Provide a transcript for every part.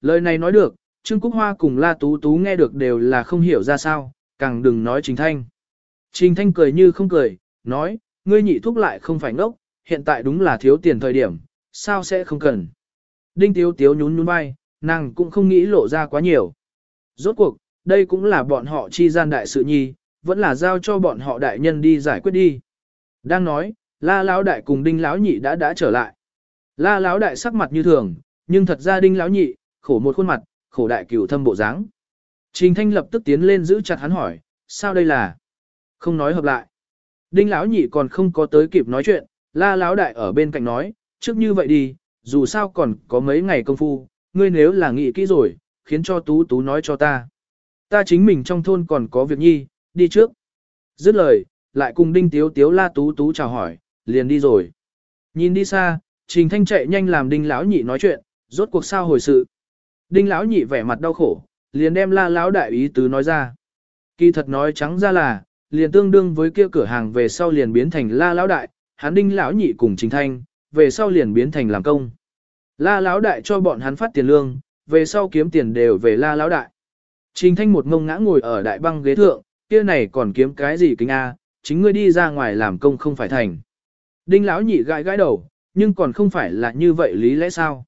Lời này nói được, Trương Cúc Hoa cùng La Tú Tú nghe được đều là không hiểu ra sao, càng đừng nói Trình Thanh. Trình Thanh cười như không cười, nói, ngươi nhị thuốc lại không phải ngốc, hiện tại đúng là thiếu tiền thời điểm, sao sẽ không cần. Đinh Tiếu Tiếu nhún nhún vai, nàng cũng không nghĩ lộ ra quá nhiều. Rốt cuộc, đây cũng là bọn họ chi gian đại sự nhi, vẫn là giao cho bọn họ đại nhân đi giải quyết đi. Đang nói, La Lão đại cùng Đinh Lão nhị đã đã trở lại. La Lão đại sắc mặt như thường, nhưng thật ra Đinh Lão nhị, khổ một khuôn mặt, khổ đại cửu thâm bộ dáng. Trình Thanh lập tức tiến lên giữ chặt hắn hỏi, sao đây là? Không nói hợp lại. Đinh Lão nhị còn không có tới kịp nói chuyện, La Lão đại ở bên cạnh nói, trước như vậy đi, dù sao còn có mấy ngày công phu, ngươi nếu là nghĩ kỹ rồi, khiến cho Tú Tú nói cho ta. Ta chính mình trong thôn còn có việc nhi, đi trước. Dứt lời, lại cùng Đinh Tiếu Tiếu La Tú Tú chào hỏi, liền đi rồi. Nhìn đi xa, Trình Thanh chạy nhanh làm Đinh Lão nhị nói chuyện, rốt cuộc sao hồi sự. Đinh Lão nhị vẻ mặt đau khổ, liền đem La Lão đại ý tứ nói ra. Kỳ thật nói trắng ra là, liền tương đương với kia cửa hàng về sau liền biến thành La Lão đại, hắn Đinh Lão nhị cùng Trình Thanh, về sau liền biến thành làm công. La Lão đại cho bọn hắn phát tiền lương, về sau kiếm tiền đều về La Lão đại. Trình Thanh một ngông ngã ngồi ở đại băng ghế thượng, kia này còn kiếm cái gì kính a, chính ngươi đi ra ngoài làm công không phải thành. Đinh lão nhị gãi gãi đầu, nhưng còn không phải là như vậy lý lẽ sao?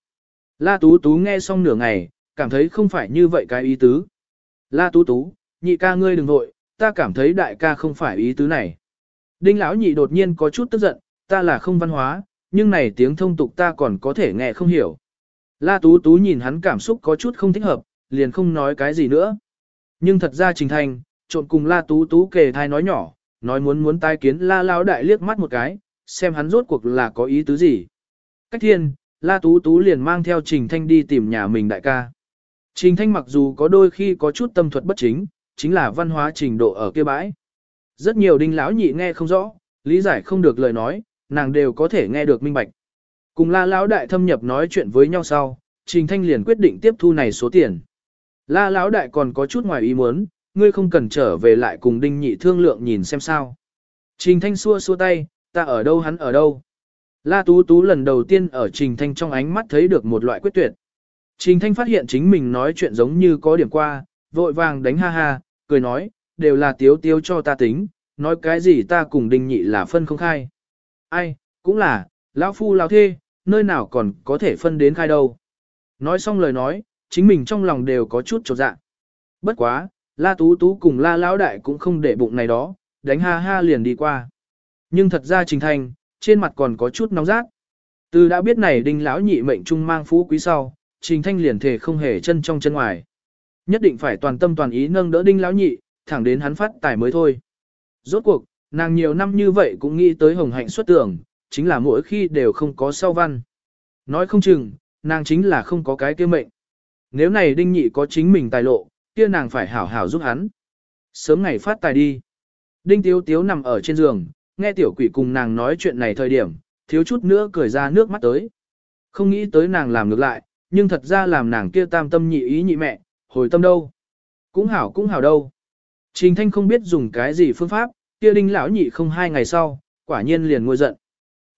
La Tú Tú nghe xong nửa ngày, cảm thấy không phải như vậy cái ý tứ. La Tú Tú, nhị ca ngươi đừng vội, ta cảm thấy đại ca không phải ý tứ này. Đinh lão nhị đột nhiên có chút tức giận, ta là không văn hóa, nhưng này tiếng thông tục ta còn có thể nghe không hiểu. La Tú Tú nhìn hắn cảm xúc có chút không thích hợp, liền không nói cái gì nữa. Nhưng thật ra Trình Thành, trộn cùng La Tú Tú kề thai nói nhỏ, nói muốn muốn tai kiến La Lão Đại liếc mắt một cái, xem hắn rốt cuộc là có ý tứ gì. Cách thiên, La Tú Tú liền mang theo Trình Thanh đi tìm nhà mình đại ca. Trình Thanh mặc dù có đôi khi có chút tâm thuật bất chính, chính là văn hóa trình độ ở kia bãi. Rất nhiều đinh lão nhị nghe không rõ, lý giải không được lời nói, nàng đều có thể nghe được minh bạch. Cùng La Lão Đại thâm nhập nói chuyện với nhau sau, Trình Thanh liền quyết định tiếp thu này số tiền. La Lão Đại còn có chút ngoài ý muốn, ngươi không cần trở về lại cùng đinh nhị thương lượng nhìn xem sao. Trình Thanh xua xua tay, ta ở đâu hắn ở đâu. La Tú Tú lần đầu tiên ở Trình Thanh trong ánh mắt thấy được một loại quyết tuyệt. Trình Thanh phát hiện chính mình nói chuyện giống như có điểm qua, vội vàng đánh ha ha, cười nói, đều là tiếu tiếu cho ta tính, nói cái gì ta cùng đinh nhị là phân không khai. Ai, cũng là, lão phu lão thê, nơi nào còn có thể phân đến khai đâu. Nói xong lời nói, chính mình trong lòng đều có chút trột dạ. Bất quá, La Tú Tú cùng La Lão Đại cũng không để bụng này đó, đánh ha ha liền đi qua. Nhưng thật ra Trình Thanh trên mặt còn có chút nóng rát. Từ đã biết này đinh lão nhị mệnh trung mang phú quý sau, Trình Thanh liền thể không hề chân trong chân ngoài. Nhất định phải toàn tâm toàn ý nâng đỡ đinh lão nhị, thẳng đến hắn phát tài mới thôi. Rốt cuộc, nàng nhiều năm như vậy cũng nghĩ tới hồng hạnh xuất tưởng, chính là mỗi khi đều không có sau văn. Nói không chừng, nàng chính là không có cái kia mệnh. Nếu này đinh nhị có chính mình tài lộ, kia nàng phải hảo hảo giúp hắn. Sớm ngày phát tài đi. Đinh tiếu tiếu nằm ở trên giường, nghe tiểu quỷ cùng nàng nói chuyện này thời điểm, thiếu chút nữa cười ra nước mắt tới. Không nghĩ tới nàng làm ngược lại, nhưng thật ra làm nàng kia tam tâm nhị ý nhị mẹ, hồi tâm đâu. Cũng hảo cũng hảo đâu. Trình thanh không biết dùng cái gì phương pháp, kia đinh lão nhị không hai ngày sau, quả nhiên liền ngôi giận.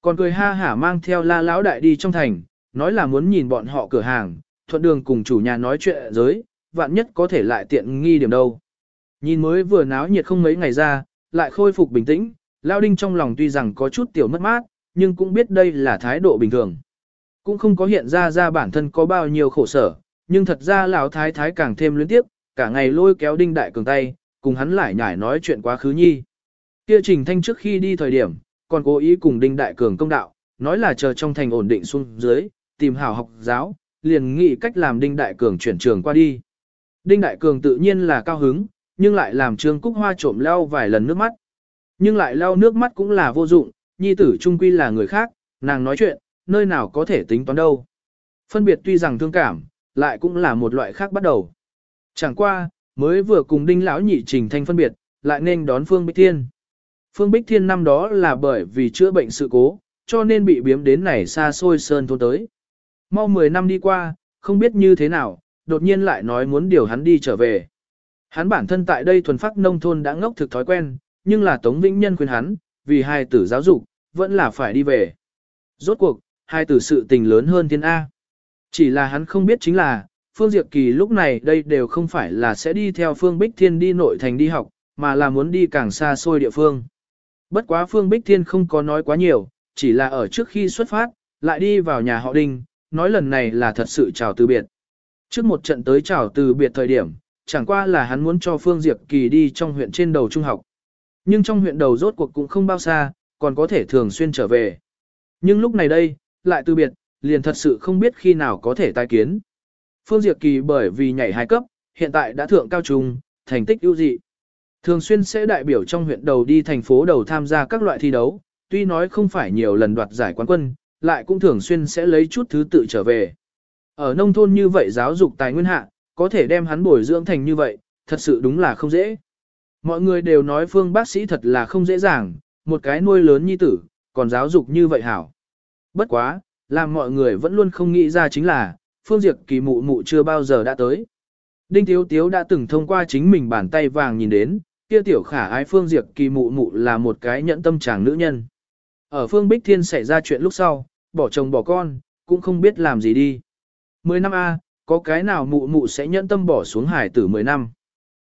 Còn cười ha hả mang theo la lão đại đi trong thành, nói là muốn nhìn bọn họ cửa hàng, thuận đường cùng chủ nhà nói chuyện giới, vạn nhất có thể lại tiện nghi điểm đâu. Nhìn mới vừa náo nhiệt không mấy ngày ra, lại khôi phục bình tĩnh, Lao Đinh trong lòng tuy rằng có chút tiểu mất mát, nhưng cũng biết đây là thái độ bình thường. Cũng không có hiện ra ra bản thân có bao nhiêu khổ sở, nhưng thật ra Lão Thái Thái càng thêm luyến tiếp, cả ngày lôi kéo Đinh Đại Cường tay, cùng hắn lại nhải nói chuyện quá khứ nhi. Kia Trình Thanh trước khi đi thời điểm, còn cố ý cùng Đinh Đại Cường công đạo, nói là chờ trong thành ổn định xuống dưới, tìm hảo học giáo, liền nghĩ cách làm Đinh Đại Cường chuyển trường qua đi. Đinh Đại Cường tự nhiên là cao hứng, nhưng lại làm Trương Cúc Hoa trộm leo vài lần nước mắt. Nhưng lại lau nước mắt cũng là vô dụng, nhi tử trung quy là người khác, nàng nói chuyện, nơi nào có thể tính toán đâu. Phân biệt tuy rằng thương cảm, lại cũng là một loại khác bắt đầu. Chẳng qua, mới vừa cùng đinh lão nhị trình thanh phân biệt, lại nên đón Phương Bích Thiên. Phương Bích Thiên năm đó là bởi vì chữa bệnh sự cố, cho nên bị biếm đến này xa xôi sơn thôn tới. Mau 10 năm đi qua, không biết như thế nào, đột nhiên lại nói muốn điều hắn đi trở về. Hắn bản thân tại đây thuần phát nông thôn đã ngốc thực thói quen, nhưng là Tống Vĩnh Nhân khuyên hắn, vì hai tử giáo dục, vẫn là phải đi về. Rốt cuộc, hai tử sự tình lớn hơn thiên A. Chỉ là hắn không biết chính là, Phương Diệp Kỳ lúc này đây đều không phải là sẽ đi theo Phương Bích Thiên đi nội thành đi học, mà là muốn đi càng xa xôi địa phương. Bất quá Phương Bích Thiên không có nói quá nhiều, chỉ là ở trước khi xuất phát, lại đi vào nhà họ Đinh, nói lần này là thật sự chào từ biệt. Trước một trận tới chào từ biệt thời điểm, chẳng qua là hắn muốn cho Phương Diệp Kỳ đi trong huyện trên đầu trung học. Nhưng trong huyện đầu rốt cuộc cũng không bao xa, còn có thể thường xuyên trở về. Nhưng lúc này đây, lại từ biệt, liền thật sự không biết khi nào có thể tái kiến. Phương Diệp Kỳ bởi vì nhảy hai cấp, hiện tại đã thượng cao trung, thành tích ưu dị. Thường xuyên sẽ đại biểu trong huyện đầu đi thành phố đầu tham gia các loại thi đấu, tuy nói không phải nhiều lần đoạt giải quán quân, lại cũng thường xuyên sẽ lấy chút thứ tự trở về. Ở nông thôn như vậy giáo dục tài nguyên hạ, có thể đem hắn bồi dưỡng thành như vậy, thật sự đúng là không dễ. Mọi người đều nói phương bác sĩ thật là không dễ dàng, một cái nuôi lớn nhi tử, còn giáo dục như vậy hảo. Bất quá, làm mọi người vẫn luôn không nghĩ ra chính là, phương Diệp kỳ mụ mụ chưa bao giờ đã tới. Đinh Tiếu Tiếu đã từng thông qua chính mình bàn tay vàng nhìn đến, kia tiểu khả ái phương Diệp kỳ mụ mụ là một cái nhẫn tâm chàng nữ nhân. Ở phương Bích Thiên xảy ra chuyện lúc sau, bỏ chồng bỏ con, cũng không biết làm gì đi. Mười năm A, có cái nào mụ mụ sẽ nhẫn tâm bỏ xuống hải tử mười năm.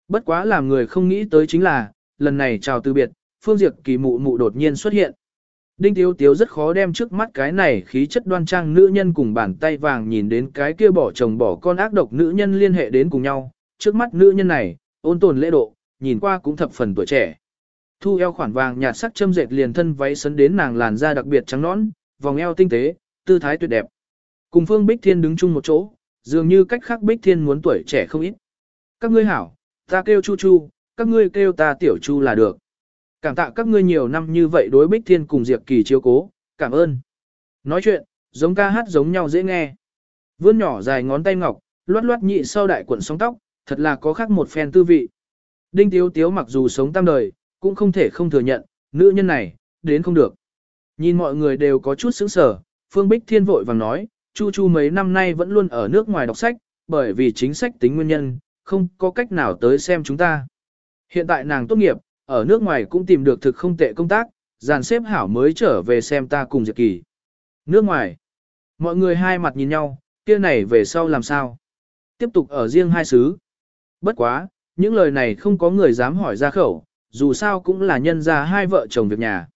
Bất quá làm người không nghĩ tới chính là, lần này chào từ biệt, Phương Diệp kỳ mụ mụ đột nhiên xuất hiện. Đinh Tiếu Tiếu rất khó đem trước mắt cái này khí chất đoan trang nữ nhân cùng bàn tay vàng nhìn đến cái kia bỏ chồng bỏ con ác độc nữ nhân liên hệ đến cùng nhau. Trước mắt nữ nhân này, ôn tồn lễ độ, nhìn qua cũng thập phần tuổi trẻ. Thu eo khoản vàng nhạt sắc châm dệt liền thân váy sấn đến nàng làn da đặc biệt trắng nõn, vòng eo tinh tế, tư thái tuyệt đẹp. Cùng Phương Bích Thiên đứng chung một chỗ, dường như cách khác Bích Thiên muốn tuổi trẻ không ít. Các ngươi hảo, ta kêu Chu Chu, các ngươi kêu ta Tiểu Chu là được. Cảm tạ các ngươi nhiều năm như vậy đối Bích Thiên cùng Diệp Kỳ chiếu cố, cảm ơn. Nói chuyện, giống ca hát giống nhau dễ nghe. Vươn nhỏ dài ngón tay ngọc, loát loát nhị sau đại cuộn sóng tóc, thật là có khác một phen tư vị. Đinh Tiếu Tiếu mặc dù sống tam đời, cũng không thể không thừa nhận, nữ nhân này, đến không được. Nhìn mọi người đều có chút sững sờ, Phương Bích Thiên vội vàng nói, Chu Chu mấy năm nay vẫn luôn ở nước ngoài đọc sách, bởi vì chính sách tính nguyên nhân, không có cách nào tới xem chúng ta. Hiện tại nàng tốt nghiệp, ở nước ngoài cũng tìm được thực không tệ công tác, dàn xếp hảo mới trở về xem ta cùng Diệp Kỳ. Nước ngoài, mọi người hai mặt nhìn nhau, kia này về sau làm sao? Tiếp tục ở riêng hai xứ. Bất quá, những lời này không có người dám hỏi ra khẩu, dù sao cũng là nhân ra hai vợ chồng việc nhà.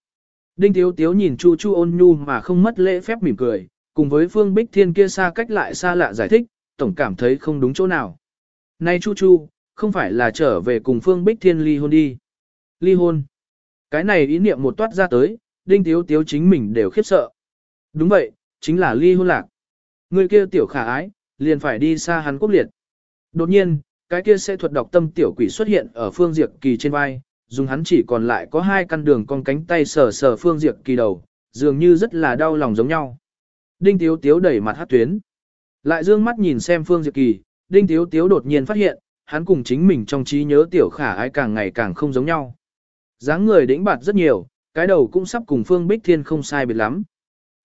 Đinh Tiếu Tiếu nhìn Chu Chu ôn nhu mà không mất lễ phép mỉm cười, cùng với Phương Bích Thiên kia xa cách lại xa lạ giải thích, tổng cảm thấy không đúng chỗ nào. Này Chu Chu, không phải là trở về cùng Phương Bích Thiên ly hôn đi. Ly hôn. Cái này ý niệm một toát ra tới, Đinh Tiếu Tiếu chính mình đều khiếp sợ. Đúng vậy, chính là ly hôn lạc. Người kia tiểu khả ái, liền phải đi xa hắn quốc liệt. Đột nhiên, cái kia sẽ thuật đọc tâm tiểu quỷ xuất hiện ở Phương Diệt Kỳ trên vai, dùng hắn chỉ còn lại có hai căn đường con cánh tay sờ sờ Phương Diệt Kỳ đầu, dường như rất là đau lòng giống nhau. Đinh Tiếu Tiếu đẩy mặt hát tuyến. Lại dương mắt nhìn xem Phương Diệt Kỳ, Đinh Tiếu Tiếu đột nhiên phát hiện, hắn cùng chính mình trong trí nhớ tiểu khả ái càng ngày càng không giống nhau dáng người đĩnh bạt rất nhiều, cái đầu cũng sắp cùng Phương Bích Thiên không sai biệt lắm.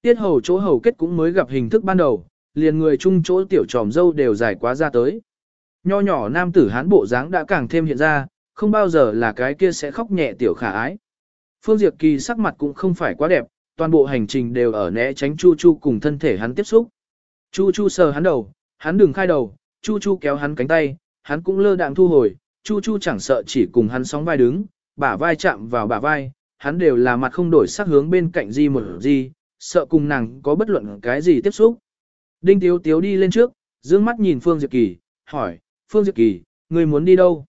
Tiết hầu chỗ hầu kết cũng mới gặp hình thức ban đầu, liền người chung chỗ tiểu tròm dâu đều dài quá ra tới. Nho nhỏ nam tử hán bộ dáng đã càng thêm hiện ra, không bao giờ là cái kia sẽ khóc nhẹ tiểu khả ái. Phương Diệp Kỳ sắc mặt cũng không phải quá đẹp, toàn bộ hành trình đều ở né tránh Chu Chu cùng thân thể hắn tiếp xúc. Chu Chu sờ hắn đầu, hắn đừng khai đầu, Chu Chu kéo hắn cánh tay, hắn cũng lơ đạng thu hồi, Chu Chu chẳng sợ chỉ cùng hắn sóng vai đứng, bả vai chạm vào bả vai, hắn đều là mặt không đổi sắc hướng bên cạnh Di một Di, sợ cùng nàng có bất luận cái gì tiếp xúc. Đinh Tiếu Tiếu đi lên trước, dương mắt nhìn Phương Diệp Kỳ, hỏi, Phương Diệp Kỳ, người muốn đi đâu?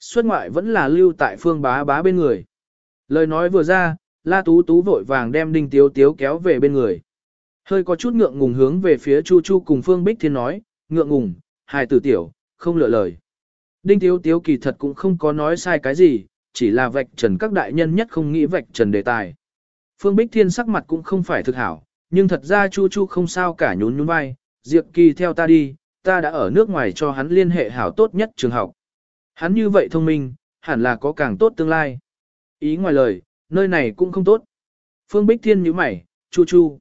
Xuất ngoại vẫn là lưu tại Phương bá bá bên người. Lời nói vừa ra, La Tú Tú vội vàng đem Đinh Tiếu Tiếu kéo về bên người. Hơi có chút ngượng ngùng hướng về phía Chu Chu cùng Phương Bích Thiên nói, ngượng ngùng, hài tử tiểu, không lựa lời. Đinh Tiếu Tiếu kỳ thật cũng không có nói sai cái gì, chỉ là vạch trần các đại nhân nhất không nghĩ vạch trần đề tài. Phương Bích Thiên sắc mặt cũng không phải thực hảo, nhưng thật ra Chu Chu không sao cả nhún nhún vai, Diệp Kỳ theo ta đi, ta đã ở nước ngoài cho hắn liên hệ hảo tốt nhất trường học. Hắn như vậy thông minh, hẳn là có càng tốt tương lai. Ý ngoài lời, nơi này cũng không tốt. Phương Bích Thiên nhíu mày, Chu Chu.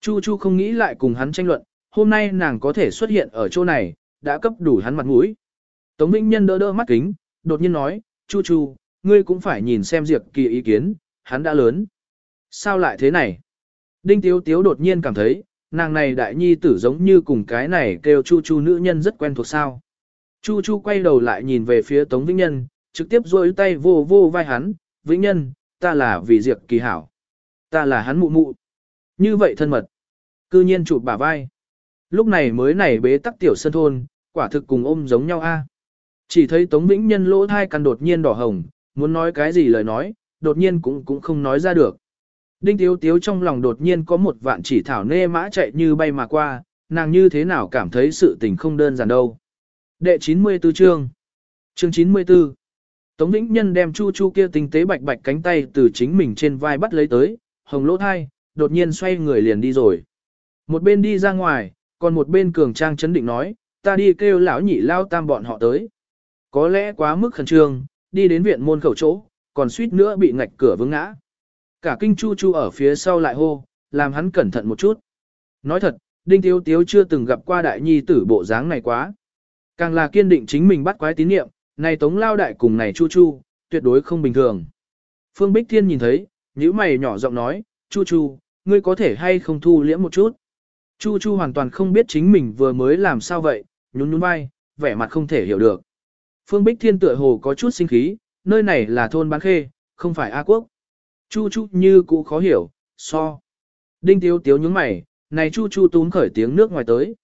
Chu Chu không nghĩ lại cùng hắn tranh luận, hôm nay nàng có thể xuất hiện ở chỗ này, đã cấp đủ hắn mặt mũi. Tống Vĩnh Nhân đỡ đỡ mắt kính, đột nhiên nói, Chu Chu, ngươi cũng phải nhìn xem Diệp Kỳ ý kiến, hắn đã lớn. Sao lại thế này? Đinh Tiếu Tiếu đột nhiên cảm thấy, nàng này đại nhi tử giống như cùng cái này kêu chu chu nữ nhân rất quen thuộc sao. Chu chu quay đầu lại nhìn về phía Tống Vĩnh Nhân, trực tiếp rôi tay vô vô vai hắn, Vĩnh Nhân, ta là vì Diệp kỳ hảo. Ta là hắn mụ mụ. Như vậy thân mật. Cư nhiên chụp bả vai. Lúc này mới này bế tắc tiểu sân thôn, quả thực cùng ôm giống nhau a. Chỉ thấy Tống Vĩnh Nhân lỗ thai căn đột nhiên đỏ hồng, muốn nói cái gì lời nói, đột nhiên cũng cũng không nói ra được. Đinh Tiếu Tiếu trong lòng đột nhiên có một vạn chỉ thảo nê mã chạy như bay mà qua, nàng như thế nào cảm thấy sự tình không đơn giản đâu. Đệ 94 chương Chương 94 Tống Vĩnh Nhân đem Chu Chu kia tinh tế bạch bạch cánh tay từ chính mình trên vai bắt lấy tới, hồng lỗ thai, đột nhiên xoay người liền đi rồi. Một bên đi ra ngoài, còn một bên cường trang chấn định nói, ta đi kêu lão nhị lao tam bọn họ tới. Có lẽ quá mức khẩn trương, đi đến viện môn khẩu chỗ, còn suýt nữa bị ngạch cửa vướng ngã. Cả kinh chu chu ở phía sau lại hô, làm hắn cẩn thận một chút. Nói thật, Đinh Tiếu Tiếu chưa từng gặp qua đại nhi tử bộ dáng này quá. Càng là kiên định chính mình bắt quái tín niệm, này tống lao đại cùng này chu chu, tuyệt đối không bình thường. Phương Bích Thiên nhìn thấy, nhíu mày nhỏ giọng nói, chu chu, ngươi có thể hay không thu liễm một chút. Chu chu hoàn toàn không biết chính mình vừa mới làm sao vậy, nhún nhún vai, vẻ mặt không thể hiểu được. Phương Bích Thiên tựa hồ có chút sinh khí, nơi này là thôn bán khê, không phải A quốc. Chu chu như cũ khó hiểu, so. Đinh tiếu tiếu nhướng mày, này chu chu tún khởi tiếng nước ngoài tới.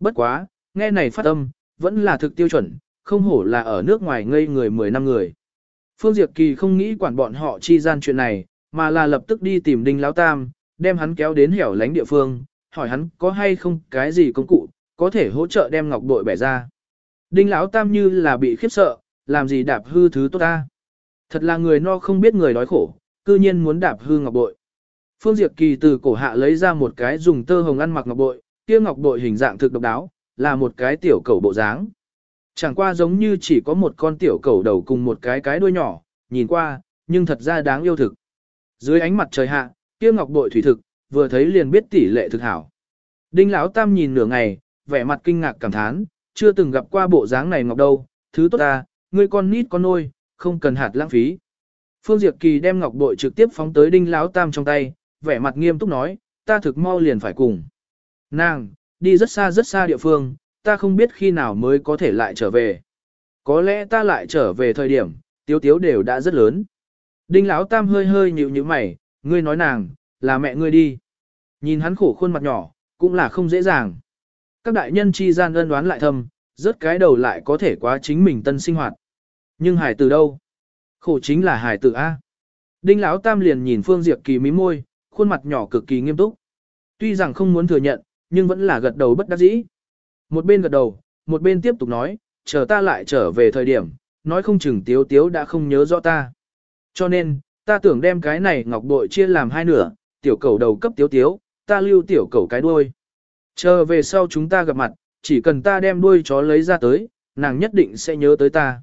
Bất quá, nghe này phát âm, vẫn là thực tiêu chuẩn, không hổ là ở nước ngoài ngây người 10 năm người. Phương Diệp Kỳ không nghĩ quản bọn họ chi gian chuyện này, mà là lập tức đi tìm Đinh Lão Tam, đem hắn kéo đến hẻo lánh địa phương, hỏi hắn có hay không cái gì công cụ, có thể hỗ trợ đem ngọc bội bẻ ra. Đinh Lão Tam như là bị khiếp sợ, làm gì đạp hư thứ tốt ta. Thật là người no không biết người đói khổ, cư nhiên muốn đạp hư ngọc bội. Phương Diệp Kỳ từ cổ hạ lấy ra một cái dùng tơ hồng ăn mặc ngọc bội, kia ngọc bội hình dạng thực độc đáo, là một cái tiểu cầu bộ dáng. Chẳng qua giống như chỉ có một con tiểu cầu đầu cùng một cái cái đuôi nhỏ, nhìn qua, nhưng thật ra đáng yêu thực. Dưới ánh mặt trời hạ, kia ngọc bội thủy thực, vừa thấy liền biết tỷ lệ thực hảo. Đinh Lão Tam nhìn nửa ngày, vẻ mặt kinh ngạc cảm thán, chưa từng gặp qua bộ dáng này ngọc đâu, thứ tốt ta, ngươi con nít con nôi, không cần hạt lãng phí. Phương Diệp Kỳ đem ngọc bội trực tiếp phóng tới Đinh Lão Tam trong tay, vẻ mặt nghiêm túc nói, ta thực mau liền phải cùng. Nàng, đi rất xa rất xa địa phương, ta không biết khi nào mới có thể lại trở về. Có lẽ ta lại trở về thời điểm, tiếu tiếu đều đã rất lớn. Đinh Lão Tam hơi hơi nhịu như mày, ngươi nói nàng, là mẹ ngươi đi. Nhìn hắn khổ khuôn mặt nhỏ, cũng là không dễ dàng. Các đại nhân chi gian ân đoán lại thầm, rớt cái đầu lại có thể quá chính mình tân sinh hoạt. Nhưng hải từ đâu? Khổ chính là hải tử A. Đinh Lão Tam liền nhìn Phương Diệp Kỳ mí môi, khuôn mặt nhỏ cực kỳ nghiêm túc. Tuy rằng không muốn thừa nhận, nhưng vẫn là gật đầu bất đắc dĩ. Một bên gật đầu, một bên tiếp tục nói, chờ ta lại trở về thời điểm, nói không chừng tiếu tiếu đã không nhớ rõ ta. Cho nên, ta tưởng đem cái này ngọc bội chia làm hai nửa, tiểu cầu đầu cấp tiếu tiếu, ta lưu tiểu cầu cái đuôi. Chờ về sau chúng ta gặp mặt, chỉ cần ta đem đuôi chó lấy ra tới, nàng nhất định sẽ nhớ tới ta.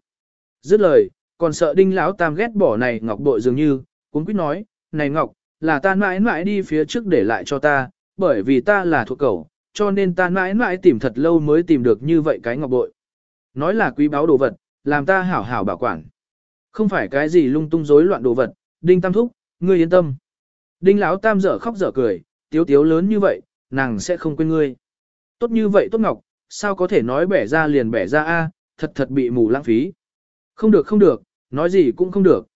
Dứt lời, còn sợ đinh lão tam ghét bỏ này ngọc bội dường như, cuốn quyết nói, này ngọc, là ta mãi mãi đi phía trước để lại cho ta, bởi vì ta là thuộc cầu, cho nên ta mãi mãi tìm thật lâu mới tìm được như vậy cái ngọc bội. Nói là quý báu đồ vật, làm ta hảo hảo bảo quản. Không phải cái gì lung tung rối loạn đồ vật, đinh tam thúc, ngươi yên tâm. Đinh lão tam dở khóc dở cười, tiếu tiếu lớn như vậy, nàng sẽ không quên ngươi. Tốt như vậy tốt ngọc, sao có thể nói bẻ ra liền bẻ ra a, thật thật bị mù lãng phí. Không được không được, nói gì cũng không được.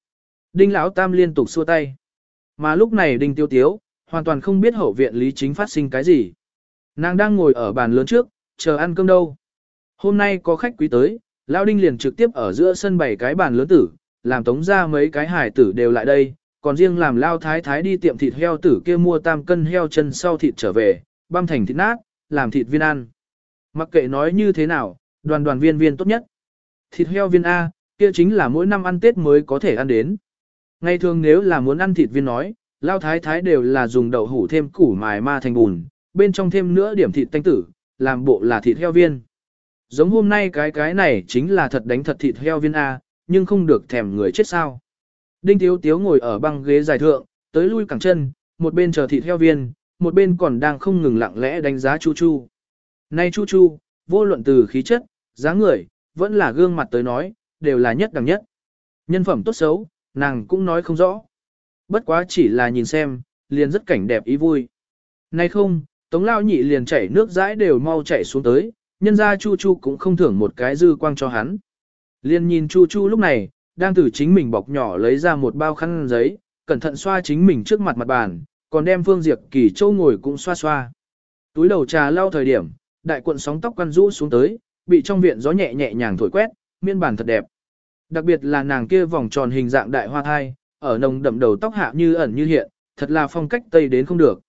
Đinh lão tam liên tục xua tay. Mà lúc này đinh tiêu tiếu, hoàn toàn không biết hậu viện lý chính phát sinh cái gì. Nàng đang ngồi ở bàn lớn trước, chờ ăn cơm đâu. Hôm nay có khách quý tới, lão đinh liền trực tiếp ở giữa sân bày cái bàn lớn tử, làm tống ra mấy cái hải tử đều lại đây, còn riêng làm lao thái thái đi tiệm thịt heo tử kia mua tam cân heo chân sau thịt trở về, băm thành thịt nát, làm thịt viên ăn. Mặc kệ nói như thế nào, đoàn đoàn viên viên tốt nhất. Thịt heo viên A, kia chính là mỗi năm ăn Tết mới có thể ăn đến. Ngày thường nếu là muốn ăn thịt viên nói, lao thái thái đều là dùng đậu hủ thêm củ mài ma thành bùn, bên trong thêm nữa điểm thịt tanh tử, làm bộ là thịt heo viên. Giống hôm nay cái cái này chính là thật đánh thật thịt heo viên A, nhưng không được thèm người chết sao. Đinh Tiếu Tiếu ngồi ở băng ghế dài thượng, tới lui cẳng chân, một bên chờ thịt heo viên, một bên còn đang không ngừng lặng lẽ đánh giá Chu Chu. Nay Chu Chu, vô luận từ khí chất, dáng người, vẫn là gương mặt tới nói, đều là nhất đẳng nhất. Nhân phẩm tốt xấu, nàng cũng nói không rõ. Bất quá chỉ là nhìn xem, liền rất cảnh đẹp ý vui. Nay không, Tống lao nhị liền chảy nước dãi đều mau chảy xuống tới, nhân ra Chu Chu cũng không thưởng một cái dư quang cho hắn. Liên nhìn Chu Chu lúc này, đang từ chính mình bọc nhỏ lấy ra một bao khăn giấy, cẩn thận xoa chính mình trước mặt mặt bàn, còn đem Phương Diệp Kỳ châu ngồi cũng xoa xoa. Túi đầu trà lau thời điểm, đại cuộn sóng tóc quăn rũ xuống tới, bị trong viện gió nhẹ nhẹ nhàng thổi quét, miên bản thật đẹp. Đặc biệt là nàng kia vòng tròn hình dạng đại hoa thai, ở nồng đậm đầu tóc hạ như ẩn như hiện, thật là phong cách tây đến không được.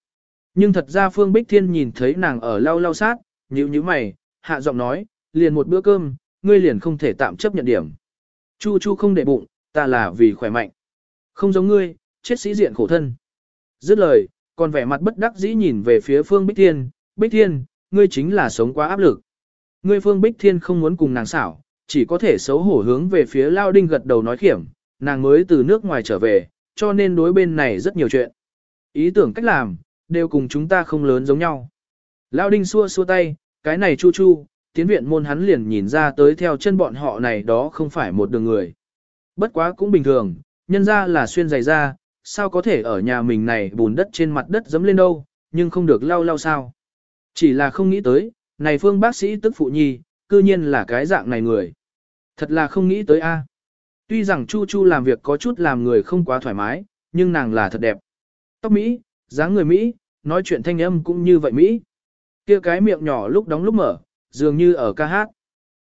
Nhưng thật ra Phương Bích Thiên nhìn thấy nàng ở lau lau sát, nhíu nhíu mày, hạ giọng nói, liền một bữa cơm, ngươi liền không thể tạm chấp nhận điểm. Chu Chu không để bụng, ta là vì khỏe mạnh. Không giống ngươi, chết sĩ diện khổ thân. Dứt lời, còn vẻ mặt bất đắc dĩ nhìn về phía Phương Bích Thiên, Bích Thiên, ngươi chính là sống quá áp lực. Ngươi Phương Bích Thiên không muốn cùng nàng xảo, chỉ có thể xấu hổ hướng về phía Lao Đinh gật đầu nói khiểm, nàng mới từ nước ngoài trở về, cho nên đối bên này rất nhiều chuyện. Ý tưởng cách làm, đều cùng chúng ta không lớn giống nhau. Lao Đinh xua xua tay, cái này chu chu, tiến viện môn hắn liền nhìn ra tới theo chân bọn họ này đó không phải một đường người. Bất quá cũng bình thường, nhân ra là xuyên giày ra, sao có thể ở nhà mình này bùn đất trên mặt đất dấm lên đâu, nhưng không được lau lau sao. Chỉ là không nghĩ tới, này phương bác sĩ tức phụ nhi, cư nhiên là cái dạng này người. Thật là không nghĩ tới a. À. Tuy rằng Chu Chu làm việc có chút làm người không quá thoải mái, nhưng nàng là thật đẹp. Tóc Mỹ, dáng người Mỹ, nói chuyện thanh âm cũng như vậy Mỹ. kia cái miệng nhỏ lúc đóng lúc mở, dường như ở ca hát.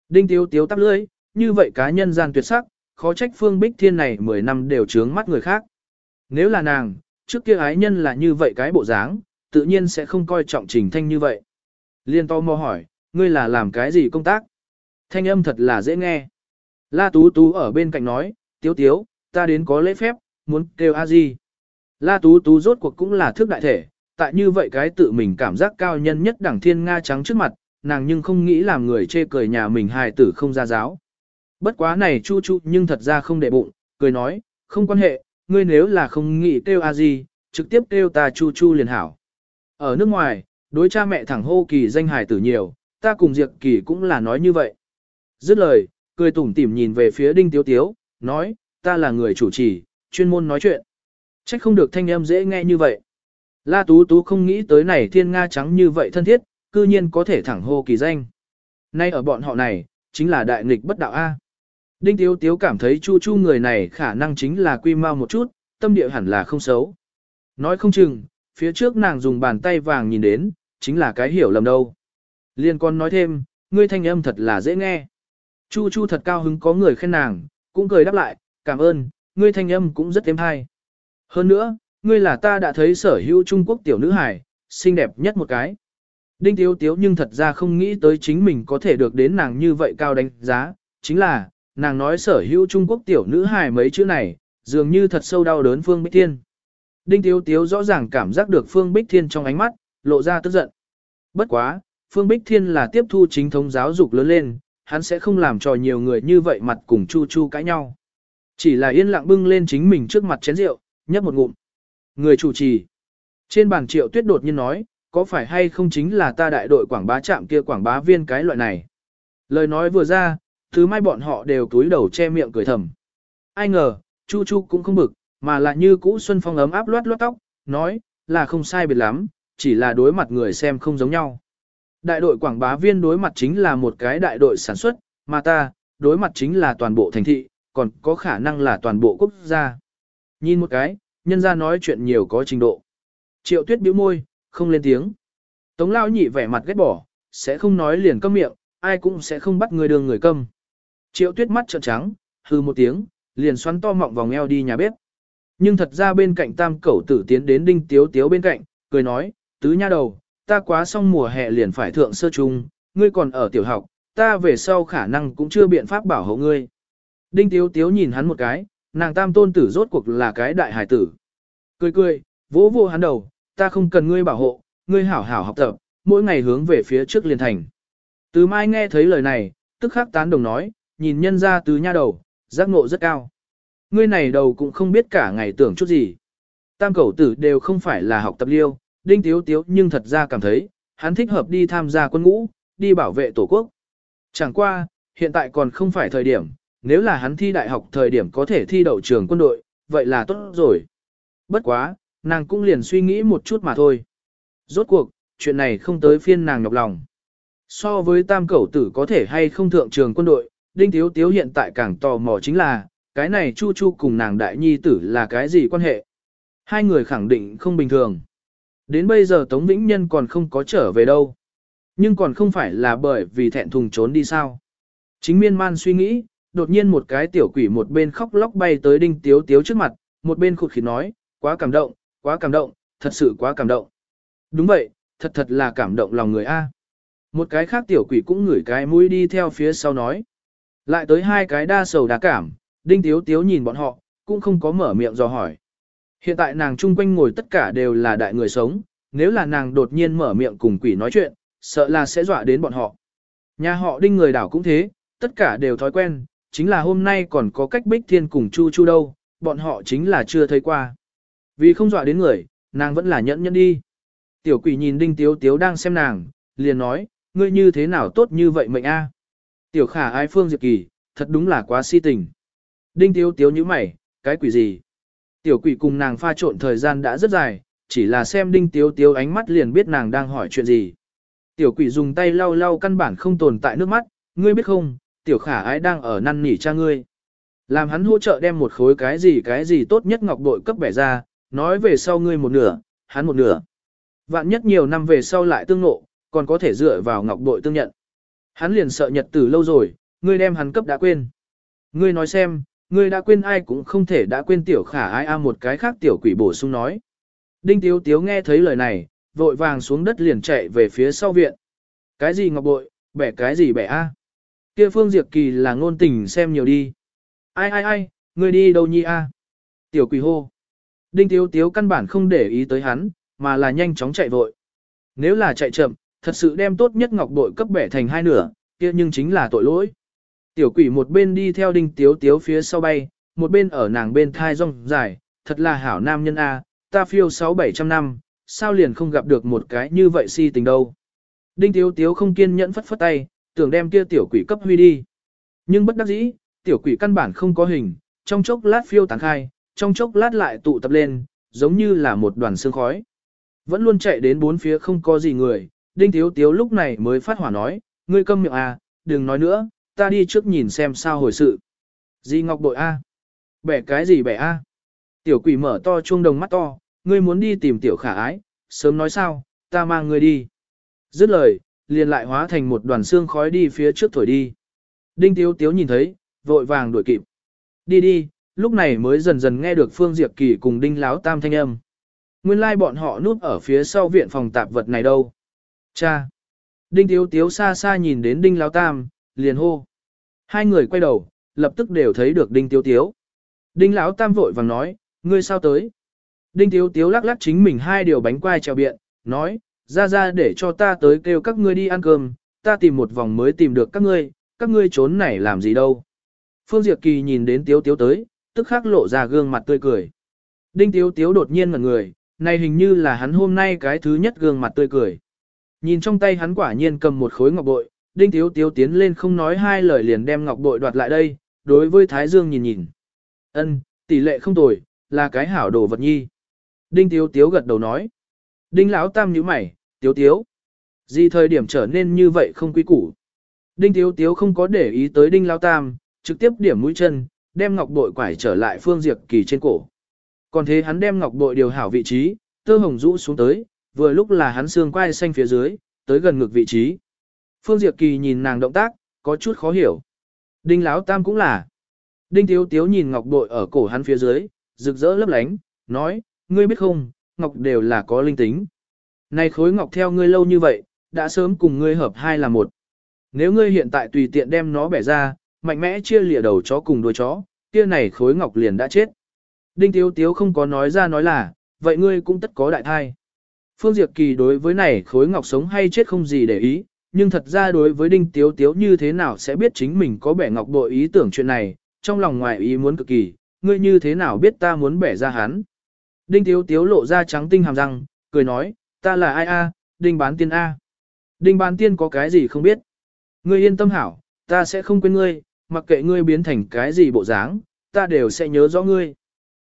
Đinh tiếu tiếu tắp lưỡi, như vậy cá nhân gian tuyệt sắc, khó trách Phương Bích Thiên này 10 năm đều trướng mắt người khác. Nếu là nàng, trước kia ái nhân là như vậy cái bộ dáng, tự nhiên sẽ không coi trọng trình thanh như vậy. Liên to mò hỏi, ngươi là làm cái gì công tác? Thanh âm thật là dễ nghe. La Tú Tú ở bên cạnh nói, tiếu tiếu, ta đến có lễ phép, muốn kêu a gì. La Tú Tú rốt cuộc cũng là thước đại thể, tại như vậy cái tự mình cảm giác cao nhân nhất đẳng thiên Nga trắng trước mặt, nàng nhưng không nghĩ làm người chê cười nhà mình hài tử không ra giáo. Bất quá này chu chu nhưng thật ra không để bụng, cười nói, không quan hệ, ngươi nếu là không nghĩ kêu a gì, trực tiếp kêu ta chu chu liền hảo. Ở nước ngoài, đối cha mẹ thẳng hô kỳ danh hài tử nhiều, ta cùng Diệp Kỳ cũng là nói như vậy. Dứt lời, cười tủm tỉm nhìn về phía Đinh Tiếu Tiếu, nói, ta là người chủ trì, chuyên môn nói chuyện. Trách không được thanh em dễ nghe như vậy. La Tú Tú không nghĩ tới này thiên Nga trắng như vậy thân thiết, cư nhiên có thể thẳng hô kỳ danh. Nay ở bọn họ này, chính là đại nghịch bất đạo A. Đinh Tiếu Tiếu cảm thấy Chu Chu người này khả năng chính là quy mau một chút, tâm địa hẳn là không xấu. Nói không chừng, phía trước nàng dùng bàn tay vàng nhìn đến, chính là cái hiểu lầm đâu. Liên con nói thêm, ngươi thanh âm thật là dễ nghe. Chu Chu thật cao hứng có người khen nàng, cũng cười đáp lại, cảm ơn, ngươi thanh âm cũng rất êm hay. Hơn nữa, ngươi là ta đã thấy sở hữu Trung Quốc tiểu nữ hải, xinh đẹp nhất một cái. Đinh Tiếu Tiếu nhưng thật ra không nghĩ tới chính mình có thể được đến nàng như vậy cao đánh giá, chính là, nàng nói sở hữu Trung Quốc tiểu nữ hài mấy chữ này, dường như thật sâu đau đớn Phương Bích Thiên. Đinh Tiếu Tiếu rõ ràng cảm giác được Phương Bích Thiên trong ánh mắt, lộ ra tức giận. Bất quá, Phương Bích Thiên là tiếp thu chính thống giáo dục lớn lên, hắn sẽ không làm cho nhiều người như vậy mặt cùng chu chu cãi nhau. Chỉ là yên lặng bưng lên chính mình trước mặt chén rượu, nhấp một ngụm. Người chủ trì. Trên bàn triệu tuyết đột nhiên nói, có phải hay không chính là ta đại đội quảng bá trạm kia quảng bá viên cái loại này. Lời nói vừa ra, thứ mai bọn họ đều túi đầu che miệng cười thầm. Ai ngờ, Chu Chu cũng không bực, mà là như cũ Xuân Phong ấm áp loát loát tóc, nói, là không sai biệt lắm, chỉ là đối mặt người xem không giống nhau. Đại đội quảng bá viên đối mặt chính là một cái đại đội sản xuất, mà ta, đối mặt chính là toàn bộ thành thị, còn có khả năng là toàn bộ quốc gia. Nhìn một cái, nhân ra nói chuyện nhiều có trình độ. Triệu tuyết bĩu môi, không lên tiếng. Tống lao nhị vẻ mặt ghét bỏ, sẽ không nói liền câm miệng, ai cũng sẽ không bắt người đường người câm. Triệu tuyết mắt trợn trắng, hư một tiếng, liền xoắn to mọng vòng eo đi nhà bếp. Nhưng thật ra bên cạnh tam cẩu tử tiến đến đinh tiếu tiếu bên cạnh, cười nói, tứ nha đầu, ta quá xong mùa hè liền phải thượng sơ trung, ngươi còn ở tiểu học, ta về sau khả năng cũng chưa biện pháp bảo hộ ngươi. Đinh tiếu tiếu nhìn hắn một cái, nàng tam tôn tử rốt cuộc là cái đại hải tử. Cười cười, vỗ vô hắn đầu, ta không cần ngươi bảo hộ, ngươi hảo hảo học tập, mỗi ngày hướng về phía trước liền thành. Từ mai nghe thấy lời này, tức khắc tán đồng nói, nhìn nhân ra từ nha đầu, giác ngộ rất cao. Ngươi này đầu cũng không biết cả ngày tưởng chút gì. Tam cẩu tử đều không phải là học tập liêu, đinh tiếu tiếu nhưng thật ra cảm thấy, hắn thích hợp đi tham gia quân ngũ, đi bảo vệ tổ quốc. Chẳng qua, hiện tại còn không phải thời điểm, nếu là hắn thi đại học thời điểm có thể thi đậu trường quân đội, vậy là tốt rồi. Bất quá, nàng cũng liền suy nghĩ một chút mà thôi. Rốt cuộc, chuyện này không tới phiên nàng nhọc lòng. So với tam cẩu tử có thể hay không thượng trường quân đội, Đinh Tiếu Tiếu hiện tại càng tò mò chính là, cái này Chu Chu cùng nàng đại nhi tử là cái gì quan hệ. Hai người khẳng định không bình thường. Đến bây giờ Tống Vĩnh Nhân còn không có trở về đâu. Nhưng còn không phải là bởi vì thẹn thùng trốn đi sao. Chính miên man suy nghĩ, đột nhiên một cái tiểu quỷ một bên khóc lóc bay tới Đinh Tiếu Tiếu trước mặt, một bên khụt khịt nói, quá cảm động, quá cảm động, thật sự quá cảm động. Đúng vậy, thật thật là cảm động lòng người A. Một cái khác tiểu quỷ cũng ngửi cái mũi đi theo phía sau nói. Lại tới hai cái đa sầu đa cảm, đinh tiếu tiếu nhìn bọn họ, cũng không có mở miệng dò hỏi. Hiện tại nàng chung quanh ngồi tất cả đều là đại người sống, nếu là nàng đột nhiên mở miệng cùng quỷ nói chuyện, sợ là sẽ dọa đến bọn họ. Nhà họ đinh người đảo cũng thế, tất cả đều thói quen, chính là hôm nay còn có cách bích thiên cùng chu chu đâu, bọn họ chính là chưa thấy qua. Vì không dọa đến người, nàng vẫn là nhẫn nhẫn đi. Tiểu quỷ nhìn đinh tiếu tiếu đang xem nàng, liền nói, ngươi như thế nào tốt như vậy mệnh a? Tiểu khả ai phương diệp kỳ, thật đúng là quá si tình. Đinh tiếu tiếu như mày, cái quỷ gì? Tiểu quỷ cùng nàng pha trộn thời gian đã rất dài, chỉ là xem đinh tiếu tiếu ánh mắt liền biết nàng đang hỏi chuyện gì. Tiểu quỷ dùng tay lau lau căn bản không tồn tại nước mắt, ngươi biết không, tiểu khả ái đang ở năn nỉ cha ngươi. Làm hắn hỗ trợ đem một khối cái gì cái gì tốt nhất ngọc bội cấp bẻ ra, nói về sau ngươi một nửa, hắn một nửa. Vạn nhất nhiều năm về sau lại tương nộ, còn có thể dựa vào ngọc bội tương nhận. Hắn liền sợ nhật tử lâu rồi, ngươi đem hắn cấp đã quên. Ngươi nói xem, ngươi đã quên ai cũng không thể đã quên tiểu khả ai a một cái khác tiểu quỷ bổ sung nói. Đinh tiếu tiếu nghe thấy lời này, vội vàng xuống đất liền chạy về phía sau viện. Cái gì ngọc bội, bẻ cái gì bẻ a? Kia phương diệt kỳ là ngôn tình xem nhiều đi. Ai ai ai, ngươi đi đâu nhi a? Tiểu quỷ hô. Đinh tiếu tiếu căn bản không để ý tới hắn, mà là nhanh chóng chạy vội. Nếu là chạy chậm, thật sự đem tốt nhất ngọc bội cấp bẻ thành hai nửa, kia nhưng chính là tội lỗi. Tiểu quỷ một bên đi theo đinh tiếu tiếu phía sau bay, một bên ở nàng bên thai rong dài, thật là hảo nam nhân A, ta phiêu sáu bảy trăm năm, sao liền không gặp được một cái như vậy si tình đâu. Đinh tiếu tiếu không kiên nhẫn phất phất tay, tưởng đem kia tiểu quỷ cấp huy đi. Nhưng bất đắc dĩ, tiểu quỷ căn bản không có hình, trong chốc lát phiêu tán khai, trong chốc lát lại tụ tập lên, giống như là một đoàn sương khói. Vẫn luôn chạy đến bốn phía không có gì người, Đinh thiếu Tiếu lúc này mới phát hỏa nói, ngươi câm miệng à, đừng nói nữa, ta đi trước nhìn xem sao hồi sự. Di ngọc bội a à? Bẻ cái gì bẻ a Tiểu quỷ mở to chuông đồng mắt to, ngươi muốn đi tìm tiểu khả ái, sớm nói sao, ta mang ngươi đi. Dứt lời, liền lại hóa thành một đoàn xương khói đi phía trước thổi đi. Đinh Tiếu Tiếu nhìn thấy, vội vàng đuổi kịp. Đi đi, lúc này mới dần dần nghe được Phương Diệp Kỳ cùng Đinh Láo Tam thanh âm. Nguyên lai like bọn họ núp ở phía sau viện phòng tạp vật này đâu. Cha! Đinh Tiếu Tiếu xa xa nhìn đến Đinh Láo Tam, liền hô. Hai người quay đầu, lập tức đều thấy được Đinh Tiếu Tiếu. Đinh Lão Tam vội vàng nói, ngươi sao tới? Đinh Tiếu Tiếu lắc lắc chính mình hai điều bánh quai treo biện, nói, ra ra để cho ta tới kêu các ngươi đi ăn cơm, ta tìm một vòng mới tìm được các ngươi, các ngươi trốn này làm gì đâu. Phương Diệp Kỳ nhìn đến Tiếu Tiếu tới, tức khắc lộ ra gương mặt tươi cười. Đinh Tiếu Tiếu đột nhiên ngẩn người, này hình như là hắn hôm nay cái thứ nhất gương mặt tươi cười. Nhìn trong tay hắn quả nhiên cầm một khối ngọc bội, Đinh Tiếu Tiếu tiến lên không nói hai lời liền đem ngọc bội đoạt lại đây, đối với Thái Dương nhìn nhìn. Ân, tỷ lệ không tồi, là cái hảo đồ vật nhi. Đinh Tiếu Tiếu gật đầu nói. Đinh Lão Tam nhíu mày, Tiếu Tiếu. Gì thời điểm trở nên như vậy không quý củ. Đinh Tiếu Tiếu không có để ý tới Đinh Lão Tam, trực tiếp điểm mũi chân, đem ngọc bội quải trở lại Phương Diệp Kỳ trên cổ. Còn thế hắn đem ngọc bội điều hảo vị trí, tơ hồng rũ xuống tới, vừa lúc là hắn xương quai xanh phía dưới, tới gần ngực vị trí. Phương Diệp Kỳ nhìn nàng động tác, có chút khó hiểu. Đinh Lão Tam cũng là. Đinh Tiếu Tiếu nhìn ngọc bội ở cổ hắn phía dưới, rực rỡ lấp lánh, nói, ngươi biết không, ngọc đều là có linh tính. Này khối ngọc theo ngươi lâu như vậy, đã sớm cùng ngươi hợp hai là một. Nếu ngươi hiện tại tùy tiện đem nó bẻ ra, mạnh mẽ chia lìa đầu chó cùng đuôi chó, kia này khối ngọc liền đã chết. Đinh Tiếu Tiếu không có nói ra nói là, vậy ngươi cũng tất có đại thai. Phương Diệp Kỳ đối với này khối ngọc sống hay chết không gì để ý, nhưng thật ra đối với Đinh Tiếu Tiếu như thế nào sẽ biết chính mình có bẻ ngọc bội ý tưởng chuyện này, trong lòng ngoài ý muốn cực kỳ, ngươi như thế nào biết ta muốn bẻ ra hắn. Đinh Tiếu Tiếu lộ ra trắng tinh hàm răng, cười nói, ta là ai a, Đinh bán tiên a. Đinh bán tiên có cái gì không biết. Ngươi yên tâm hảo, ta sẽ không quên ngươi, mặc kệ ngươi biến thành cái gì bộ dáng, ta đều sẽ nhớ rõ ngươi.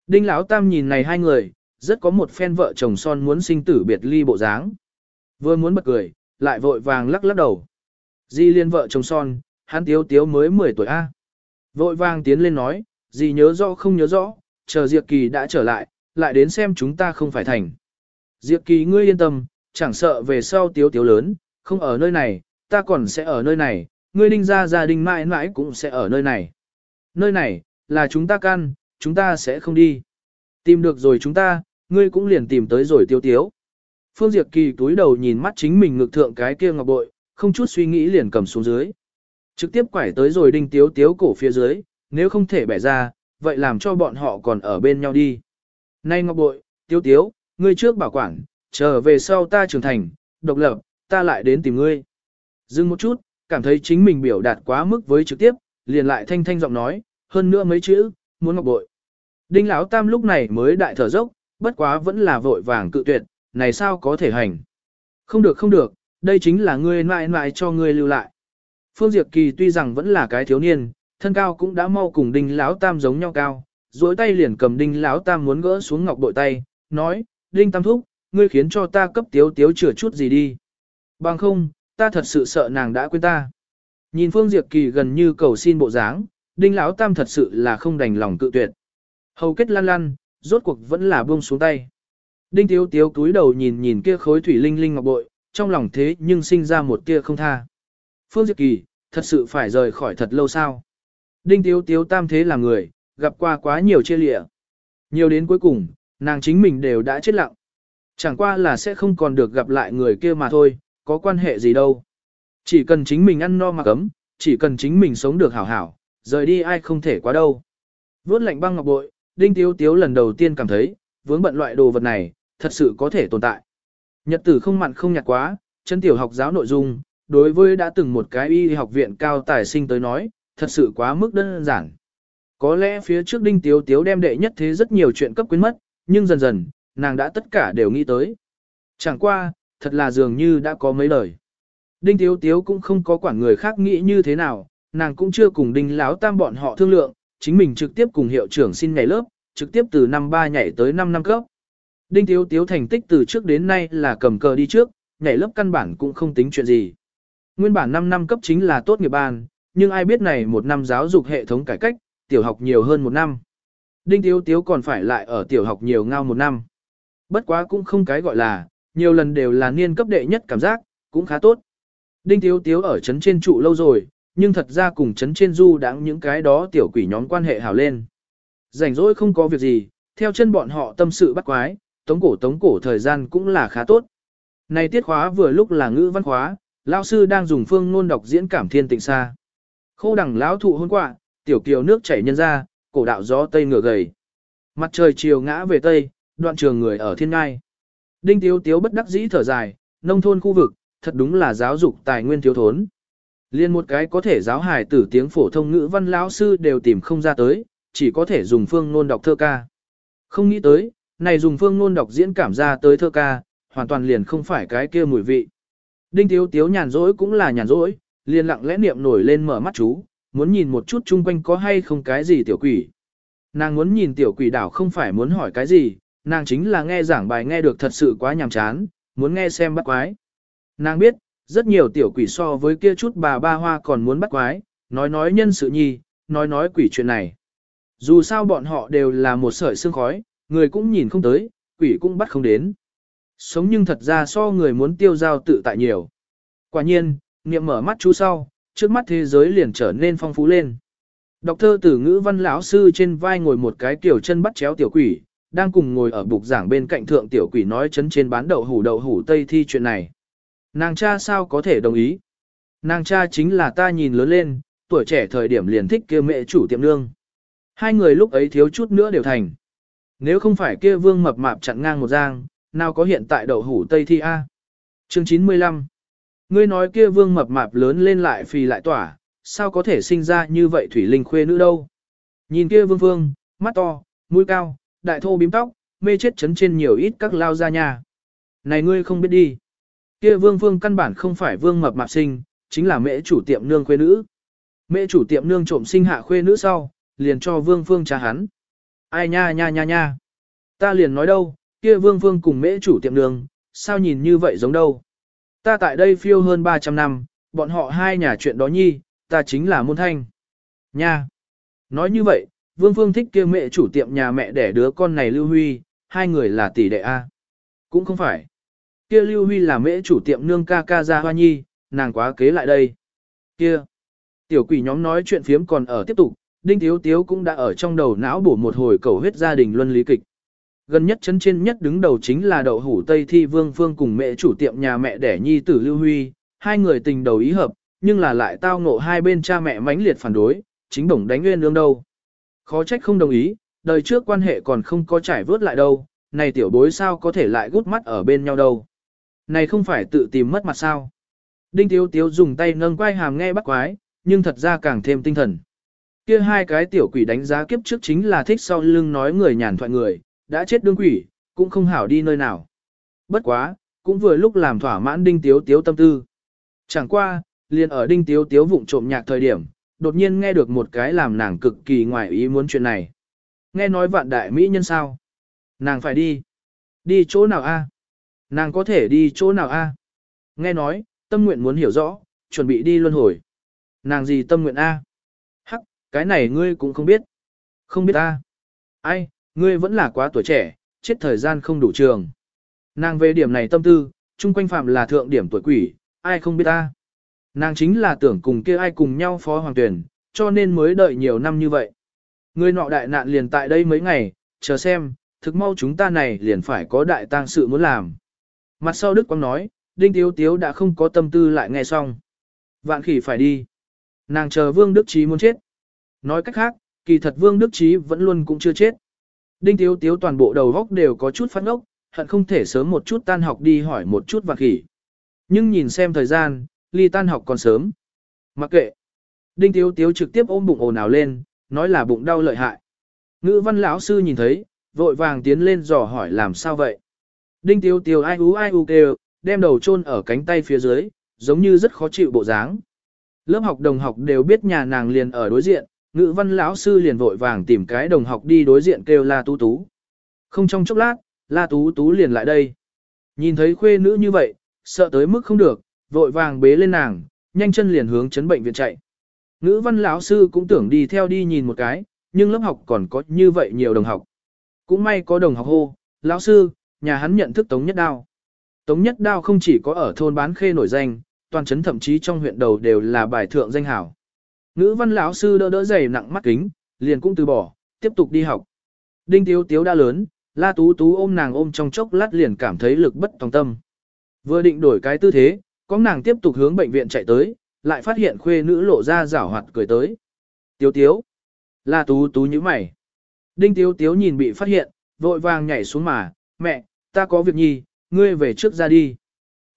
Đinh Lão Tam nhìn này hai người, rất có một phen vợ chồng son muốn sinh tử biệt ly bộ dáng. Vừa muốn bật cười, lại vội vàng lắc lắc đầu. Di liên vợ chồng son, hắn tiếu tiếu mới 10 tuổi A. Vội vàng tiến lên nói, gì nhớ rõ không nhớ rõ, chờ Diệp Kỳ đã trở lại, lại đến xem chúng ta không phải thành. Diệp Kỳ ngươi yên tâm, chẳng sợ về sau tiếu tiếu lớn, không ở nơi này, ta còn sẽ ở nơi này, ngươi đinh ra gia đình mãi mãi cũng sẽ ở nơi này. Nơi này, là chúng ta căn, chúng ta sẽ không đi. Tìm được rồi chúng ta, ngươi cũng liền tìm tới rồi tiêu tiếu. Phương Diệp Kỳ túi đầu nhìn mắt chính mình ngực thượng cái kia ngọc bội, không chút suy nghĩ liền cầm xuống dưới. Trực tiếp quải tới rồi đinh tiếu tiếu cổ phía dưới, nếu không thể bẻ ra, vậy làm cho bọn họ còn ở bên nhau đi. Nay ngọc bội, tiếu tiếu, ngươi trước bảo quản, trở về sau ta trưởng thành, độc lập, ta lại đến tìm ngươi. Dừng một chút, cảm thấy chính mình biểu đạt quá mức với trực tiếp, liền lại thanh thanh giọng nói, hơn nữa mấy chữ, muốn ngọc bội. Đinh Lão Tam lúc này mới đại thở dốc, bất quá vẫn là vội vàng cự tuyệt, này sao có thể hành. Không được không được, đây chính là ngươi mãi mãi cho ngươi lưu lại. Phương Diệp Kỳ tuy rằng vẫn là cái thiếu niên, thân cao cũng đã mau cùng Đinh Lão Tam giống nhau cao, duỗi tay liền cầm Đinh Lão Tam muốn gỡ xuống ngọc bội tay, nói, Đinh Tam Thúc, ngươi khiến cho ta cấp tiếu tiếu chữa chút gì đi. Bằng không, ta thật sự sợ nàng đã quên ta. Nhìn Phương Diệp Kỳ gần như cầu xin bộ dáng, Đinh Lão Tam thật sự là không đành lòng cự tuyệt. Hầu kết lăn lăn, rốt cuộc vẫn là buông xuống tay. Đinh Tiếu Tiếu cúi đầu nhìn nhìn kia khối thủy linh linh ngọc bội, trong lòng thế nhưng sinh ra một tia không tha. Phương Diệp Kỳ, thật sự phải rời khỏi thật lâu sao? Đinh Tiếu Tiếu tam thế là người, gặp qua quá nhiều chia lịa. Nhiều đến cuối cùng, nàng chính mình đều đã chết lặng. Chẳng qua là sẽ không còn được gặp lại người kia mà thôi, có quan hệ gì đâu. Chỉ cần chính mình ăn no mặc ấm, chỉ cần chính mình sống được hảo hảo, rời đi ai không thể quá đâu. Vốt lạnh băng ngọc bội, Đinh Tiếu Tiếu lần đầu tiên cảm thấy, vướng bận loại đồ vật này, thật sự có thể tồn tại. Nhật tử không mặn không nhạt quá, chân tiểu học giáo nội dung, đối với đã từng một cái y học viện cao tài sinh tới nói, thật sự quá mức đơn giản. Có lẽ phía trước Đinh Tiếu Tiếu đem đệ nhất thế rất nhiều chuyện cấp quyến mất, nhưng dần dần, nàng đã tất cả đều nghĩ tới. Chẳng qua, thật là dường như đã có mấy lời. Đinh Tiếu Tiếu cũng không có quản người khác nghĩ như thế nào, nàng cũng chưa cùng Đinh Láo Tam bọn họ thương lượng, chính mình trực tiếp cùng hiệu trưởng xin nhảy lớp, trực tiếp từ năm 3 nhảy tới 5 năm cấp. Đinh Tiếu Tiếu thành tích từ trước đến nay là cầm cờ đi trước, nhảy lớp căn bản cũng không tính chuyện gì. Nguyên bản 5 năm cấp chính là tốt nghiệp ban, nhưng ai biết này một năm giáo dục hệ thống cải cách, tiểu học nhiều hơn một năm. Đinh Tiếu Tiếu còn phải lại ở tiểu học nhiều ngao một năm. Bất quá cũng không cái gọi là, nhiều lần đều là niên cấp đệ nhất cảm giác, cũng khá tốt. Đinh Tiếu Tiếu ở chấn trên trụ lâu rồi, nhưng thật ra cùng chấn trên du đáng những cái đó tiểu quỷ nhóm quan hệ hào lên. Rảnh rỗi không có việc gì, theo chân bọn họ tâm sự bắt quái, tống cổ tống cổ thời gian cũng là khá tốt. Này tiết khóa vừa lúc là ngữ văn khóa, lão sư đang dùng phương ngôn đọc diễn cảm thiên tịnh xa. Khô đẳng lão thụ hôn quạ, tiểu kiều nước chảy nhân ra, cổ đạo gió tây ngửa gầy. Mặt trời chiều ngã về tây, đoạn trường người ở thiên ngai. Đinh tiếu tiếu bất đắc dĩ thở dài, nông thôn khu vực, thật đúng là giáo dục tài nguyên thiếu thốn. Liên một cái có thể giáo hài tử tiếng phổ thông ngữ văn lão sư đều tìm không ra tới, chỉ có thể dùng phương ngôn đọc thơ ca. Không nghĩ tới, này dùng phương ngôn đọc diễn cảm ra tới thơ ca, hoàn toàn liền không phải cái kia mùi vị. Đinh Tiếu Tiếu nhàn rỗi cũng là nhàn rỗi, liền lặng lẽ niệm nổi lên mở mắt chú, muốn nhìn một chút chung quanh có hay không cái gì tiểu quỷ. Nàng muốn nhìn tiểu quỷ đảo không phải muốn hỏi cái gì, nàng chính là nghe giảng bài nghe được thật sự quá nhàm chán, muốn nghe xem bắt quái. Nàng biết, rất nhiều tiểu quỷ so với kia chút bà ba hoa còn muốn bắt quái, nói nói nhân sự nhi, nói nói quỷ chuyện này. Dù sao bọn họ đều là một sợi xương khói, người cũng nhìn không tới, quỷ cũng bắt không đến. Sống nhưng thật ra so người muốn tiêu giao tự tại nhiều. Quả nhiên, niệm mở mắt chú sau, trước mắt thế giới liền trở nên phong phú lên. Đọc thơ từ ngữ văn lão sư trên vai ngồi một cái kiểu chân bắt chéo tiểu quỷ, đang cùng ngồi ở bục giảng bên cạnh thượng tiểu quỷ nói chấn trên bán đậu hủ đậu hủ tây thi chuyện này. Nàng cha sao có thể đồng ý? Nàng cha chính là ta nhìn lớn lên, tuổi trẻ thời điểm liền thích kia mẹ chủ tiệm nương. Hai người lúc ấy thiếu chút nữa đều thành. Nếu không phải kia vương mập mạp chặn ngang một giang, nào có hiện tại đậu hủ Tây Thi A. Chương 95 Ngươi nói kia vương mập mạp lớn lên lại phì lại tỏa, sao có thể sinh ra như vậy thủy linh khuê nữ đâu. Nhìn kia vương vương, mắt to, mũi cao, đại thô bím tóc, mê chết chấn trên nhiều ít các lao ra nhà. Này ngươi không biết đi. Kia vương vương căn bản không phải vương mập mạp sinh, chính là mẹ chủ tiệm nương khuê nữ. Mẹ chủ tiệm nương trộm sinh hạ khuê nữ sau, liền cho vương vương trả hắn. Ai nha nha nha nha. Ta liền nói đâu, kia vương vương cùng mễ chủ tiệm đường, sao nhìn như vậy giống đâu. Ta tại đây phiêu hơn 300 năm, bọn họ hai nhà chuyện đó nhi, ta chính là môn thanh. Nha! Nói như vậy, Vương Phương thích kia mẹ chủ tiệm nhà mẹ đẻ đứa con này Lưu Huy, hai người là tỷ đệ A. Cũng không phải. Kia Lưu Huy là mẹ chủ tiệm nương ca ca ra hoa nhi, nàng quá kế lại đây. Kia! Tiểu quỷ nhóm nói chuyện phiếm còn ở tiếp tục, Đinh thiếu Tiếu cũng đã ở trong đầu não bổ một hồi cầu huyết gia đình luân lý kịch. Gần nhất chân trên nhất đứng đầu chính là đậu hủ Tây Thi Vương Phương cùng mẹ chủ tiệm nhà mẹ đẻ nhi tử Lưu Huy, hai người tình đầu ý hợp, nhưng là lại tao ngộ hai bên cha mẹ mãnh liệt phản đối, chính bổng đánh nguyên lương đâu. Khó trách không đồng ý, đời trước quan hệ còn không có trải vớt lại đâu, này tiểu bối sao có thể lại gút mắt ở bên nhau đâu. Này không phải tự tìm mất mặt sao. Đinh Tiếu Tiếu dùng tay nâng quay hàm nghe bắt quái, nhưng thật ra càng thêm tinh thần. Kia hai cái tiểu quỷ đánh giá kiếp trước chính là thích sau lưng nói người nhàn thoại người, đã chết đương quỷ, cũng không hảo đi nơi nào. Bất quá, cũng vừa lúc làm thỏa mãn đinh tiếu tiếu tâm tư. Chẳng qua, liền ở đinh tiếu tiếu vụng trộm nhạc thời điểm, đột nhiên nghe được một cái làm nàng cực kỳ ngoài ý muốn chuyện này. Nghe nói vạn đại mỹ nhân sao? Nàng phải đi. Đi chỗ nào a? Nàng có thể đi chỗ nào a? Nghe nói, tâm nguyện muốn hiểu rõ, chuẩn bị đi luân hồi. Nàng gì tâm nguyện a? Hắc, cái này ngươi cũng không biết. Không biết a? Ai, ngươi vẫn là quá tuổi trẻ, chết thời gian không đủ trường. Nàng về điểm này tâm tư, chung quanh phạm là thượng điểm tuổi quỷ, ai không biết ta. Nàng chính là tưởng cùng kia ai cùng nhau phó hoàng tuyển, cho nên mới đợi nhiều năm như vậy. Người nọ đại nạn liền tại đây mấy ngày, chờ xem, thực mau chúng ta này liền phải có đại tang sự muốn làm. Mặt sau Đức Quang nói, Đinh Tiếu Tiếu đã không có tâm tư lại nghe xong. Vạn khỉ phải đi. Nàng chờ Vương Đức Trí muốn chết. Nói cách khác, kỳ thật Vương Đức Trí vẫn luôn cũng chưa chết. Đinh Tiếu Tiếu toàn bộ đầu góc đều có chút phát ngốc, hận không thể sớm một chút tan học đi hỏi một chút vạn khỉ. Nhưng nhìn xem thời gian, ly tan học còn sớm. Mặc kệ. Đinh Tiếu Tiếu trực tiếp ôm bụng ồn ào lên, nói là bụng đau lợi hại. Ngữ văn lão sư nhìn thấy, vội vàng tiến lên dò hỏi làm sao vậy. Đinh Tiếu Tiếu ai ú ai ú kêu, đem đầu chôn ở cánh tay phía dưới, giống như rất khó chịu bộ dáng. Lớp học đồng học đều biết nhà nàng liền ở đối diện, ngữ văn lão sư liền vội vàng tìm cái đồng học đi đối diện kêu La Tú Tú. Không trong chốc lát, La Tú Tú liền lại đây. Nhìn thấy khuê nữ như vậy, sợ tới mức không được, vội vàng bế lên nàng, nhanh chân liền hướng chấn bệnh viện chạy. Ngữ văn lão sư cũng tưởng đi theo đi nhìn một cái, nhưng lớp học còn có như vậy nhiều đồng học. Cũng may có đồng học hô, lão sư, nhà hắn nhận thức Tống Nhất Đao. Tống Nhất Đao không chỉ có ở thôn bán khê nổi danh, toàn chấn thậm chí trong huyện đầu đều là bài thượng danh hảo. Ngữ văn lão sư đỡ đỡ dày nặng mắt kính, liền cũng từ bỏ, tiếp tục đi học. Đinh Tiếu Tiếu đã lớn, La Tú Tú ôm nàng ôm trong chốc lát liền cảm thấy lực bất tòng tâm. Vừa định đổi cái tư thế, có nàng tiếp tục hướng bệnh viện chạy tới, lại phát hiện khuê nữ lộ ra rảo hoạt cười tới. Tiếu Tiếu. La Tú Tú như mày. Đinh Tiếu Tiếu nhìn bị phát hiện, vội vàng nhảy xuống mà, mẹ, ta có việc nhi, ngươi về trước ra đi.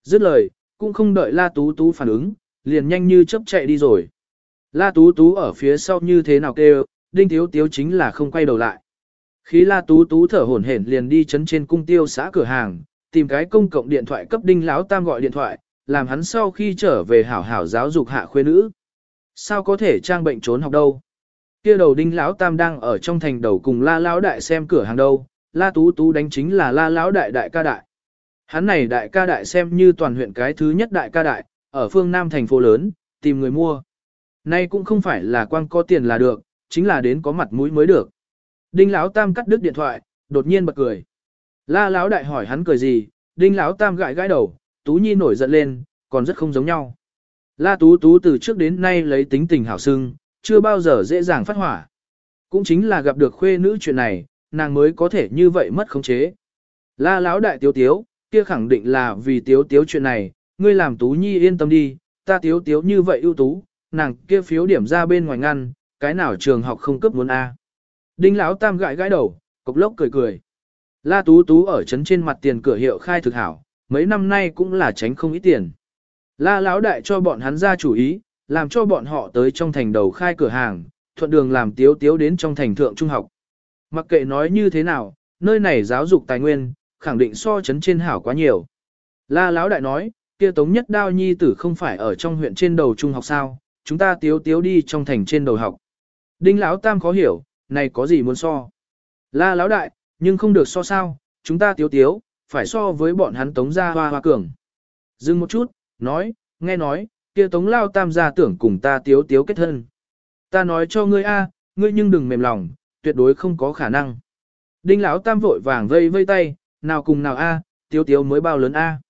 Dứt lời, cũng không đợi La Tú Tú phản ứng, liền nhanh như chớp chạy đi rồi. La Tú Tú ở phía sau như thế nào kêu, Đinh Tiếu Tiếu chính là không quay đầu lại. Khi La Tú Tú thở hổn hển liền đi chấn trên cung tiêu xã cửa hàng, tìm cái công cộng điện thoại cấp Đinh Lão Tam gọi điện thoại, làm hắn sau khi trở về hảo hảo giáo dục hạ khuê nữ. Sao có thể trang bệnh trốn học đâu? Kia đầu Đinh Lão Tam đang ở trong thành đầu cùng La Lão Đại xem cửa hàng đâu, La Tú Tú đánh chính là La Lão Đại đại ca đại. Hắn này đại ca đại xem như toàn huyện cái thứ nhất đại ca đại, ở phương Nam thành phố lớn, tìm người mua. Nay cũng không phải là quang có tiền là được, chính là đến có mặt mũi mới được. Đinh Lão Tam cắt đứt điện thoại, đột nhiên bật cười. La Lão đại hỏi hắn cười gì, Đinh Lão Tam gãi gãi đầu, Tú Nhi nổi giận lên, còn rất không giống nhau. La Tú Tú từ trước đến nay lấy tính tình hảo sưng, chưa bao giờ dễ dàng phát hỏa. Cũng chính là gặp được khuê nữ chuyện này, nàng mới có thể như vậy mất khống chế. La Lão đại tiếu tiếu, kia khẳng định là vì tiếu tiếu chuyện này, ngươi làm Tú Nhi yên tâm đi, ta tiếu tiếu như vậy ưu tú, nàng kia phiếu điểm ra bên ngoài ngăn, cái nào trường học không cấp muốn A. Đinh Lão Tam gãi gãi đầu, cục lốc cười cười. La Tú Tú ở trấn trên mặt tiền cửa hiệu khai thực hảo, mấy năm nay cũng là tránh không ít tiền. La Lão Đại cho bọn hắn ra chủ ý, làm cho bọn họ tới trong thành đầu khai cửa hàng, thuận đường làm tiếu tiếu đến trong thành thượng trung học. Mặc kệ nói như thế nào, nơi này giáo dục tài nguyên, khẳng định so chấn trên hảo quá nhiều. La Lão Đại nói, kia tống nhất đao nhi tử không phải ở trong huyện trên đầu trung học sao, chúng ta tiếu tiếu đi trong thành trên đầu học. Đinh Lão Tam khó hiểu, này có gì muốn so. La Lão Đại, nhưng không được so sao, chúng ta tiếu tiếu, phải so với bọn hắn tống gia hoa hoa cường. Dừng một chút, nói, nghe nói, kia tống lao tam gia tưởng cùng ta tiếu tiếu kết thân. Ta nói cho ngươi a, ngươi nhưng đừng mềm lòng, tuyệt đối không có khả năng. Đinh lão tam vội vàng vây vây tay, nào cùng nào a, tiếu tiếu mới bao lớn a.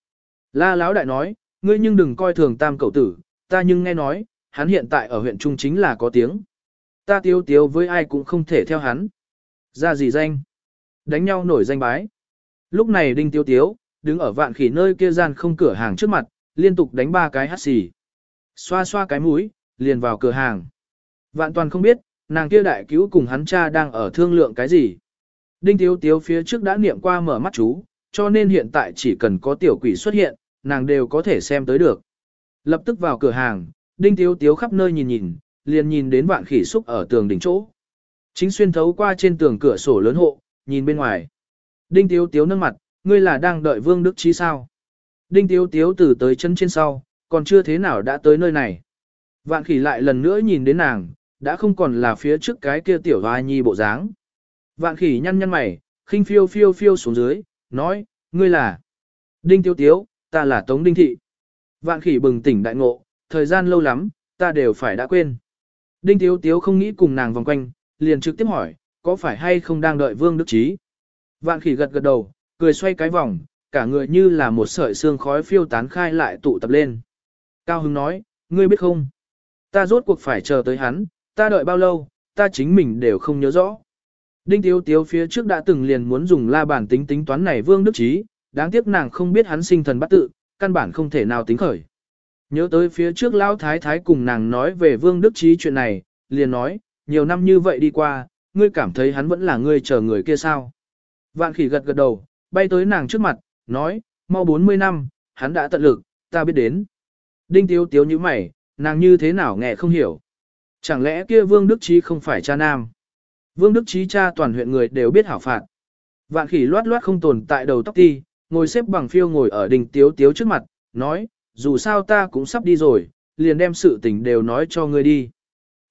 La lão đại nói, ngươi nhưng đừng coi thường tam cậu tử, ta nhưng nghe nói, hắn hiện tại ở huyện Trung chính là có tiếng. Ta tiếu tiếu với ai cũng không thể theo hắn. Ra gì danh? Đánh nhau nổi danh bái. Lúc này đinh tiếu tiếu, đứng ở vạn khỉ nơi kia gian không cửa hàng trước mặt, liên tục đánh ba cái hắt xì. Xoa xoa cái mũi, liền vào cửa hàng. Vạn toàn không biết, nàng kia đại cứu cùng hắn cha đang ở thương lượng cái gì. Đinh tiếu tiếu phía trước đã niệm qua mở mắt chú, cho nên hiện tại chỉ cần có tiểu quỷ xuất hiện, nàng đều có thể xem tới được. Lập tức vào cửa hàng, đinh tiếu tiếu khắp nơi nhìn nhìn, liền nhìn đến vạn khỉ xúc ở tường đỉnh chỗ. Chính xuyên thấu qua trên tường cửa sổ lớn hộ, nhìn bên ngoài. Đinh tiếu tiếu nâng mặt, ngươi là đang đợi vương đức trí sao. Đinh tiếu tiếu từ tới chân trên sau, còn chưa thế nào đã tới nơi này. Vạn khỉ lại lần nữa nhìn đến nàng, đã không còn là phía trước cái kia tiểu hoa nhi bộ dáng. Vạn khỉ nhăn nhăn mày, khinh phiêu phiêu phiêu xuống dưới, nói, ngươi là Đinh tiếu tiếu, ta là Tống Đinh Thị. Vạn khỉ bừng tỉnh đại ngộ, thời gian lâu lắm, ta đều phải đã quên. Đinh tiếu tiếu không nghĩ cùng nàng vòng quanh, liền trực tiếp hỏi, có phải hay không đang đợi Vương Đức Trí? Vạn khỉ gật gật đầu, cười xoay cái vòng, cả người như là một sợi xương khói phiêu tán khai lại tụ tập lên. Cao Hưng nói, ngươi biết không? Ta rốt cuộc phải chờ tới hắn, ta đợi bao lâu, ta chính mình đều không nhớ rõ. Đinh Tiếu Tiếu phía trước đã từng liền muốn dùng la bản tính tính toán này Vương Đức Trí, đáng tiếc nàng không biết hắn sinh thần bắt tự, căn bản không thể nào tính khởi. Nhớ tới phía trước Lão Thái Thái cùng nàng nói về Vương Đức Trí chuyện này, liền nói, nhiều năm như vậy đi qua, ngươi cảm thấy hắn vẫn là ngươi chờ người kia sao. Vạn khỉ gật gật đầu, bay tới nàng trước mặt, nói, mau 40 năm, hắn đã tận lực, ta biết đến. Đinh Tiếu Tiếu như mày, nàng như thế nào nghe không hiểu. Chẳng lẽ kia Vương Đức Trí không phải cha nam? Vương Đức Trí cha toàn huyện người đều biết hảo phạt. Vạn khỉ loát loát không tồn tại đầu tóc ti, ngồi xếp bằng phiêu ngồi ở đinh tiếu tiếu trước mặt, nói, dù sao ta cũng sắp đi rồi, liền đem sự tình đều nói cho ngươi đi.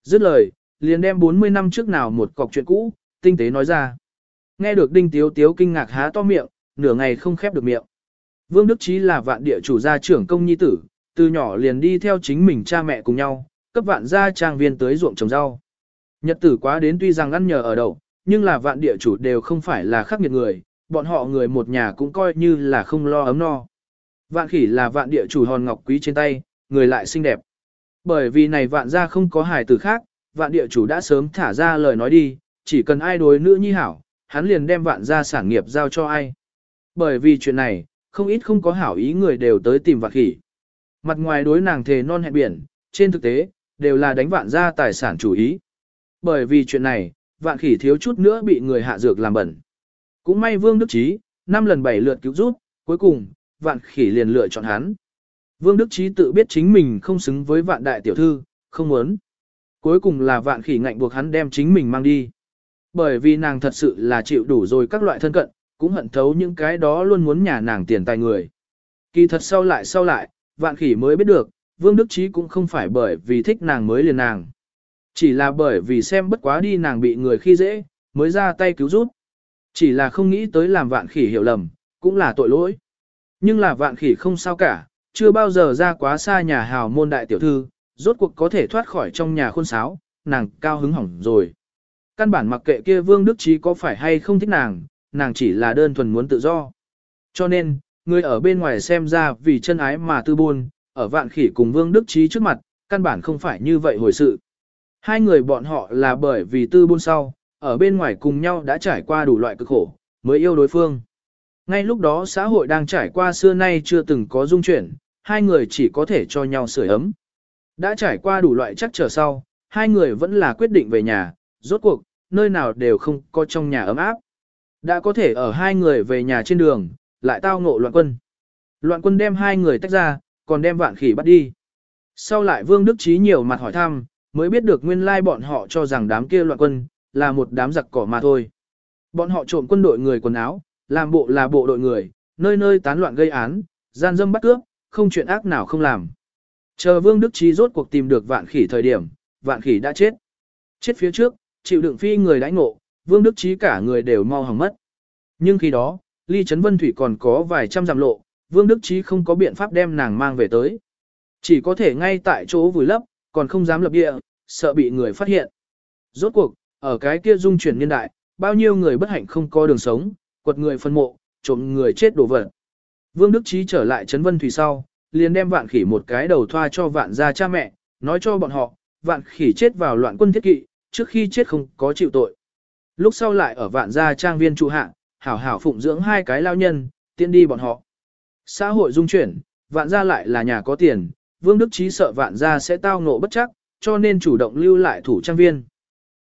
Dứt lời, liền đem 40 năm trước nào một cọc chuyện cũ, tinh tế nói ra. Nghe được đinh tiếu tiếu kinh ngạc há to miệng, nửa ngày không khép được miệng. Vương Đức Trí là vạn địa chủ gia trưởng công nhi tử, từ nhỏ liền đi theo chính mình cha mẹ cùng nhau, cấp vạn gia trang viên tới ruộng trồng rau. Nhật tử quá đến tuy rằng ăn nhờ ở đậu, nhưng là vạn địa chủ đều không phải là khắc nghiệt người, bọn họ người một nhà cũng coi như là không lo ấm no. Vạn khỉ là vạn địa chủ hòn ngọc quý trên tay, người lại xinh đẹp. Bởi vì này vạn gia không có hài tử khác, vạn địa chủ đã sớm thả ra lời nói đi, chỉ cần ai đối nữ nhi hảo, hắn liền đem vạn gia sản nghiệp giao cho ai. Bởi vì chuyện này, không ít không có hảo ý người đều tới tìm vạn khỉ. Mặt ngoài đối nàng thề non hẹn biển, trên thực tế, đều là đánh vạn gia tài sản chủ ý. Bởi vì chuyện này, vạn khỉ thiếu chút nữa bị người hạ dược làm bẩn. Cũng may Vương Đức Trí, năm lần bảy lượt cứu giúp, cuối cùng, vạn khỉ liền lựa chọn hắn. Vương Đức Trí tự biết chính mình không xứng với vạn đại tiểu thư, không muốn. Cuối cùng là vạn khỉ ngạnh buộc hắn đem chính mình mang đi. Bởi vì nàng thật sự là chịu đủ rồi các loại thân cận, cũng hận thấu những cái đó luôn muốn nhà nàng tiền tài người. Kỳ thật sau lại sau lại, vạn khỉ mới biết được, Vương Đức Trí cũng không phải bởi vì thích nàng mới liền nàng. Chỉ là bởi vì xem bất quá đi nàng bị người khi dễ, mới ra tay cứu giúp. Chỉ là không nghĩ tới làm vạn khỉ hiểu lầm, cũng là tội lỗi. Nhưng là vạn khỉ không sao cả, chưa bao giờ ra quá xa nhà hào môn đại tiểu thư, rốt cuộc có thể thoát khỏi trong nhà khôn sáo, nàng cao hứng hỏng rồi. Căn bản mặc kệ kia Vương Đức Trí có phải hay không thích nàng, nàng chỉ là đơn thuần muốn tự do. Cho nên, người ở bên ngoài xem ra vì chân ái mà tư buôn, ở vạn khỉ cùng Vương Đức Trí trước mặt, căn bản không phải như vậy hồi sự. Hai người bọn họ là bởi vì tư buôn sau, ở bên ngoài cùng nhau đã trải qua đủ loại cực khổ, mới yêu đối phương. Ngay lúc đó xã hội đang trải qua xưa nay chưa từng có dung chuyển, hai người chỉ có thể cho nhau sưởi ấm. Đã trải qua đủ loại chắc trở sau, hai người vẫn là quyết định về nhà, rốt cuộc, nơi nào đều không có trong nhà ấm áp. Đã có thể ở hai người về nhà trên đường, lại tao ngộ loạn quân. Loạn quân đem hai người tách ra, còn đem vạn khỉ bắt đi. Sau lại Vương Đức Trí nhiều mặt hỏi thăm, mới biết được nguyên lai bọn họ cho rằng đám kia loạn quân, là một đám giặc cỏ mà thôi. Bọn họ trộm quân đội người quần áo, làm bộ là bộ đội người, nơi nơi tán loạn gây án, gian dâm bắt cướp, không chuyện ác nào không làm. Chờ Vương Đức Trí rốt cuộc tìm được vạn khỉ thời điểm, vạn khỉ đã chết. Chết phía trước, chịu đựng phi người đãi ngộ, Vương Đức Trí cả người đều mau hỏng mất. Nhưng khi đó, Ly Trấn Vân Thủy còn có vài trăm dặm lộ, Vương Đức Trí không có biện pháp đem nàng mang về tới. Chỉ có thể ngay tại chỗ vùi lấp, còn không dám lập địa, sợ bị người phát hiện. Rốt cuộc, ở cái kia dung chuyển niên đại, bao nhiêu người bất hạnh không có đường sống, quật người phân mộ, trộm người chết đổ vật. Vương Đức Trí trở lại Trấn Vân Thủy sau, liền đem vạn khỉ một cái đầu thoa cho vạn gia cha mẹ, nói cho bọn họ, vạn khỉ chết vào loạn quân thiết kỵ, trước khi chết không có chịu tội. Lúc sau lại ở vạn gia trang viên trụ hạ, hảo hảo phụng dưỡng hai cái lao nhân, tiện đi bọn họ. Xã hội dung chuyển, vạn gia lại là nhà có tiền, Vương Đức Trí sợ vạn gia sẽ tao ngộ bất chắc, cho nên chủ động lưu lại thủ trang viên.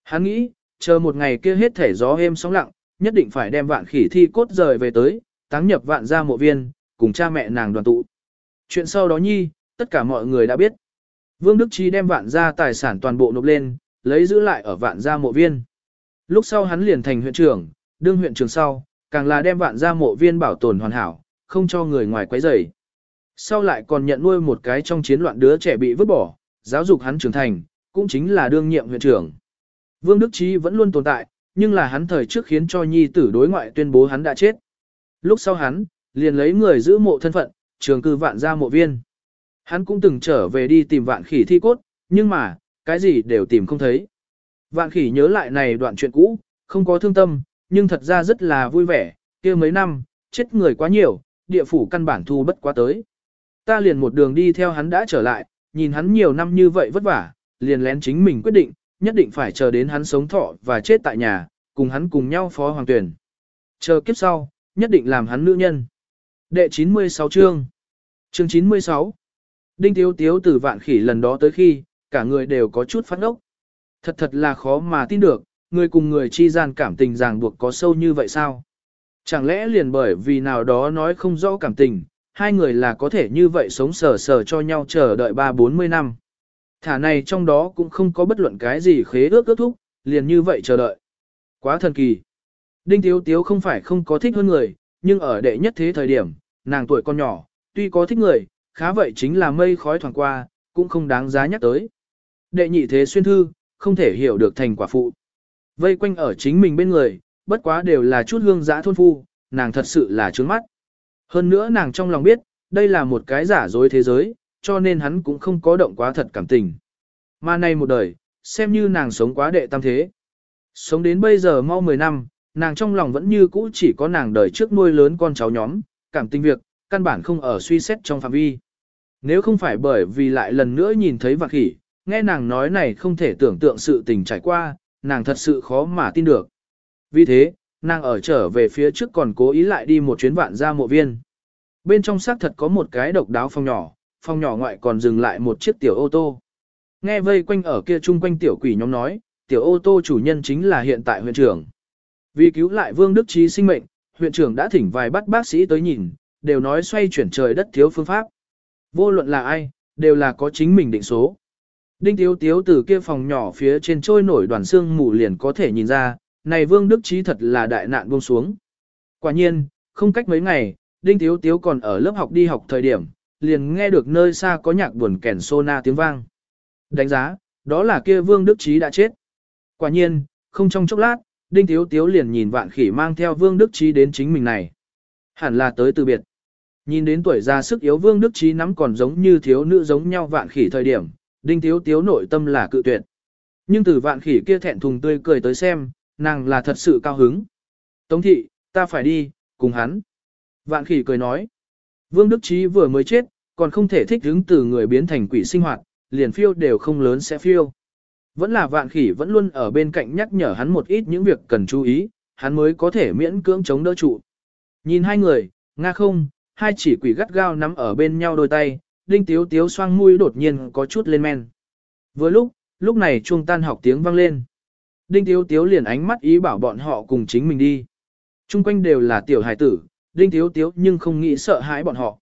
Hắn nghĩ, chờ một ngày kia hết thể gió êm sóng lặng, nhất định phải đem vạn khỉ thi cốt rời về tới, táng nhập vạn gia mộ viên, cùng cha mẹ nàng đoàn tụ. Chuyện sau đó nhi, tất cả mọi người đã biết. Vương Đức Trí đem vạn gia tài sản toàn bộ nộp lên, lấy giữ lại ở vạn gia mộ viên. Lúc sau hắn liền thành huyện trưởng, đương huyện trưởng sau, càng là đem vạn gia mộ viên bảo tồn hoàn hảo, không cho người ngoài quấy rầy. Sau lại còn nhận nuôi một cái trong chiến loạn đứa trẻ bị vứt bỏ, giáo dục hắn trưởng thành, cũng chính là đương nhiệm huyện trưởng. Vương Đức Trí vẫn luôn tồn tại, nhưng là hắn thời trước khiến cho nhi tử đối ngoại tuyên bố hắn đã chết. Lúc sau hắn, liền lấy người giữ mộ thân phận, trường cư vạn gia mộ viên. Hắn cũng từng trở về đi tìm vạn khỉ thi cốt, nhưng mà, cái gì đều tìm không thấy. Vạn khỉ nhớ lại này đoạn chuyện cũ, không có thương tâm, nhưng thật ra rất là vui vẻ, kia mấy năm, chết người quá nhiều, địa phủ căn bản thu bất quá tới. Ta liền một đường đi theo hắn đã trở lại, nhìn hắn nhiều năm như vậy vất vả, liền lén chính mình quyết định, nhất định phải chờ đến hắn sống thọ và chết tại nhà, cùng hắn cùng nhau phó hoàng tuyển. Chờ kiếp sau, nhất định làm hắn nữ nhân. Đệ 96 chương Chương 96 Đinh Tiếu Tiếu từ vạn khỉ lần đó tới khi, cả người đều có chút phát ốc. Thật thật là khó mà tin được, người cùng người chi gian cảm tình ràng buộc có sâu như vậy sao? Chẳng lẽ liền bởi vì nào đó nói không rõ cảm tình, hai người là có thể như vậy sống sờ sờ cho nhau chờ đợi ba bốn mươi năm. Thả này trong đó cũng không có bất luận cái gì khế ước ước thúc, liền như vậy chờ đợi. Quá thần kỳ. Đinh Tiếu Tiếu không phải không có thích hơn người, nhưng ở đệ nhất thế thời điểm, nàng tuổi con nhỏ, tuy có thích người, khá vậy chính là mây khói thoảng qua, cũng không đáng giá nhắc tới. Đệ nhị thế xuyên thư, không thể hiểu được thành quả phụ. Vây quanh ở chính mình bên người, bất quá đều là chút hương giã thôn phu, nàng thật sự là trướng mắt. Hơn nữa nàng trong lòng biết, đây là một cái giả dối thế giới, cho nên hắn cũng không có động quá thật cảm tình. Mà nay một đời, xem như nàng sống quá đệ tam thế. Sống đến bây giờ mau 10 năm, nàng trong lòng vẫn như cũ chỉ có nàng đời trước nuôi lớn con cháu nhóm, cảm tình việc, căn bản không ở suy xét trong phạm vi. Nếu không phải bởi vì lại lần nữa nhìn thấy vạc khỉ, nghe nàng nói này không thể tưởng tượng sự tình trải qua, nàng thật sự khó mà tin được. Vì thế, nàng ở trở về phía trước còn cố ý lại đi một chuyến vạn ra mộ viên. Bên trong xác thật có một cái độc đáo phòng nhỏ, phòng nhỏ ngoại còn dừng lại một chiếc tiểu ô tô. Nghe vây quanh ở kia chung quanh tiểu quỷ nhóm nói, tiểu ô tô chủ nhân chính là hiện tại huyện trưởng. Vì cứu lại Vương Đức Trí sinh mệnh, huyện trưởng đã thỉnh vài bắt bác sĩ tới nhìn, đều nói xoay chuyển trời đất thiếu phương pháp. Vô luận là ai, đều là có chính mình định số. Đinh Tiếu Tiếu từ kia phòng nhỏ phía trên trôi nổi đoàn xương mù liền có thể nhìn ra, này Vương Đức Trí thật là đại nạn buông xuống. Quả nhiên, không cách mấy ngày, Đinh Tiếu Tiếu còn ở lớp học đi học thời điểm, liền nghe được nơi xa có nhạc buồn kèn sona tiếng vang. Đánh giá, đó là kia Vương Đức Trí đã chết. Quả nhiên, không trong chốc lát, Đinh Tiếu Tiếu liền nhìn vạn khỉ mang theo Vương Đức Trí đến chính mình này. Hẳn là tới từ biệt. Nhìn đến tuổi già sức yếu Vương Đức Trí nắm còn giống như thiếu nữ giống nhau vạn khỉ thời điểm, Đinh Tiếu Tiếu nội tâm là cự tuyệt. Nhưng từ vạn khỉ kia thẹn thùng tươi cười tới xem, nàng là thật sự cao hứng. Tống thị, ta phải đi, cùng hắn. Vạn khỉ cười nói. Vương Đức Trí vừa mới chết, còn không thể thích hứng từ người biến thành quỷ sinh hoạt, liền phiêu đều không lớn sẽ phiêu. Vẫn là vạn khỉ vẫn luôn ở bên cạnh nhắc nhở hắn một ít những việc cần chú ý, hắn mới có thể miễn cưỡng chống đỡ trụ. Nhìn hai người, nga không, hai chỉ quỷ gắt gao nắm ở bên nhau đôi tay, đinh tiếu tiếu xoang mũi đột nhiên có chút lên men. Vừa lúc, lúc này chuông tan học tiếng vang lên. Đinh tiếu tiếu liền ánh mắt ý bảo bọn họ cùng chính mình đi. Trung quanh đều là tiểu hải tử, đinh tiếu tiếu nhưng không nghĩ sợ hãi bọn họ.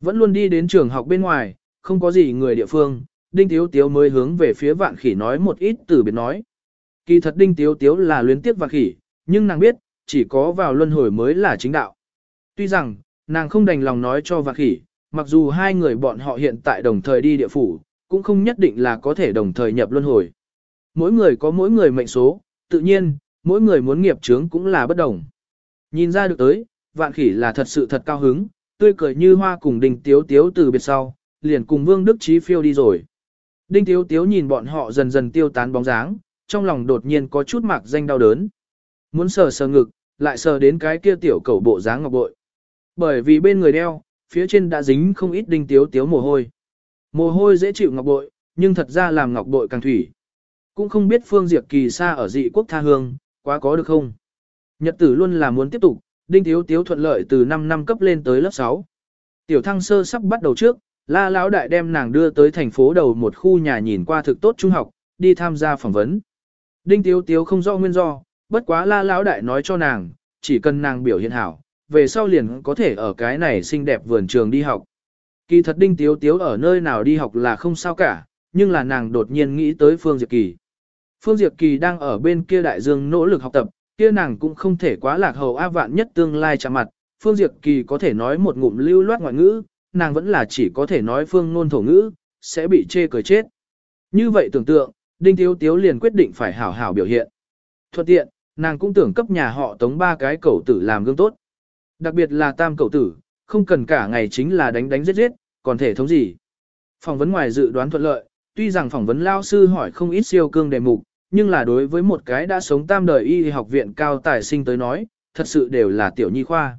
Vẫn luôn đi đến trường học bên ngoài, không có gì người địa phương, đinh tiếu tiếu mới hướng về phía vạn khỉ nói một ít từ biệt nói. Kỳ thật đinh tiếu tiếu là luyến tiếc vạn khỉ, nhưng nàng biết, chỉ có vào luân hồi mới là chính đạo. Tuy rằng, nàng không đành lòng nói cho vạn khỉ, mặc dù hai người bọn họ hiện tại đồng thời đi địa phủ, cũng không nhất định là có thể đồng thời nhập luân hồi. Mỗi người có mỗi người mệnh số, tự nhiên, mỗi người muốn nghiệp chướng cũng là bất đồng. Nhìn ra được tới, vạn khỉ là thật sự thật cao hứng, tươi cười như hoa cùng đình tiếu tiếu từ biệt sau, liền cùng Vương Đức Trí phiêu đi rồi. Đinh Tiếu Tiếu nhìn bọn họ dần dần tiêu tán bóng dáng, trong lòng đột nhiên có chút mạc danh đau đớn. Muốn sờ sờ ngực, lại sờ đến cái kia tiểu cẩu bộ dáng ngọc bội. Bởi vì bên người đeo, phía trên đã dính không ít Đinh Tiếu Tiếu mồ hôi. Mồ hôi dễ chịu ngọc bội, nhưng thật ra làm ngọc bội càng thủy. Cũng không biết Phương Diệp Kỳ xa ở dị quốc tha hương, quá có được không? Nhật tử luôn là muốn tiếp tục, Đinh Tiếu Tiếu thuận lợi từ 5 năm cấp lên tới lớp 6. Tiểu thăng sơ sắp bắt đầu trước, La Lão Đại đem nàng đưa tới thành phố đầu một khu nhà nhìn qua thực tốt trung học, đi tham gia phỏng vấn. Đinh Tiếu Tiếu không rõ nguyên do, bất quá La Lão Đại nói cho nàng, chỉ cần nàng biểu hiện hảo, về sau liền có thể ở cái này xinh đẹp vườn trường đi học. Kỳ thật Đinh Tiếu Tiếu ở nơi nào đi học là không sao cả, nhưng là nàng đột nhiên nghĩ tới Phương Diệp Kỳ. Phương Diệp Kỳ đang ở bên kia đại dương nỗ lực học tập, kia nàng cũng không thể quá lạc hậu a vạn nhất tương lai chạm mặt. Phương Diệp Kỳ có thể nói một ngụm lưu loát ngoại ngữ, nàng vẫn là chỉ có thể nói phương ngôn thổ ngữ, sẽ bị chê cười chết. Như vậy tưởng tượng, Đinh Tiếu Tiếu liền quyết định phải hảo hảo biểu hiện. Thuận tiện, nàng cũng tưởng cấp nhà họ tống ba cái cầu tử làm gương tốt. Đặc biệt là tam cậu tử, không cần cả ngày chính là đánh đánh giết giết, còn thể thống gì. Phỏng vấn ngoài dự đoán thuận lợi, tuy rằng phỏng vấn lao sư hỏi không ít siêu cương đề mục, nhưng là đối với một cái đã sống tam đời y học viện cao tài sinh tới nói, thật sự đều là tiểu nhi khoa.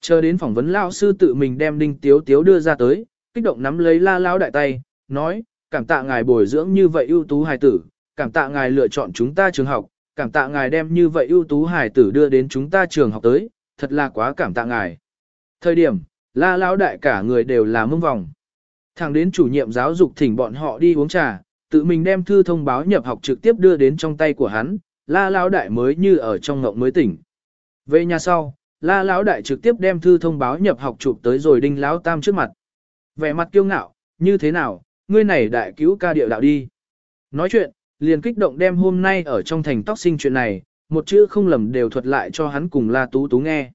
Chờ đến phỏng vấn lao sư tự mình đem đinh tiếu tiếu đưa ra tới, kích động nắm lấy la lao đại tay, nói, cảm tạ ngài bồi dưỡng như vậy ưu tú hài tử, cảm tạ ngài lựa chọn chúng ta trường học, cảm tạ ngài đem như vậy ưu tú hài tử đưa đến chúng ta trường học tới, thật là quá cảm tạ ngài. Thời điểm, la Lão đại cả người đều là mông vòng. Thẳng đến chủ nhiệm giáo dục thỉnh bọn họ đi uống trà, tự mình đem thư thông báo nhập học trực tiếp đưa đến trong tay của hắn, la lão đại mới như ở trong ngộng mới tỉnh. Về nhà sau, la lão đại trực tiếp đem thư thông báo nhập học chụp tới rồi đinh lão tam trước mặt. Vẻ mặt kiêu ngạo, như thế nào, ngươi này đại cứu ca địa đạo đi. Nói chuyện, liền kích động đem hôm nay ở trong thành tóc sinh chuyện này, một chữ không lầm đều thuật lại cho hắn cùng la tú tú nghe.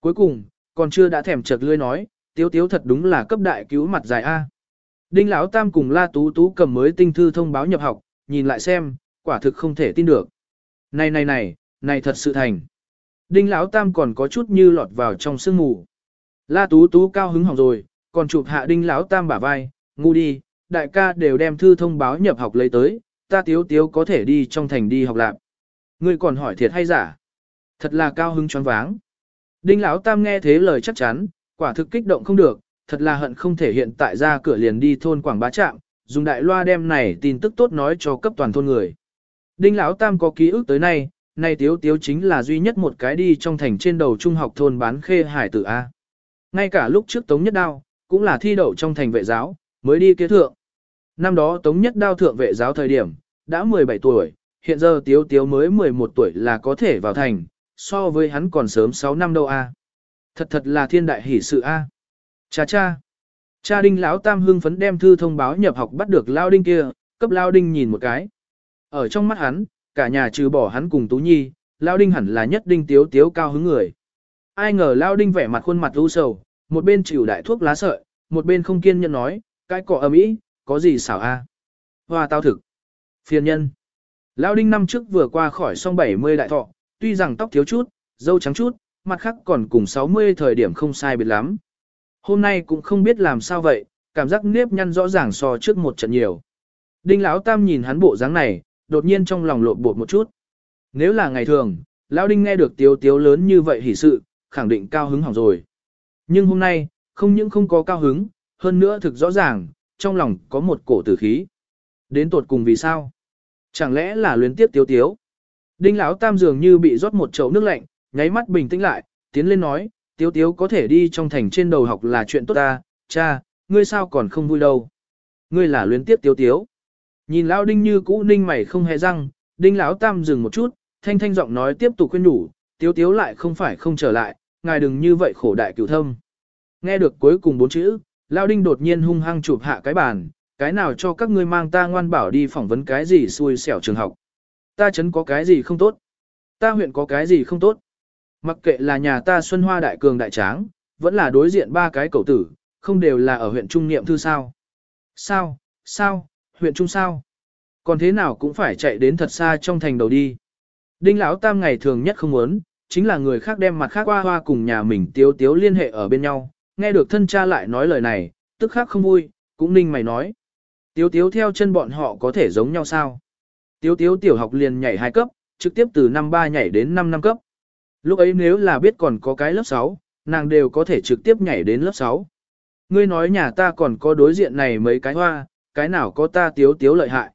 Cuối cùng, còn chưa đã thèm chật lươi nói, tiếu tiếu thật đúng là cấp đại cứu mặt dài A. Đinh Lão Tam cùng La Tú Tú cầm mới tinh thư thông báo nhập học, nhìn lại xem, quả thực không thể tin được. Này này này, này thật sự thành. Đinh Lão Tam còn có chút như lọt vào trong sương mù. La Tú Tú cao hứng hỏng rồi, còn chụp hạ Đinh Lão Tam bả vai, ngu đi, đại ca đều đem thư thông báo nhập học lấy tới, ta tiếu tiếu có thể đi trong thành đi học lạc. Ngươi còn hỏi thiệt hay giả? Thật là cao hứng choáng váng. Đinh Lão Tam nghe thế lời chắc chắn, quả thực kích động không được, thật là hận không thể hiện tại ra cửa liền đi thôn Quảng Bá Trạm, dùng đại loa đem này tin tức tốt nói cho cấp toàn thôn người. Đinh Lão Tam có ký ức tới nay, nay Tiếu Tiếu chính là duy nhất một cái đi trong thành trên đầu trung học thôn bán khê hải tử A. Ngay cả lúc trước Tống Nhất Đao, cũng là thi đậu trong thành vệ giáo, mới đi kế thượng. Năm đó Tống Nhất Đao thượng vệ giáo thời điểm, đã 17 tuổi, hiện giờ Tiếu Tiếu mới 11 tuổi là có thể vào thành, so với hắn còn sớm 6 năm đâu A. Thật thật là thiên đại hỷ sự A. Cha cha. Cha đinh lão tam hưng phấn đem thư thông báo nhập học bắt được lao đinh kia, cấp lao đinh nhìn một cái. Ở trong mắt hắn, cả nhà trừ bỏ hắn cùng Tú Nhi, lao đinh hẳn là nhất đinh tiếu tiếu cao hứng người. Ai ngờ lao đinh vẻ mặt khuôn mặt u sầu, một bên chịu đại thuốc lá sợi, một bên không kiên nhẫn nói, cái cỏ ầm ĩ, có gì xảo a? Hoa tao thực. Phiền nhân. Lao đinh năm trước vừa qua khỏi song 70 đại thọ, tuy rằng tóc thiếu chút, dâu trắng chút, mặt khác còn cùng 60 thời điểm không sai biệt lắm, Hôm nay cũng không biết làm sao vậy, cảm giác nếp nhăn rõ ràng so trước một trận nhiều. Đinh Lão Tam nhìn hắn bộ dáng này, đột nhiên trong lòng lộn bột một chút. Nếu là ngày thường, Lão Đinh nghe được tiếu tiếu lớn như vậy hỉ sự, khẳng định cao hứng hỏng rồi. Nhưng hôm nay, không những không có cao hứng, hơn nữa thực rõ ràng, trong lòng có một cổ tử khí. Đến tột cùng vì sao? Chẳng lẽ là luyến tiếp tiếu tiếu? Đinh Lão Tam dường như bị rót một chậu nước lạnh, nháy mắt bình tĩnh lại, tiến lên nói, tiếu tiếu có thể đi trong thành trên đầu học là chuyện tốt ta, cha, ngươi sao còn không vui đâu. Ngươi là luyến tiếp tiếu tiếu. Nhìn lão đinh như cũ ninh mày không hề răng, đinh lão tam dừng một chút, thanh thanh giọng nói tiếp tục khuyên nhủ, tiếu tiếu lại không phải không trở lại, ngài đừng như vậy khổ đại cửu thâm. Nghe được cuối cùng bốn chữ, lão đinh đột nhiên hung hăng chụp hạ cái bàn, cái nào cho các ngươi mang ta ngoan bảo đi phỏng vấn cái gì xui xẻo trường học. Ta chấn có cái gì không tốt. Ta huyện có cái gì không tốt. Mặc kệ là nhà ta Xuân Hoa Đại Cường Đại Tráng, vẫn là đối diện ba cái cậu tử, không đều là ở huyện Trung Niệm Thư sao. Sao, sao, huyện Trung sao? Còn thế nào cũng phải chạy đến thật xa trong thành đầu đi. Đinh Lão Tam ngày thường nhất không muốn, chính là người khác đem mặt khác qua hoa cùng nhà mình tiếu tiếu liên hệ ở bên nhau, nghe được thân cha lại nói lời này, tức khác không vui, cũng ninh mày nói. Tiếu tiếu theo chân bọn họ có thể giống nhau sao? Tiếu tiếu tiểu học liền nhảy hai cấp, trực tiếp từ năm 3 nhảy đến 5 năm cấp. Lúc ấy nếu là biết còn có cái lớp 6, nàng đều có thể trực tiếp nhảy đến lớp 6. Ngươi nói nhà ta còn có đối diện này mấy cái hoa, cái nào có ta tiếu tiếu lợi hại.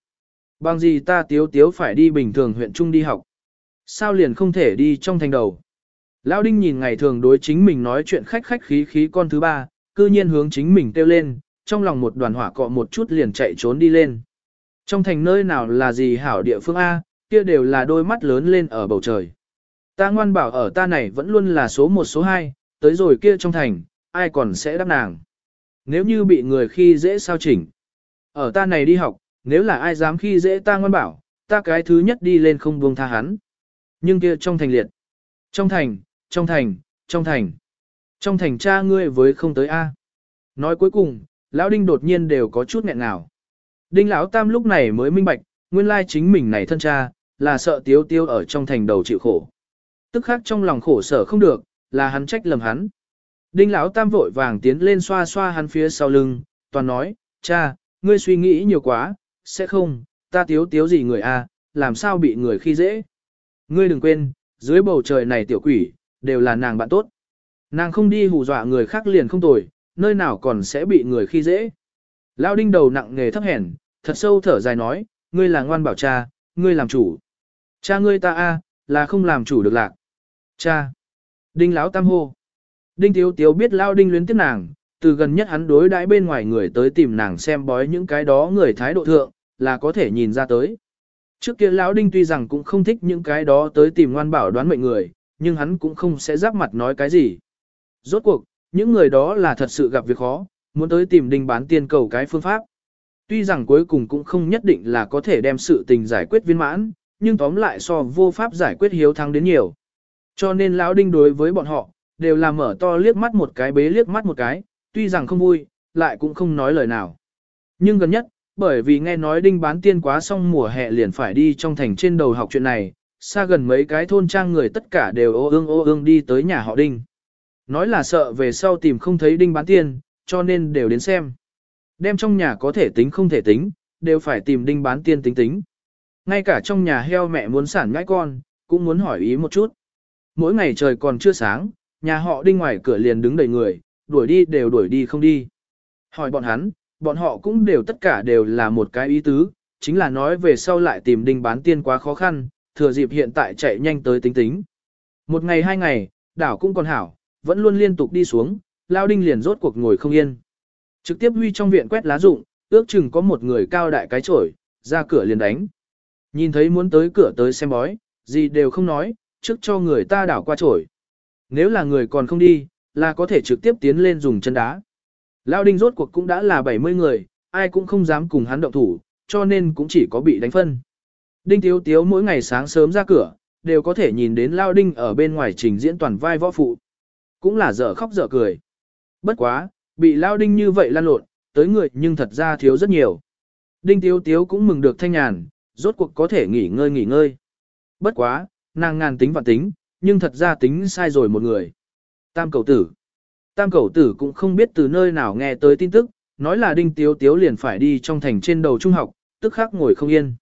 Bằng gì ta tiếu tiếu phải đi bình thường huyện trung đi học. Sao liền không thể đi trong thành đầu. Lão Đinh nhìn ngày thường đối chính mình nói chuyện khách khách khí khí con thứ ba, cư nhiên hướng chính mình kêu lên, trong lòng một đoàn hỏa cọ một chút liền chạy trốn đi lên. Trong thành nơi nào là gì hảo địa phương A, kia đều là đôi mắt lớn lên ở bầu trời. Ta ngoan bảo ở ta này vẫn luôn là số một số hai, tới rồi kia trong thành, ai còn sẽ đáp nàng. Nếu như bị người khi dễ sao chỉnh. Ở ta này đi học, nếu là ai dám khi dễ ta ngoan bảo, ta cái thứ nhất đi lên không buông tha hắn. Nhưng kia trong thành liệt. Trong thành, trong thành, trong thành. Trong thành cha ngươi với không tới A. Nói cuối cùng, lão đinh đột nhiên đều có chút nghẹn nào. Đinh lão tam lúc này mới minh bạch, nguyên lai chính mình này thân cha, là sợ tiếu tiêu ở trong thành đầu chịu khổ. Tức khác trong lòng khổ sở không được, là hắn trách lầm hắn. Đinh lão tam vội vàng tiến lên xoa xoa hắn phía sau lưng, toàn nói, cha, ngươi suy nghĩ nhiều quá, sẽ không, ta tiếu tiếu gì người a, làm sao bị người khi dễ. Ngươi đừng quên, dưới bầu trời này tiểu quỷ, đều là nàng bạn tốt. Nàng không đi hù dọa người khác liền không tồi, nơi nào còn sẽ bị người khi dễ. Lão đinh đầu nặng nghề thấp hèn, thật sâu thở dài nói, ngươi là ngoan bảo cha, ngươi làm chủ. Cha ngươi ta a, là không làm chủ được lạc. Cha. Đinh lão tam hô. Đinh thiếu Tiếu biết Lao Đinh luyến tiếp nàng, từ gần nhất hắn đối đãi bên ngoài người tới tìm nàng xem bói những cái đó người thái độ thượng, là có thể nhìn ra tới. Trước kia Lão Đinh tuy rằng cũng không thích những cái đó tới tìm ngoan bảo đoán mệnh người, nhưng hắn cũng không sẽ giáp mặt nói cái gì. Rốt cuộc, những người đó là thật sự gặp việc khó, muốn tới tìm Đinh bán tiên cầu cái phương pháp. Tuy rằng cuối cùng cũng không nhất định là có thể đem sự tình giải quyết viên mãn, nhưng tóm lại so vô pháp giải quyết hiếu thắng đến nhiều. Cho nên Lão Đinh đối với bọn họ, đều là mở to liếc mắt một cái bế liếc mắt một cái, tuy rằng không vui, lại cũng không nói lời nào. Nhưng gần nhất, bởi vì nghe nói đinh bán tiên quá xong mùa hè liền phải đi trong thành trên đầu học chuyện này, xa gần mấy cái thôn trang người tất cả đều ô ương ô ương đi tới nhà họ đinh. Nói là sợ về sau tìm không thấy đinh bán tiên, cho nên đều đến xem. Đem trong nhà có thể tính không thể tính, đều phải tìm đinh bán tiên tính tính. Ngay cả trong nhà heo mẹ muốn sản ngãi con, cũng muốn hỏi ý một chút. Mỗi ngày trời còn chưa sáng, nhà họ đinh ngoài cửa liền đứng đầy người, đuổi đi đều đuổi đi không đi. Hỏi bọn hắn, bọn họ cũng đều tất cả đều là một cái ý tứ, chính là nói về sau lại tìm đinh bán tiên quá khó khăn, thừa dịp hiện tại chạy nhanh tới tính tính. Một ngày hai ngày, đảo cũng còn hảo, vẫn luôn liên tục đi xuống, lao đinh liền rốt cuộc ngồi không yên. Trực tiếp huy trong viện quét lá rụng, ước chừng có một người cao đại cái chổi, ra cửa liền đánh. Nhìn thấy muốn tới cửa tới xem bói, gì đều không nói, trước cho người ta đảo qua chổi nếu là người còn không đi, là có thể trực tiếp tiến lên dùng chân đá. Lao đinh rốt cuộc cũng đã là 70 người, ai cũng không dám cùng hắn động thủ, cho nên cũng chỉ có bị đánh phân. Đinh Tiếu Tiếu mỗi ngày sáng sớm ra cửa, đều có thể nhìn đến Lao Đinh ở bên ngoài trình diễn toàn vai võ phụ. Cũng là dở khóc dở cười. Bất quá, bị Lao Đinh như vậy lan lộn, tới người nhưng thật ra thiếu rất nhiều. Đinh Tiếu Tiếu cũng mừng được thanh nhàn, rốt cuộc có thể nghỉ ngơi nghỉ ngơi. Bất quá, nàng ngàn tính và tính, nhưng thật ra tính sai rồi một người. Tam cầu tử. Tam cầu tử cũng không biết từ nơi nào nghe tới tin tức, nói là đinh tiếu tiếu liền phải đi trong thành trên đầu trung học, tức khắc ngồi không yên.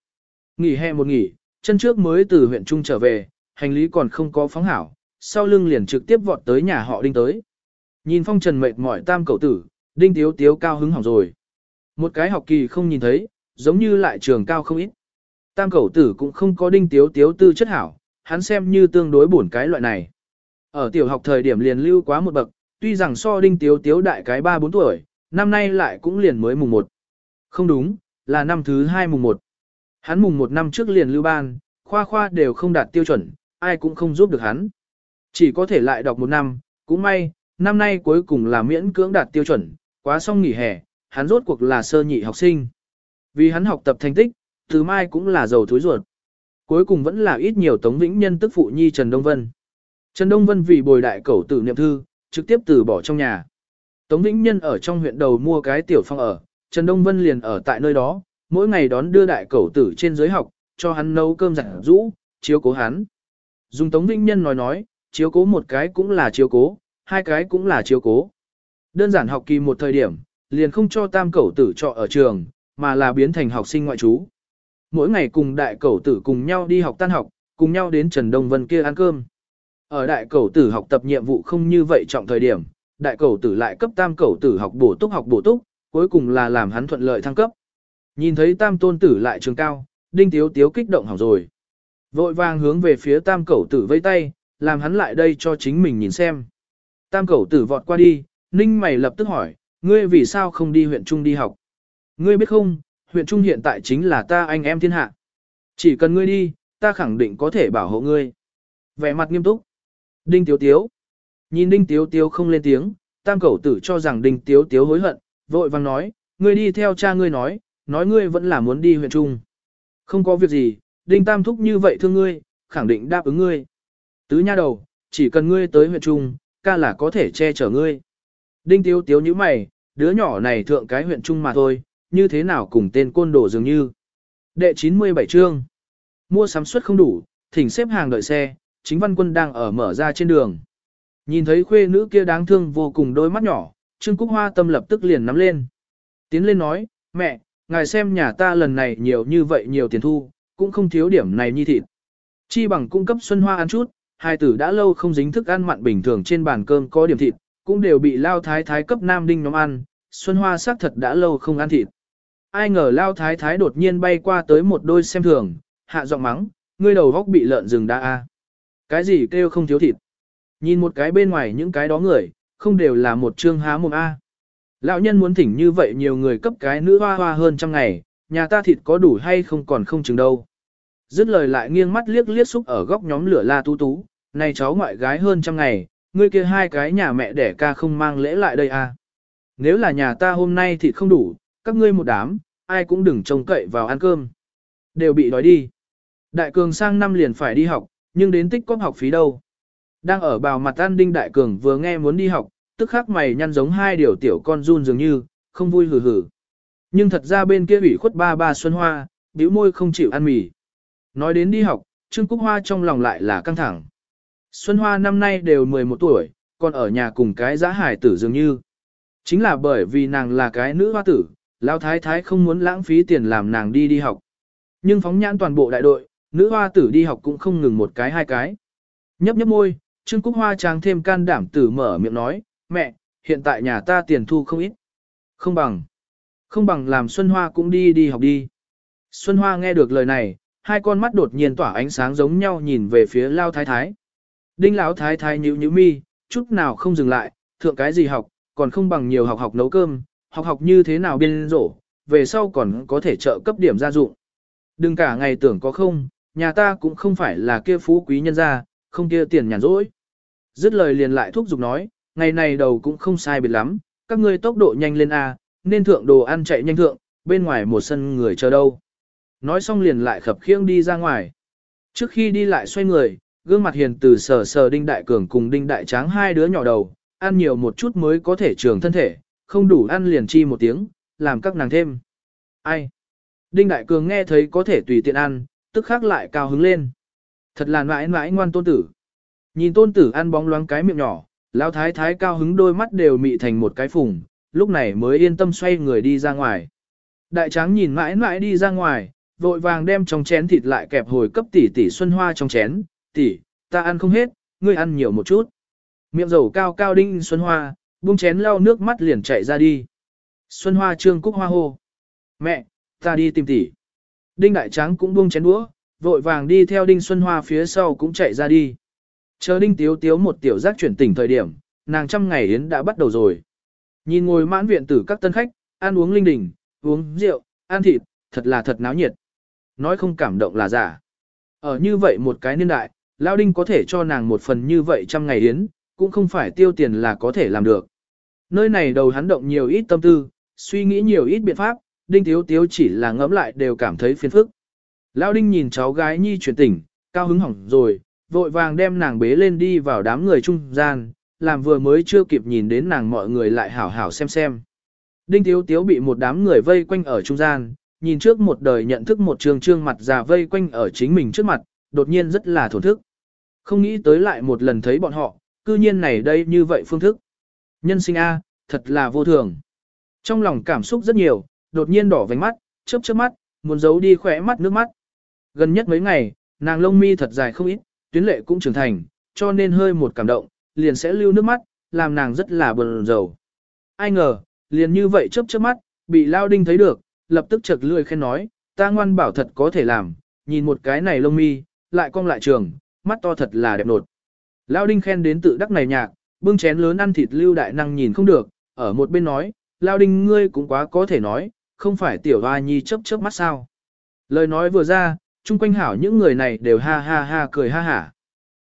Nghỉ hè một nghỉ, chân trước mới từ huyện trung trở về, hành lý còn không có phóng hảo, sau lưng liền trực tiếp vọt tới nhà họ đinh tới. Nhìn phong trần mệt mỏi tam cậu tử, đinh tiếu tiếu cao hứng hỏng rồi. Một cái học kỳ không nhìn thấy, giống như lại trường cao không ít. Tam cậu tử cũng không có đinh tiếu tiếu tư chất hảo, hắn xem như tương đối buồn cái loại này. Ở tiểu học thời điểm liền lưu quá một bậc, tuy rằng so đinh tiếu tiếu đại cái 3-4 tuổi, năm nay lại cũng liền mới mùng 1. Không đúng, là năm thứ 2 mùng 1. Hắn mùng 1 năm trước liền lưu ban, khoa khoa đều không đạt tiêu chuẩn, ai cũng không giúp được hắn. Chỉ có thể lại đọc một năm, cũng may, năm nay cuối cùng là miễn cưỡng đạt tiêu chuẩn, quá xong nghỉ hè, hắn rốt cuộc là sơ nhị học sinh. Vì hắn học tập thành tích, từ mai cũng là giàu thối ruột cuối cùng vẫn là ít nhiều Tống Vĩnh Nhân tức phụ nhi Trần Đông Vân. Trần Đông Vân vì bồi đại cẩu tử niệm thư, trực tiếp từ bỏ trong nhà. Tống Vĩnh Nhân ở trong huyện đầu mua cái tiểu phong ở, Trần Đông Vân liền ở tại nơi đó, mỗi ngày đón đưa đại cẩu tử trên giới học, cho hắn nấu cơm giặt rũ, chiếu cố hắn. Dùng Tống Vĩnh Nhân nói nói, chiếu cố một cái cũng là chiếu cố, hai cái cũng là chiếu cố. Đơn giản học kỳ một thời điểm, liền không cho tam cẩu tử trọ ở trường, mà là biến thành học sinh ngoại trú. Mỗi ngày cùng đại cẩu tử cùng nhau đi học tan học, cùng nhau đến Trần Đông Vân kia ăn cơm. Ở đại cẩu tử học tập nhiệm vụ không như vậy trọng thời điểm, đại cẩu tử lại cấp tam cẩu tử học bổ túc học bổ túc, cuối cùng là làm hắn thuận lợi thăng cấp. Nhìn thấy tam tôn tử lại trường cao, đinh tiếu tiếu kích động hỏng rồi. Vội vàng hướng về phía tam cẩu tử vây tay, làm hắn lại đây cho chính mình nhìn xem. Tam cẩu tử vọt qua đi, ninh mày lập tức hỏi, ngươi vì sao không đi huyện Trung đi học? Ngươi biết không, huyện Trung hiện tại chính là ta anh em thiên hạ. Chỉ cần ngươi đi, ta khẳng định có thể bảo hộ ngươi. Vẻ mặt nghiêm túc. Đinh Tiếu Tiếu. Nhìn Đinh Tiếu Tiếu không lên tiếng, tam cẩu tử cho rằng Đinh Tiếu Tiếu hối hận, vội vàng nói, ngươi đi theo cha ngươi nói, nói ngươi vẫn là muốn đi huyện Trung. Không có việc gì, Đinh Tam thúc như vậy thương ngươi, khẳng định đáp ứng ngươi. Tứ nha đầu, chỉ cần ngươi tới huyện Trung, ca là có thể che chở ngươi. Đinh Tiếu Tiếu như mày, đứa nhỏ này thượng cái huyện Trung mà thôi, như thế nào cùng tên côn đồ dường như. Đệ 97 chương. Mua sắm suất không đủ, thỉnh xếp hàng đợi xe, chính văn quân đang ở mở ra trên đường. Nhìn thấy khuê nữ kia đáng thương vô cùng đôi mắt nhỏ, Trương Cúc Hoa tâm lập tức liền nắm lên. Tiến lên nói, mẹ, ngài xem nhà ta lần này nhiều như vậy nhiều tiền thu, cũng không thiếu điểm này như thịt. Chi bằng cung cấp Xuân Hoa ăn chút, hai tử đã lâu không dính thức ăn mặn bình thường trên bàn cơm có điểm thịt, cũng đều bị lao thái thái cấp nam đinh nhóm ăn, Xuân Hoa xác thật đã lâu không ăn thịt. Ai ngờ lao thái thái đột nhiên bay qua tới một đôi xem thường, hạ giọng mắng, ngươi đầu góc bị lợn rừng đã a. Cái gì kêu không thiếu thịt? Nhìn một cái bên ngoài những cái đó người, không đều là một trương há mồm a. Lão nhân muốn thỉnh như vậy nhiều người cấp cái nữ hoa hoa hơn trăm ngày, nhà ta thịt có đủ hay không còn không chừng đâu. Dứt lời lại nghiêng mắt liếc liếc xúc ở góc nhóm lửa la tú tú, này cháu ngoại gái hơn trăm ngày, ngươi kia hai cái nhà mẹ đẻ ca không mang lễ lại đây à. Nếu là nhà ta hôm nay thì không đủ, các ngươi một đám, ai cũng đừng trông cậy vào ăn cơm. Đều bị đói đi. Đại cường sang năm liền phải đi học, nhưng đến tích cóp học phí đâu. Đang ở bào mặt an đinh đại cường vừa nghe muốn đi học, tức khắc mày nhăn giống hai điều tiểu con run dường như, không vui hừ hừ. Nhưng thật ra bên kia ủy khuất ba ba Xuân Hoa, bĩu môi không chịu ăn mì. Nói đến đi học, Trương Cúc Hoa trong lòng lại là căng thẳng. Xuân Hoa năm nay đều 11 tuổi, còn ở nhà cùng cái giã hải tử dường như. Chính là bởi vì nàng là cái nữ hoa tử, Lão Thái Thái không muốn lãng phí tiền làm nàng đi đi học. Nhưng phóng nhãn toàn bộ đại đội, nữ hoa tử đi học cũng không ngừng một cái hai cái. Nhấp nhấp môi, Trương Cúc Hoa trang thêm can đảm tử mở miệng nói, mẹ, hiện tại nhà ta tiền thu không ít. Không bằng. Không bằng làm Xuân Hoa cũng đi đi học đi. Xuân Hoa nghe được lời này, hai con mắt đột nhiên tỏa ánh sáng giống nhau nhìn về phía Lao Thái Thái. Đinh Lão Thái Thái nhíu nhíu mi, chút nào không dừng lại, thượng cái gì học, còn không bằng nhiều học học nấu cơm, học học như thế nào biên rổ, về sau còn có thể trợ cấp điểm gia dụng. Đừng cả ngày tưởng có không, nhà ta cũng không phải là kia phú quý nhân gia, không kia tiền nhàn rỗi. Dứt lời liền lại thúc giục nói, ngày này đầu cũng không sai biệt lắm, các ngươi tốc độ nhanh lên a, nên thượng đồ ăn chạy nhanh thượng, bên ngoài một sân người chờ đâu. Nói xong liền lại khập khiễng đi ra ngoài. Trước khi đi lại xoay người, gương mặt hiền từ sờ sờ đinh đại cường cùng đinh đại tráng hai đứa nhỏ đầu, ăn nhiều một chút mới có thể trường thân thể, không đủ ăn liền chi một tiếng, làm các nàng thêm. Ai? Đinh đại cường nghe thấy có thể tùy tiện ăn, tức khắc lại cao hứng lên. Thật là mãi mãi ngoan tôn tử. Nhìn tôn tử ăn bóng loáng cái miệng nhỏ, lão thái thái cao hứng đôi mắt đều mị thành một cái phùng, lúc này mới yên tâm xoay người đi ra ngoài. Đại tráng nhìn mãi mãi đi ra ngoài, vội vàng đem trong chén thịt lại kẹp hồi cấp tỷ tỷ Xuân Hoa trong chén, tỷ, ta ăn không hết, ngươi ăn nhiều một chút. Miệng dầu cao cao đinh Xuân Hoa, buông chén lau nước mắt liền chạy ra đi. Xuân Hoa trương cúc hoa hô. Mẹ, ta đi tìm tỷ. Đinh Đại Tráng cũng buông chén đũa, vội vàng đi theo Đinh Xuân Hoa phía sau cũng chạy ra đi. Chờ Đinh Tiếu Tiếu một tiểu giác chuyển tỉnh thời điểm, nàng trăm ngày yến đã bắt đầu rồi. Nhìn ngồi mãn viện tử các tân khách, ăn uống linh đình, uống rượu, ăn thịt, thật là thật náo nhiệt. Nói không cảm động là giả. Ở như vậy một cái niên đại, Lao Đinh có thể cho nàng một phần như vậy trăm ngày yến, cũng không phải tiêu tiền là có thể làm được. Nơi này đầu hắn động nhiều ít tâm tư, suy nghĩ nhiều ít biện pháp, Đinh Tiếu Tiếu chỉ là ngẫm lại đều cảm thấy phiền phức. Lao Đinh nhìn cháu gái nhi chuyển tỉnh, cao hứng hỏng rồi, vội vàng đem nàng bế lên đi vào đám người trung gian, làm vừa mới chưa kịp nhìn đến nàng mọi người lại hảo hảo xem xem. Đinh Tiếu Tiếu bị một đám người vây quanh ở trung gian, nhìn trước một đời nhận thức một trường trương mặt già vây quanh ở chính mình trước mặt, đột nhiên rất là thổn thức. Không nghĩ tới lại một lần thấy bọn họ, cư nhiên này đây như vậy phương thức. Nhân sinh A, thật là vô thường. Trong lòng cảm xúc rất nhiều, đột nhiên đỏ vành mắt, chớp chớp mắt, muốn giấu đi khỏe mắt nước mắt. Gần nhất mấy ngày, nàng lông mi thật dài không ít, tuyến lệ cũng trưởng thành, cho nên hơi một cảm động, liền sẽ lưu nước mắt, làm nàng rất là buồn rầu. Ai ngờ, liền như vậy chớp chớp mắt, bị Lao Đinh thấy được, lập tức chật lươi khen nói, ta ngoan bảo thật có thể làm, nhìn một cái này lông mi, lại cong lại trường, mắt to thật là đẹp nột. Lao Đinh khen đến tự đắc này nhạc, bưng chén lớn ăn thịt lưu đại năng nhìn không được, ở một bên nói, Lao Đinh ngươi cũng quá có thể nói, không phải tiểu hoa nhi chớp chớp mắt sao. Lời nói vừa ra, chung quanh hảo những người này đều ha ha ha cười ha hả.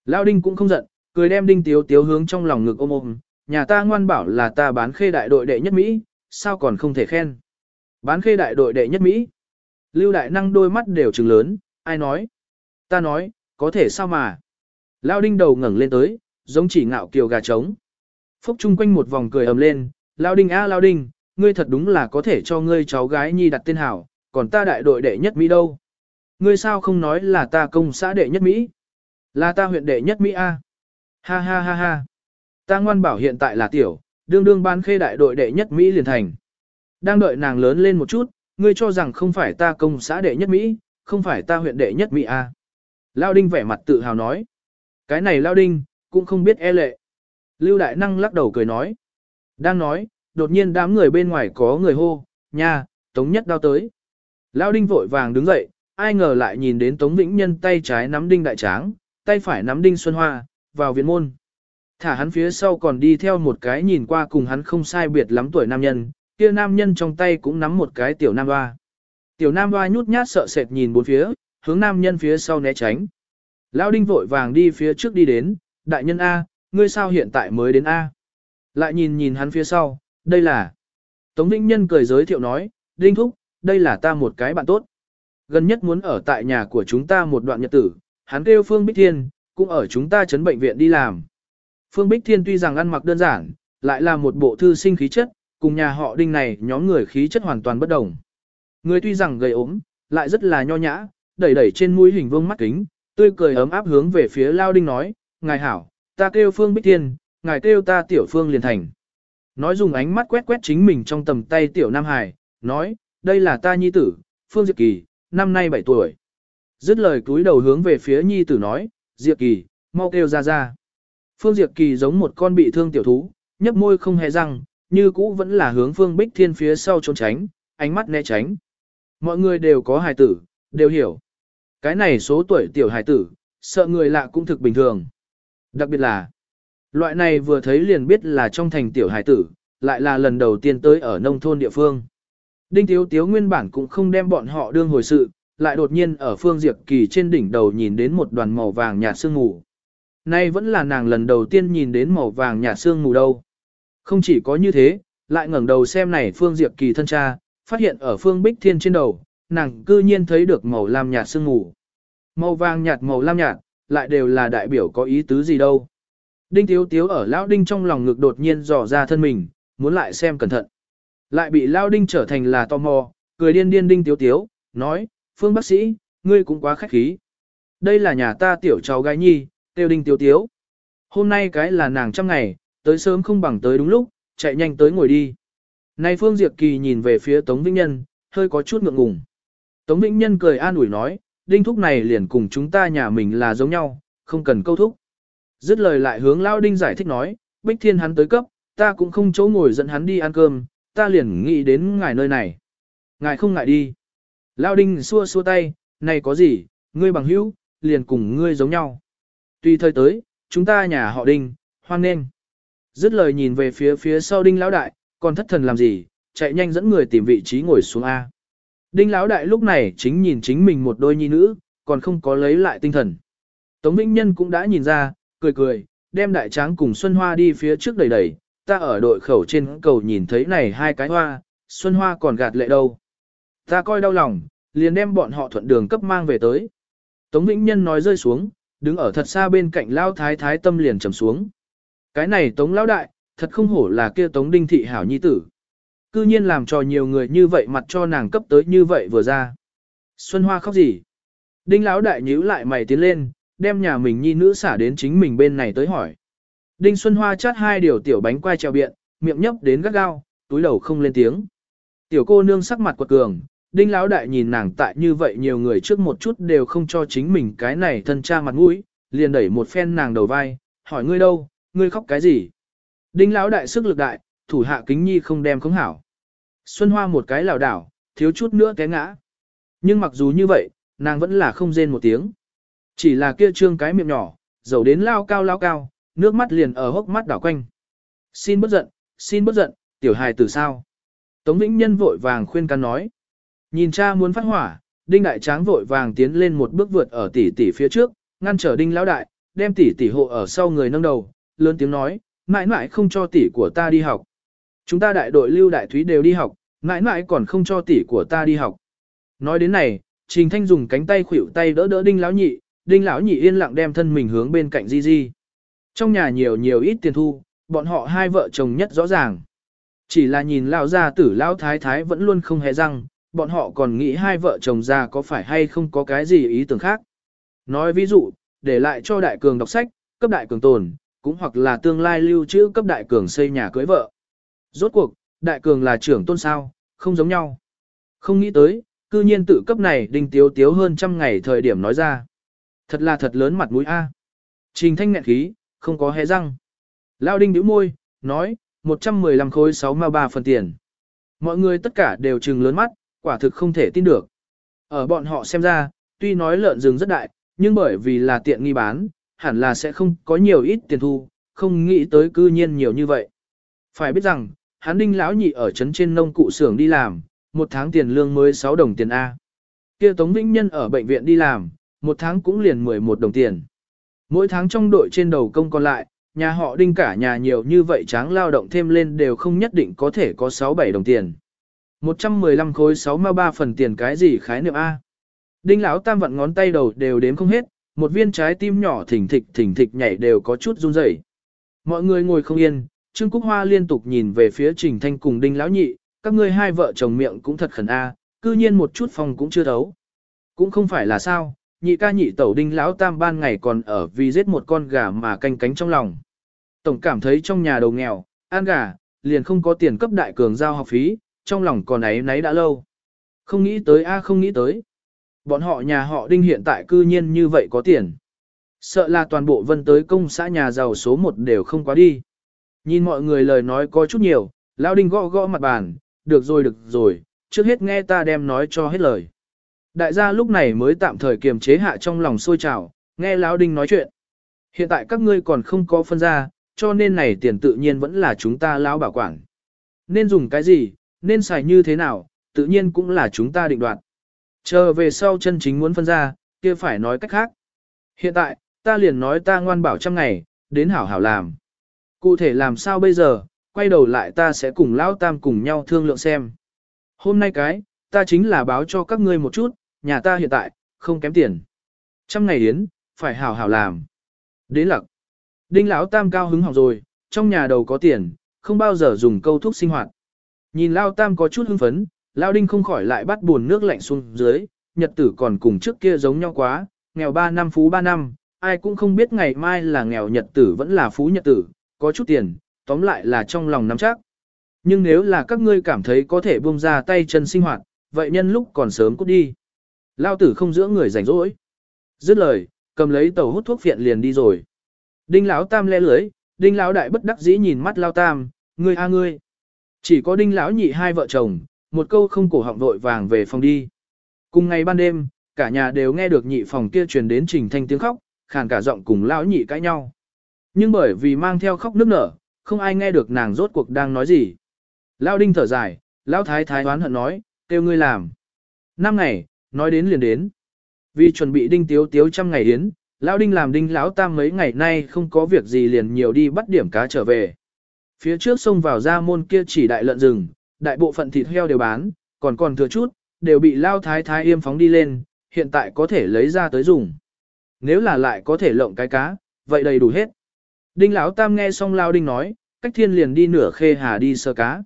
Lao Đinh cũng không giận, cười đem Đinh Tiếu Tiếu hướng trong lòng ngực ôm ôm, nhà ta ngoan bảo là ta bán khê đại đội đệ nhất Mỹ, sao còn không thể khen. Bán khê đại đội đệ nhất Mỹ. Lưu đại năng đôi mắt đều trừng lớn, ai nói? Ta nói, có thể sao mà? Lao Đinh đầu ngẩng lên tới, giống chỉ ngạo kiều gà trống. Phúc chung quanh một vòng cười ầm lên, Lao Đinh a Lao Đinh, ngươi thật đúng là có thể cho ngươi cháu gái nhi đặt tên hảo, còn ta đại đội đệ nhất Mỹ đâu? Ngươi sao không nói là ta công xã đệ nhất Mỹ? Là ta huyện đệ nhất Mỹ A. Ha ha ha ha. Ta ngoan bảo hiện tại là tiểu, đương đương ban khê đại đội đệ nhất Mỹ liền thành. Đang đợi nàng lớn lên một chút, ngươi cho rằng không phải ta công xã đệ nhất Mỹ, không phải ta huyện đệ nhất Mỹ A. Lao Đinh vẻ mặt tự hào nói. Cái này Lao Đinh, cũng không biết e lệ. Lưu Đại Năng lắc đầu cười nói. Đang nói, đột nhiên đám người bên ngoài có người hô, nha, Tống Nhất đao tới. Lao Đinh vội vàng đứng dậy, ai ngờ lại nhìn đến Tống Vĩnh Nhân tay trái nắm đinh đại tráng, tay phải nắm đinh xuân hoa, vào viện môn. Thả hắn phía sau còn đi theo một cái nhìn qua cùng hắn không sai biệt lắm tuổi nam nhân, kia nam nhân trong tay cũng nắm một cái tiểu nam hoa. Tiểu nam hoa nhút nhát sợ sệt nhìn bốn phía, hướng nam nhân phía sau né tránh. Lão đinh vội vàng đi phía trước đi đến, đại nhân A, ngươi sao hiện tại mới đến A. Lại nhìn nhìn hắn phía sau, đây là. Tống Vĩnh Nhân cười giới thiệu nói, Đinh Thúc, đây là ta một cái bạn tốt. Gần nhất muốn ở tại nhà của chúng ta một đoạn nhật tử, hắn kêu Phương Bích Thiên, cũng ở chúng ta chấn bệnh viện đi làm. Phương Bích Thiên tuy rằng ăn mặc đơn giản, lại là một bộ thư sinh khí chất, cùng nhà họ Đinh này nhóm người khí chất hoàn toàn bất đồng. Người tuy rằng gầy ốm, lại rất là nho nhã, đẩy đẩy trên mũi hình vương mắt kính, tươi cười ấm áp hướng về phía Lao Đinh nói, Ngài hảo, ta kêu Phương Bích Thiên, ngài kêu ta Tiểu Phương liền thành. Nói dùng ánh mắt quét quét chính mình trong tầm tay Tiểu Nam Hải, nói, đây là ta nhi tử, Phương Diệp Kỳ, năm nay 7 tuổi. Dứt lời cúi đầu hướng về phía nhi tử nói, Diệp Kỳ, mau kêu ra ra. Phương Diệp Kỳ giống một con bị thương tiểu thú, nhấp môi không hề răng, như cũ vẫn là hướng Phương Bích Thiên phía sau trốn tránh, ánh mắt né tránh. Mọi người đều có hài tử, đều hiểu. Cái này số tuổi tiểu hài tử, sợ người lạ cũng thực bình thường. Đặc biệt là, loại này vừa thấy liền biết là trong thành tiểu hài tử, lại là lần đầu tiên tới ở nông thôn địa phương. Đinh Tiếu Tiếu nguyên bản cũng không đem bọn họ đương hồi sự, lại đột nhiên ở phương diệp kỳ trên đỉnh đầu nhìn đến một đoàn màu vàng nhạt sương mù. Nay vẫn là nàng lần đầu tiên nhìn đến màu vàng nhạt sương mù đâu. Không chỉ có như thế, lại ngẩng đầu xem này phương diệp kỳ thân cha, phát hiện ở phương bích thiên trên đầu, nàng cư nhiên thấy được màu lam nhạt sương mù. Màu vàng nhạt màu lam nhạt, lại đều là đại biểu có ý tứ gì đâu. Đinh Tiếu Tiếu ở Lão Đinh trong lòng ngực đột nhiên dò ra thân mình, muốn lại xem cẩn thận. Lại bị Lão Đinh trở thành là tò mò, cười điên điên Đinh Tiếu Tiếu, nói, Phương bác sĩ, ngươi cũng quá khách khí. Đây là nhà ta tiểu cháu gái nhi, tiêu Đinh Tiếu Tiếu. Hôm nay cái là nàng trăm ngày, tới sớm không bằng tới đúng lúc, chạy nhanh tới ngồi đi. nay Phương Diệp Kỳ nhìn về phía Tống Vĩnh Nhân, hơi có chút ngượng ngùng. Tống Vĩnh Nhân cười an ủi nói, đinh thúc này liền cùng chúng ta nhà mình là giống nhau, không cần câu thúc. Dứt lời lại hướng Lao Đinh giải thích nói, Bích Thiên hắn tới cấp, ta cũng không chỗ ngồi dẫn hắn đi ăn cơm, ta liền nghĩ đến ngài nơi này. Ngài không ngại đi. Lao Đinh xua xua tay, này có gì, ngươi bằng hữu, liền cùng ngươi giống nhau. tùy thời tới, chúng ta nhà họ Đinh, hoan nghênh Dứt lời nhìn về phía phía sau Đinh Lão Đại, còn thất thần làm gì, chạy nhanh dẫn người tìm vị trí ngồi xuống A. Đinh Lão Đại lúc này chính nhìn chính mình một đôi nhi nữ, còn không có lấy lại tinh thần. Tống Vĩnh Nhân cũng đã nhìn ra, cười cười, đem đại tráng cùng Xuân Hoa đi phía trước đẩy đẩy, ta ở đội khẩu trên cầu nhìn thấy này hai cái hoa, Xuân Hoa còn gạt lệ đâu. Ta coi đau lòng, liền đem bọn họ thuận đường cấp mang về tới. Tống Vĩnh Nhân nói rơi xuống, đứng ở thật xa bên cạnh Lao Thái Thái tâm liền trầm xuống. Cái này Tống Lão Đại, thật không hổ là kia Tống Đinh Thị Hảo Nhi Tử. Cư nhiên làm cho nhiều người như vậy mặt cho nàng cấp tới như vậy vừa ra. Xuân Hoa khóc gì? Đinh Lão Đại nhíu lại mày tiến lên, đem nhà mình nhi nữ xả đến chính mình bên này tới hỏi. Đinh Xuân Hoa chát hai điều tiểu bánh quai treo biện, miệng nhấp đến gắt gao, túi đầu không lên tiếng. Tiểu cô nương sắc mặt quật cường, đinh lão đại nhìn nàng tại như vậy nhiều người trước một chút đều không cho chính mình cái này thân cha mặt mũi, liền đẩy một phen nàng đầu vai, hỏi ngươi đâu, ngươi khóc cái gì? Đinh lão đại sức lực đại, thủ hạ kính nhi không đem khống hảo. Xuân Hoa một cái lảo đảo, thiếu chút nữa té ngã. Nhưng mặc dù như vậy, nàng vẫn là không rên một tiếng. Chỉ là kia trương cái miệng nhỏ, dầu đến lao cao lao cao, nước mắt liền ở hốc mắt đảo quanh. Xin bất giận, xin bất giận, tiểu hài từ sao? Tống Vĩnh Nhân vội vàng khuyên can nói. Nhìn cha muốn phát hỏa, Đinh Đại Tráng vội vàng tiến lên một bước vượt ở tỷ tỷ phía trước, ngăn trở Đinh Lão Đại, đem tỷ tỷ hộ ở sau người nâng đầu, lớn tiếng nói, mãi mãi không cho tỷ của ta đi học. Chúng ta đại đội lưu đại thúy đều đi học, mãi mãi còn không cho tỷ của ta đi học. Nói đến này, Trình Thanh dùng cánh tay khuỷu tay đỡ đỡ Đinh Lão Nhị, Đinh Lão Nhị yên lặng đem thân mình hướng bên cạnh Di Di. Trong nhà nhiều nhiều ít tiền thu, bọn họ hai vợ chồng nhất rõ ràng. Chỉ là nhìn lão gia tử lão thái thái vẫn luôn không hề răng, bọn họ còn nghĩ hai vợ chồng già có phải hay không có cái gì ý tưởng khác. Nói ví dụ, để lại cho đại cường đọc sách, cấp đại cường tồn, cũng hoặc là tương lai lưu trữ cấp đại cường xây nhà cưới vợ. Rốt cuộc, đại cường là trưởng tôn sao, không giống nhau. Không nghĩ tới, cư nhiên tự cấp này đinh tiếu tiếu hơn trăm ngày thời điểm nói ra. Thật là thật lớn mặt mũi A. Trình thanh nghẹn khí, không có hé răng. Lao đinh nhíu môi, nói, 115 khối 6 ma 3 phần tiền. Mọi người tất cả đều trừng lớn mắt, quả thực không thể tin được. Ở bọn họ xem ra, tuy nói lợn rừng rất đại, nhưng bởi vì là tiện nghi bán, hẳn là sẽ không có nhiều ít tiền thu, không nghĩ tới cư nhiên nhiều như vậy. Phải biết rằng, hắn đinh lão nhị ở trấn trên nông cụ xưởng đi làm, một tháng tiền lương mới 6 đồng tiền A. kia Tống Vĩnh Nhân ở bệnh viện đi làm, một tháng cũng liền 11 đồng tiền. Mỗi tháng trong đội trên đầu công còn lại, nhà họ đinh cả nhà nhiều như vậy tráng lao động thêm lên đều không nhất định có thể có 6-7 đồng tiền. 115 khối 6 ma 3 phần tiền cái gì khái niệm A. Đinh lão tam vận ngón tay đầu đều đếm không hết, một viên trái tim nhỏ thỉnh thịch thỉnh thịch nhảy đều có chút run rẩy. Mọi người ngồi không yên, Trương Cúc Hoa liên tục nhìn về phía Trình Thanh cùng Đinh lão nhị, các ngươi hai vợ chồng miệng cũng thật khẩn a, cư nhiên một chút phòng cũng chưa thấu. Cũng không phải là sao, nhị ca nhị tẩu Đinh lão tam ban ngày còn ở vì giết một con gà mà canh cánh trong lòng. Tổng cảm thấy trong nhà đầu nghèo, ăn gà, liền không có tiền cấp đại cường giao học phí, trong lòng còn ấy nấy đã lâu. Không nghĩ tới a không nghĩ tới. Bọn họ nhà họ đinh hiện tại cư nhiên như vậy có tiền. Sợ là toàn bộ vân tới công xã nhà giàu số một đều không quá đi. Nhìn mọi người lời nói có chút nhiều, lão đinh gõ gõ mặt bàn, được rồi được rồi, trước hết nghe ta đem nói cho hết lời. Đại gia lúc này mới tạm thời kiềm chế hạ trong lòng sôi trào, nghe lão đinh nói chuyện. Hiện tại các ngươi còn không có phân ra, cho nên này tiền tự nhiên vẫn là chúng ta lão bảo quản. Nên dùng cái gì, nên xài như thế nào, tự nhiên cũng là chúng ta định đoạt. Chờ về sau chân chính muốn phân ra, kia phải nói cách khác. Hiện tại, ta liền nói ta ngoan bảo trăm ngày, đến hảo hảo làm. Cụ thể làm sao bây giờ, quay đầu lại ta sẽ cùng Lão Tam cùng nhau thương lượng xem. Hôm nay cái, ta chính là báo cho các ngươi một chút, nhà ta hiện tại, không kém tiền. Trăm ngày yến, phải hảo hảo làm. Đến lặc. Đinh Lão Tam cao hứng học rồi, trong nhà đầu có tiền, không bao giờ dùng câu thuốc sinh hoạt. Nhìn Lão Tam có chút hưng phấn, Lao Đinh không khỏi lại bắt buồn nước lạnh xuống dưới, nhật tử còn cùng trước kia giống nhau quá, nghèo 3 năm phú 3 năm, ai cũng không biết ngày mai là nghèo nhật tử vẫn là phú nhật tử, có chút tiền, tóm lại là trong lòng nắm chắc. Nhưng nếu là các ngươi cảm thấy có thể buông ra tay chân sinh hoạt, vậy nhân lúc còn sớm cút đi. Lao tử không giữa người rảnh rỗi. Dứt lời, cầm lấy tàu hút thuốc phiện liền đi rồi. Đinh lão tam le lưới, đinh lão đại bất đắc dĩ nhìn mắt lao tam, ngươi a ngươi. Chỉ có đinh lão nhị hai vợ chồng, một câu không cổ họng vội vàng về phòng đi. Cùng ngày ban đêm, cả nhà đều nghe được nhị phòng kia truyền đến trình thanh tiếng khóc, khàn cả giọng cùng lão nhị cãi nhau. Nhưng bởi vì mang theo khóc nức nở, không ai nghe được nàng rốt cuộc đang nói gì. Lão đinh thở dài, lão thái thái đoán hận nói, kêu ngươi làm. Năm ngày, nói đến liền đến. Vì chuẩn bị đinh tiếu tiếu trăm ngày đến, lão đinh làm đinh lão tam mấy ngày nay không có việc gì liền nhiều đi bắt điểm cá trở về. Phía trước sông vào ra môn kia chỉ đại lợn rừng, đại bộ phận thịt heo đều bán, còn còn thừa chút, đều bị lao thái thái yêm phóng đi lên, hiện tại có thể lấy ra tới dùng. Nếu là lại có thể lộng cái cá, vậy đầy đủ hết. Đinh Lão Tam nghe xong Lao Đinh nói, cách thiên liền đi nửa khê hà đi sơ cá.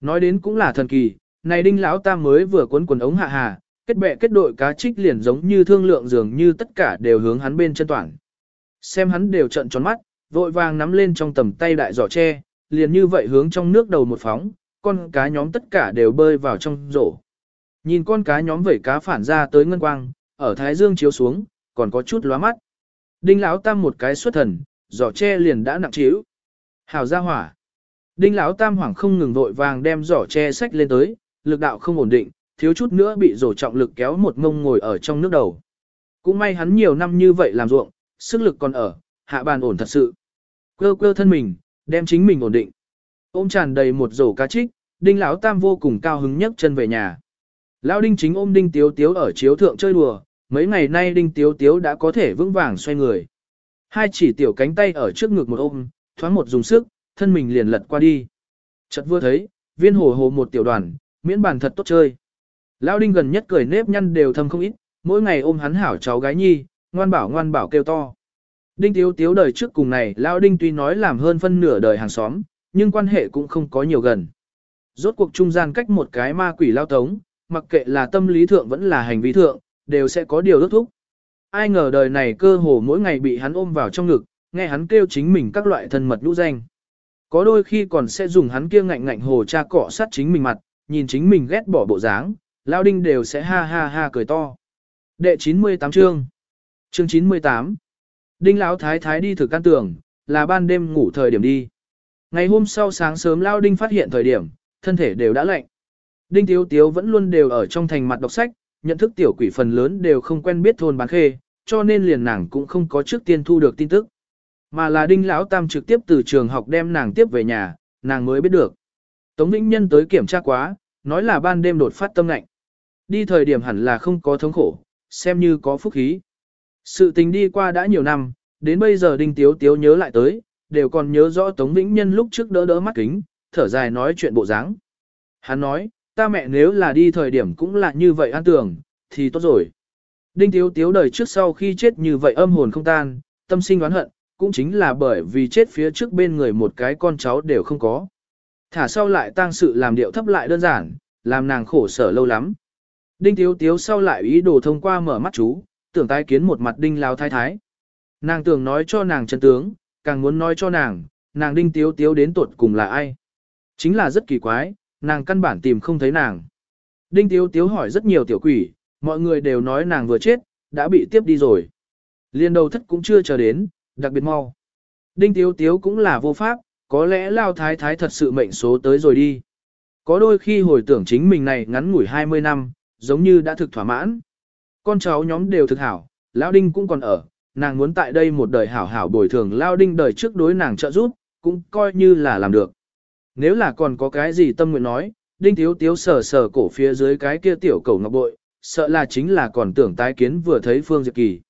Nói đến cũng là thần kỳ, này Đinh Lão Tam mới vừa cuốn quần ống hạ hà, kết bè kết đội cá trích liền giống như thương lượng dường như tất cả đều hướng hắn bên chân toàn. Xem hắn đều trận tròn mắt, vội vàng nắm lên trong tầm tay đại giỏ tre, liền như vậy hướng trong nước đầu một phóng, con cá nhóm tất cả đều bơi vào trong rổ. Nhìn con cá nhóm vẩy cá phản ra tới ngân quang, ở thái dương chiếu xuống, còn có chút lóa mắt. Đinh lão tam một cái xuất thần, giỏ tre liền đã nặng chiếu. Hào ra hỏa. Đinh lão tam hoảng không ngừng vội vàng đem giỏ tre sách lên tới, lực đạo không ổn định, thiếu chút nữa bị rổ trọng lực kéo một ngông ngồi ở trong nước đầu. Cũng may hắn nhiều năm như vậy làm ruộng, sức lực còn ở, hạ bàn ổn thật sự. Cơ cơ thân mình, đem chính mình ổn định. Ôm tràn đầy một rổ cá trích, đinh lão tam vô cùng cao hứng nhấc chân về nhà. Lão đinh chính ôm đinh tiếu tiếu ở chiếu thượng chơi đùa, mấy ngày nay đinh tiếu tiếu đã có thể vững vàng xoay người. Hai chỉ tiểu cánh tay ở trước ngực một ôm, thoáng một dùng sức, thân mình liền lật qua đi. Chợt vừa thấy, viên hồ hồ một tiểu đoàn, miễn bàn thật tốt chơi. Lão đinh gần nhất cười nếp nhăn đều thâm không ít, mỗi ngày ôm hắn hảo cháu gái nhi, ngoan bảo ngoan bảo kêu to. Đinh tiếu tiếu đời trước cùng này, Lão đinh tuy nói làm hơn phân nửa đời hàng xóm, nhưng quan hệ cũng không có nhiều gần. Rốt cuộc trung gian cách một cái ma quỷ lao tống, mặc kệ là tâm lý thượng vẫn là hành vi thượng, đều sẽ có điều đốt thúc. Ai ngờ đời này cơ hồ mỗi ngày bị hắn ôm vào trong ngực, nghe hắn kêu chính mình các loại thân mật nhũ danh. Có đôi khi còn sẽ dùng hắn kia ngạnh ngạnh hồ cha cọ sát chính mình mặt, nhìn chính mình ghét bỏ bộ dáng, lao đinh đều sẽ ha ha ha cười to. Đệ 98 chương Chương 98 Đinh lão thái thái đi thử căn tường, là ban đêm ngủ thời điểm đi. Ngày hôm sau sáng sớm lao đinh phát hiện thời điểm, thân thể đều đã lạnh. Đinh Tiếu Tiếu vẫn luôn đều ở trong thành mặt đọc sách, nhận thức tiểu quỷ phần lớn đều không quen biết thôn bán khê, cho nên liền nàng cũng không có trước tiên thu được tin tức. Mà là Đinh Lão Tam trực tiếp từ trường học đem nàng tiếp về nhà, nàng mới biết được. Tống Vĩnh Nhân tới kiểm tra quá, nói là ban đêm đột phát tâm lạnh. Đi thời điểm hẳn là không có thống khổ, xem như có phúc khí. Sự tình đi qua đã nhiều năm, đến bây giờ Đinh Tiếu Tiếu nhớ lại tới, đều còn nhớ rõ Tống Vĩnh Nhân lúc trước đỡ đỡ mắt kính, thở dài nói chuyện bộ dáng. Hắn nói, ta mẹ nếu là đi thời điểm cũng là như vậy an tưởng, thì tốt rồi. Đinh Tiếu Tiếu đời trước sau khi chết như vậy âm hồn không tan, tâm sinh oán hận, cũng chính là bởi vì chết phía trước bên người một cái con cháu đều không có. Thả sau lại tang sự làm điệu thấp lại đơn giản, làm nàng khổ sở lâu lắm. Đinh Tiếu Tiếu sau lại ý đồ thông qua mở mắt chú, tưởng tái kiến một mặt đinh lao thái thái. Nàng tưởng nói cho nàng chân tướng, càng muốn nói cho nàng, nàng đinh tiếu tiếu đến tuột cùng là ai. Chính là rất kỳ quái, nàng căn bản tìm không thấy nàng. Đinh tiếu tiếu hỏi rất nhiều tiểu quỷ, mọi người đều nói nàng vừa chết, đã bị tiếp đi rồi. Liên đầu thất cũng chưa chờ đến, đặc biệt mau. Đinh tiếu tiếu cũng là vô pháp, có lẽ lao thái thái thật sự mệnh số tới rồi đi. Có đôi khi hồi tưởng chính mình này ngắn ngủi 20 năm, giống như đã thực thỏa mãn. Con cháu nhóm đều thực hảo, lão đinh cũng còn ở, nàng muốn tại đây một đời hảo hảo bồi thường lao đinh đời trước đối nàng trợ giúp, cũng coi như là làm được. Nếu là còn có cái gì tâm nguyện nói, đinh thiếu tiếu sờ sờ cổ phía dưới cái kia tiểu cầu ngọc bội, sợ là chính là còn tưởng tái kiến vừa thấy Phương Diệp Kỳ.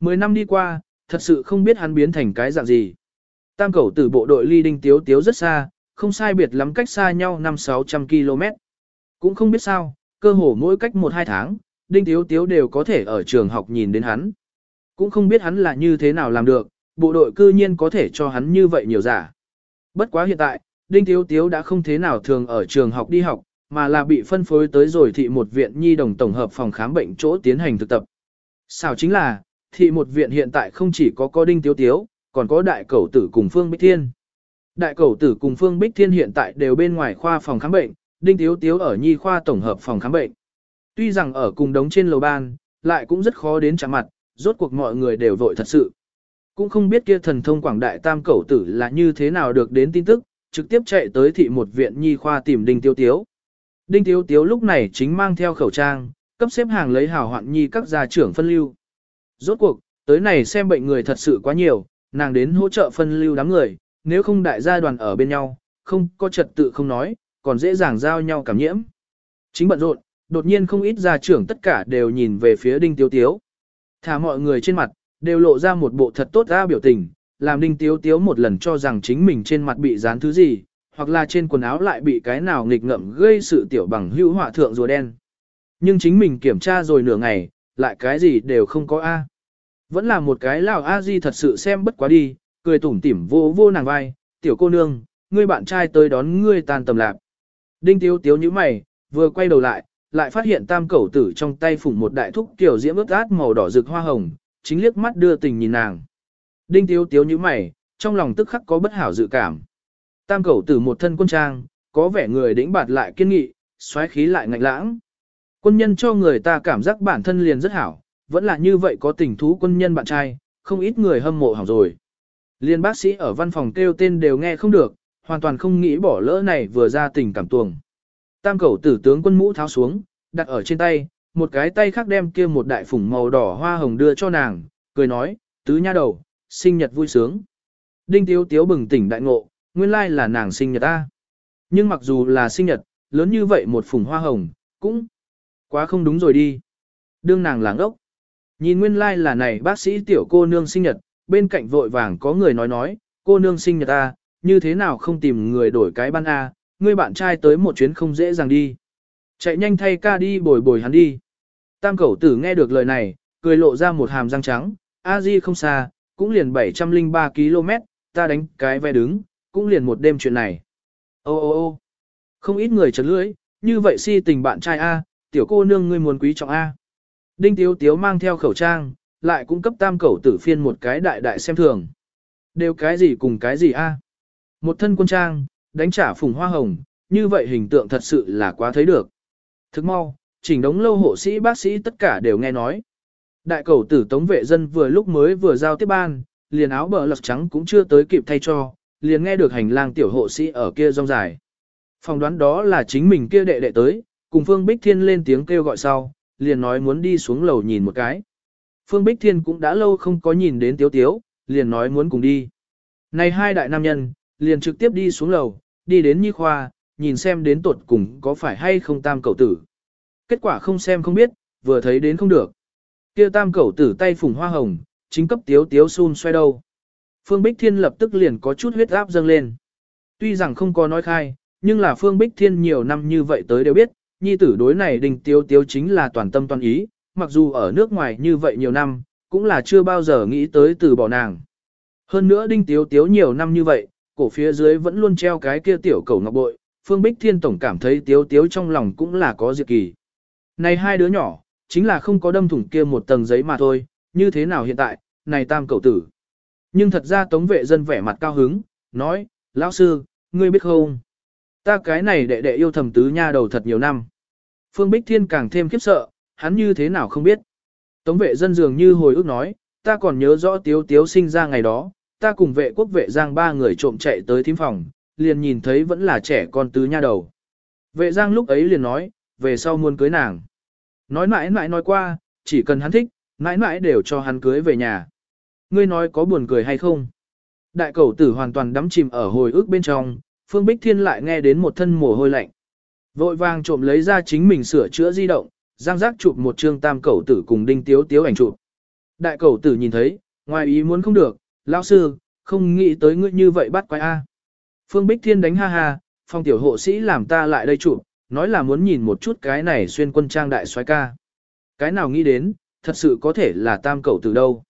Mười năm đi qua, thật sự không biết hắn biến thành cái dạng gì. Tam cầu từ bộ đội ly đinh tiếu tiếu rất xa, không sai biệt lắm cách xa nhau 5-600 km. Cũng không biết sao, cơ hồ mỗi cách 1-2 tháng, đinh tiếu tiếu đều có thể ở trường học nhìn đến hắn. Cũng không biết hắn là như thế nào làm được, bộ đội cư nhiên có thể cho hắn như vậy nhiều giả. Bất quá hiện tại, Đinh Tiếu Tiếu đã không thế nào thường ở trường học đi học, mà là bị phân phối tới rồi thị một viện nhi đồng tổng hợp phòng khám bệnh chỗ tiến hành thực tập. Sao chính là, thị một viện hiện tại không chỉ có có Đinh Tiếu Tiếu, còn có đại cầu tử cùng Phương Bích Thiên. Đại cầu tử cùng Phương Bích Thiên hiện tại đều bên ngoài khoa phòng khám bệnh, Đinh Tiếu Tiếu ở nhi khoa tổng hợp phòng khám bệnh. Tuy rằng ở cùng đống trên lầu ban, lại cũng rất khó đến chạm mặt, rốt cuộc mọi người đều vội thật sự. Cũng không biết kia thần thông quảng đại tam cẩu tử là như thế nào được đến tin tức, trực tiếp chạy tới thị một viện nhi khoa tìm Đinh Tiêu Tiếu. Đinh Tiêu Tiếu lúc này chính mang theo khẩu trang, cấp xếp hàng lấy hảo hoạn nhi các gia trưởng phân lưu. Rốt cuộc, tới này xem bệnh người thật sự quá nhiều, nàng đến hỗ trợ phân lưu đám người, nếu không đại gia đoàn ở bên nhau, không có trật tự không nói, còn dễ dàng giao nhau cảm nhiễm. Chính bận rộn, đột nhiên không ít gia trưởng tất cả đều nhìn về phía Đinh Tiêu Tiếu. Thả mọi người trên mặt, đều lộ ra một bộ thật tốt ra biểu tình, làm đinh tiếu tiếu một lần cho rằng chính mình trên mặt bị dán thứ gì, hoặc là trên quần áo lại bị cái nào nghịch ngợm gây sự tiểu bằng hữu họa thượng rùa đen. Nhưng chính mình kiểm tra rồi nửa ngày, lại cái gì đều không có A. Vẫn là một cái lão A Di thật sự xem bất quá đi, cười tủm tỉm vô vô nàng vai, tiểu cô nương, ngươi bạn trai tới đón ngươi tan tầm lạc. Đinh tiếu tiếu như mày, vừa quay đầu lại, lại phát hiện tam cẩu tử trong tay phủng một đại thúc tiểu diễm ướt át màu đỏ rực hoa hồng, chính liếc mắt đưa tình nhìn nàng. Đinh tiếu tiếu như mày, trong lòng tức khắc có bất hảo dự cảm. Tam cẩu tử một thân quân trang, có vẻ người đĩnh bạt lại kiên nghị, xoáy khí lại ngạnh lãng. Quân nhân cho người ta cảm giác bản thân liền rất hảo, vẫn là như vậy có tình thú quân nhân bạn trai, không ít người hâm mộ hỏng rồi. Liên bác sĩ ở văn phòng kêu tên đều nghe không được, hoàn toàn không nghĩ bỏ lỡ này vừa ra tình cảm tuồng. Tam cầu tử tướng quân mũ tháo xuống, đặt ở trên tay, một cái tay khác đem kia một đại phủng màu đỏ hoa hồng đưa cho nàng, cười nói, tứ nha đầu, sinh nhật vui sướng. Đinh Tiếu Tiếu bừng tỉnh đại ngộ, nguyên lai là nàng sinh nhật ta. Nhưng mặc dù là sinh nhật, lớn như vậy một phủng hoa hồng, cũng quá không đúng rồi đi. Đương nàng làng ốc. Nhìn nguyên lai là này bác sĩ tiểu cô nương sinh nhật, bên cạnh vội vàng có người nói nói, cô nương sinh nhật ta, như thế nào không tìm người đổi cái ban A, ngươi bạn trai tới một chuyến không dễ dàng đi. Chạy nhanh thay ca đi bồi bồi hắn đi. Tam cẩu tử nghe được lời này, cười lộ ra một hàm răng trắng, a di không xa, cũng liền 703 km, ta đánh cái ve đứng, cũng liền một đêm chuyện này. Ô ô ô không ít người chật lưỡi, như vậy si tình bạn trai A, tiểu cô nương ngươi muốn quý trọng A. Đinh Tiếu Tiếu mang theo khẩu trang, lại cũng cấp tam cẩu tử phiên một cái đại đại xem thường. Đều cái gì cùng cái gì A. Một thân quân trang, đánh trả phùng hoa hồng, như vậy hình tượng thật sự là quá thấy được. Thức mau, chỉnh đống lâu hộ sĩ bác sĩ tất cả đều nghe nói. Đại cầu tử tống vệ dân vừa lúc mới vừa giao tiếp ban, liền áo bờ lật trắng cũng chưa tới kịp thay cho, liền nghe được hành lang tiểu hộ sĩ ở kia rong dài. Phòng đoán đó là chính mình kia đệ đệ tới, cùng Phương Bích Thiên lên tiếng kêu gọi sau, liền nói muốn đi xuống lầu nhìn một cái. Phương Bích Thiên cũng đã lâu không có nhìn đến Tiếu Tiếu, liền nói muốn cùng đi. Này hai đại nam nhân, liền trực tiếp đi xuống lầu, đi đến nhi khoa, nhìn xem đến tuột cùng có phải hay không tam cậu tử. Kết quả không xem không biết, vừa thấy đến không được. kia tam cậu tử tay phùng hoa hồng, chính cấp tiếu tiếu xun xoay đâu. Phương Bích Thiên lập tức liền có chút huyết áp dâng lên. Tuy rằng không có nói khai, nhưng là Phương Bích Thiên nhiều năm như vậy tới đều biết, nhi tử đối này đình tiếu tiếu chính là toàn tâm toàn ý, mặc dù ở nước ngoài như vậy nhiều năm, cũng là chưa bao giờ nghĩ tới từ bỏ nàng. Hơn nữa đinh tiếu tiếu nhiều năm như vậy, cổ phía dưới vẫn luôn treo cái kia tiểu cầu ngọc bội, Phương Bích Thiên Tổng cảm thấy tiếu tiếu trong lòng cũng là có diệt kỳ. Này hai đứa nhỏ, chính là không có đâm thủng kia một tầng giấy mà thôi, như thế nào hiện tại, này tam cậu tử. Nhưng thật ra tống vệ dân vẻ mặt cao hứng, nói, lão sư, ngươi biết không? Ta cái này đệ đệ yêu thầm tứ nha đầu thật nhiều năm. Phương Bích Thiên càng thêm khiếp sợ, hắn như thế nào không biết. Tống vệ dân dường như hồi ức nói, ta còn nhớ rõ tiếu tiếu sinh ra ngày đó, ta cùng vệ quốc vệ giang ba người trộm chạy tới thím phòng, liền nhìn thấy vẫn là trẻ con tứ nha đầu. Vệ giang lúc ấy liền nói, về sau muốn cưới nàng. Nói mãi mãi nói qua, chỉ cần hắn thích, mãi mãi đều cho hắn cưới về nhà. Ngươi nói có buồn cười hay không? Đại cầu tử hoàn toàn đắm chìm ở hồi ức bên trong, Phương Bích Thiên lại nghe đến một thân mồ hôi lạnh. Vội vàng trộm lấy ra chính mình sửa chữa di động, giang giác chụp một chương tam cầu tử cùng đinh tiếu tiếu ảnh chụp. Đại cầu tử nhìn thấy, ngoài ý muốn không được, lão sư, không nghĩ tới ngươi như vậy bắt quái A. Phương Bích Thiên đánh ha ha, phong tiểu hộ sĩ làm ta lại đây chụp, nói là muốn nhìn một chút cái này xuyên quân trang đại soái ca. Cái nào nghĩ đến, thật sự có thể là tam cầu tử đâu.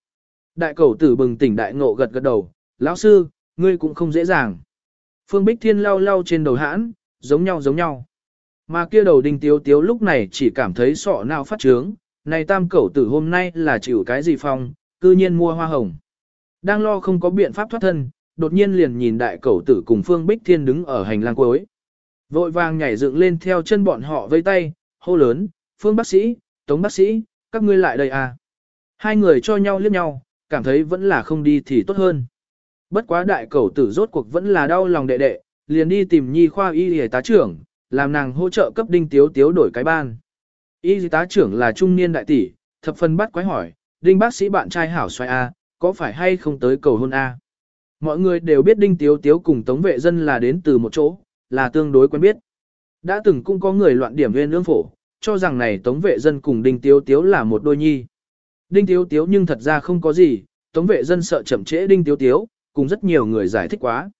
Đại cầu tử bừng tỉnh đại ngộ gật gật đầu, lão sư, ngươi cũng không dễ dàng. Phương Bích Thiên lau lau trên đầu hãn, giống nhau giống nhau. Mà kia đầu đinh tiếu tiếu lúc này chỉ cảm thấy sọ nào phát trướng, này tam cẩu tử hôm nay là chịu cái gì phong, cư nhiên mua hoa hồng. Đang lo không có biện pháp thoát thân, đột nhiên liền nhìn đại cẩu tử cùng Phương Bích Thiên đứng ở hành lang cuối. Vội vàng nhảy dựng lên theo chân bọn họ vây tay, hô lớn, Phương bác sĩ, Tống bác sĩ, các ngươi lại đây à. Hai người cho nhau liếc nhau, cảm thấy vẫn là không đi thì tốt hơn. Bất quá đại cẩu tử rốt cuộc vẫn là đau lòng đệ đệ, liền đi tìm nhi khoa y y tá trưởng, làm nàng hỗ trợ cấp đinh tiếu tiếu đổi cái ban. Y tá trưởng là trung niên đại tỷ, thập phân bắt quái hỏi, đinh bác sĩ bạn trai hảo xoay A, có phải hay không tới cầu hôn A. Mọi người đều biết đinh tiếu tiếu cùng tống vệ dân là đến từ một chỗ, là tương đối quen biết. Đã từng cũng có người loạn điểm viên ương phổ, cho rằng này tống vệ dân cùng đinh tiếu tiếu là một đôi nhi. Đinh tiếu tiếu nhưng thật ra không có gì, tống vệ dân sợ chậm trễ đinh tiếu tiếu, cùng rất nhiều người giải thích quá.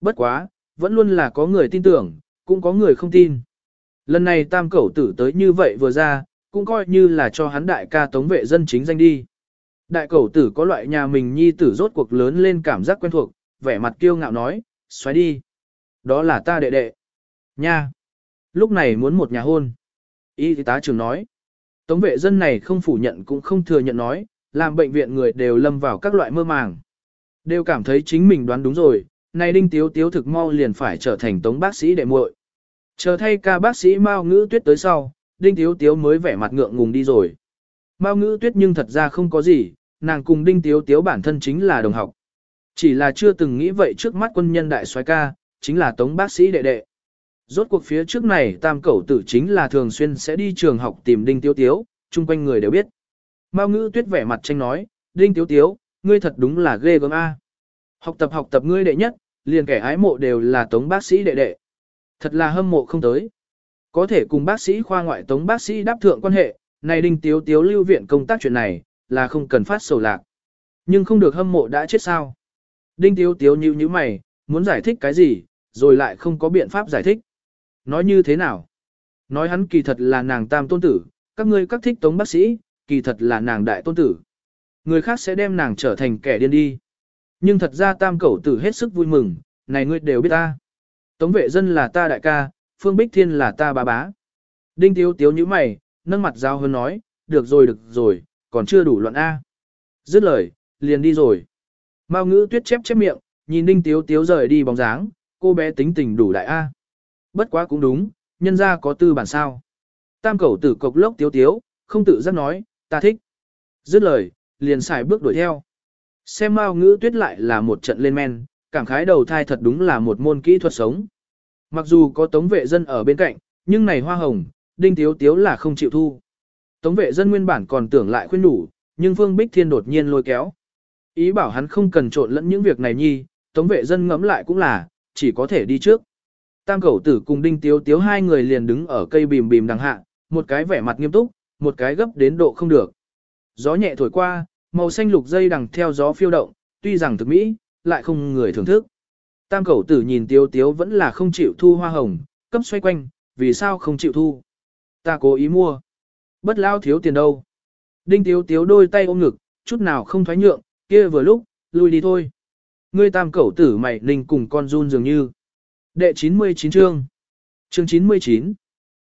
Bất quá, vẫn luôn là có người tin tưởng, cũng có người không tin. Lần này tam cẩu tử tới như vậy vừa ra, cũng coi như là cho hắn đại ca tống vệ dân chính danh đi. Đại cẩu tử có loại nhà mình nhi tử rốt cuộc lớn lên cảm giác quen thuộc, vẻ mặt kiêu ngạo nói, xoáy đi. Đó là ta đệ đệ. Nha. Lúc này muốn một nhà hôn. Y tá trưởng nói. Tống vệ dân này không phủ nhận cũng không thừa nhận nói, làm bệnh viện người đều lâm vào các loại mơ màng. Đều cảm thấy chính mình đoán đúng rồi, này đinh tiếu tiếu thực mau liền phải trở thành tống bác sĩ đệ muội. Chờ thay ca bác sĩ Mao Ngữ Tuyết tới sau, Đinh Tiếu Tiếu mới vẻ mặt ngượng ngùng đi rồi. Mao Ngữ Tuyết nhưng thật ra không có gì, nàng cùng Đinh Tiếu Tiếu bản thân chính là đồng học. Chỉ là chưa từng nghĩ vậy trước mắt quân nhân đại soái ca, chính là tống bác sĩ đệ đệ. Rốt cuộc phía trước này tam cẩu tử chính là thường xuyên sẽ đi trường học tìm Đinh Tiếu Tiếu, chung quanh người đều biết. Mao ngữ tuyết vẻ mặt tranh nói, Đinh Tiếu Tiếu, ngươi thật đúng là ghê gớm a. Học tập học tập ngươi đệ nhất, liền kẻ ái mộ đều là tống bác sĩ đệ đệ. Thật là hâm mộ không tới. Có thể cùng bác sĩ khoa ngoại tống bác sĩ đáp thượng quan hệ, này Đinh Tiếu Tiếu lưu viện công tác chuyện này, là không cần phát sầu lạc. Nhưng không được hâm mộ đã chết sao. Đinh Tiếu Tiếu như như mày, muốn giải thích cái gì, rồi lại không có biện pháp giải thích. Nói như thế nào? Nói hắn kỳ thật là nàng tam tôn tử, các ngươi các thích tống bác sĩ, kỳ thật là nàng đại tôn tử. Người khác sẽ đem nàng trở thành kẻ điên đi. Nhưng thật ra tam cẩu tử hết sức vui mừng, này ngươi đều biết ta. Tống vệ dân là ta đại ca, Phương Bích Thiên là ta bà bá. Đinh Tiếu Tiếu như mày, nâng mặt giao hơn nói, được rồi được rồi, còn chưa đủ luận A. Dứt lời, liền đi rồi. Mao ngữ tuyết chép chép miệng, nhìn Đinh Tiếu Tiếu rời đi bóng dáng, cô bé tính tình đủ đại A. Bất quá cũng đúng, nhân ra có tư bản sao. Tam cẩu tử cộc lốc Tiếu Tiếu, không tự giác nói, ta thích. Dứt lời, liền xài bước đuổi theo. Xem Mao ngữ tuyết lại là một trận lên men, cảm khái đầu thai thật đúng là một môn kỹ thuật sống. Mặc dù có tống vệ dân ở bên cạnh, nhưng này hoa hồng, Đinh Tiếu Tiếu là không chịu thu. Tống vệ dân nguyên bản còn tưởng lại khuyên đủ, nhưng Phương Bích Thiên đột nhiên lôi kéo. Ý bảo hắn không cần trộn lẫn những việc này nhi, tống vệ dân ngẫm lại cũng là, chỉ có thể đi trước. Tam cẩu tử cùng đinh tiếu tiếu hai người liền đứng ở cây bìm bìm đằng hạ, một cái vẻ mặt nghiêm túc, một cái gấp đến độ không được. Gió nhẹ thổi qua, màu xanh lục dây đằng theo gió phiêu động, tuy rằng thực mỹ, lại không người thưởng thức. Tam cẩu tử nhìn tiếu tiếu vẫn là không chịu thu hoa hồng, cấp xoay quanh, vì sao không chịu thu. Ta cố ý mua. Bất lao thiếu tiền đâu. Đinh tiếu tiếu đôi tay ôm ngực, chút nào không thoái nhượng, kia vừa lúc, lui đi thôi. Ngươi tam cẩu tử mày ninh cùng con run dường như. Đệ 99 chương. Chương 99.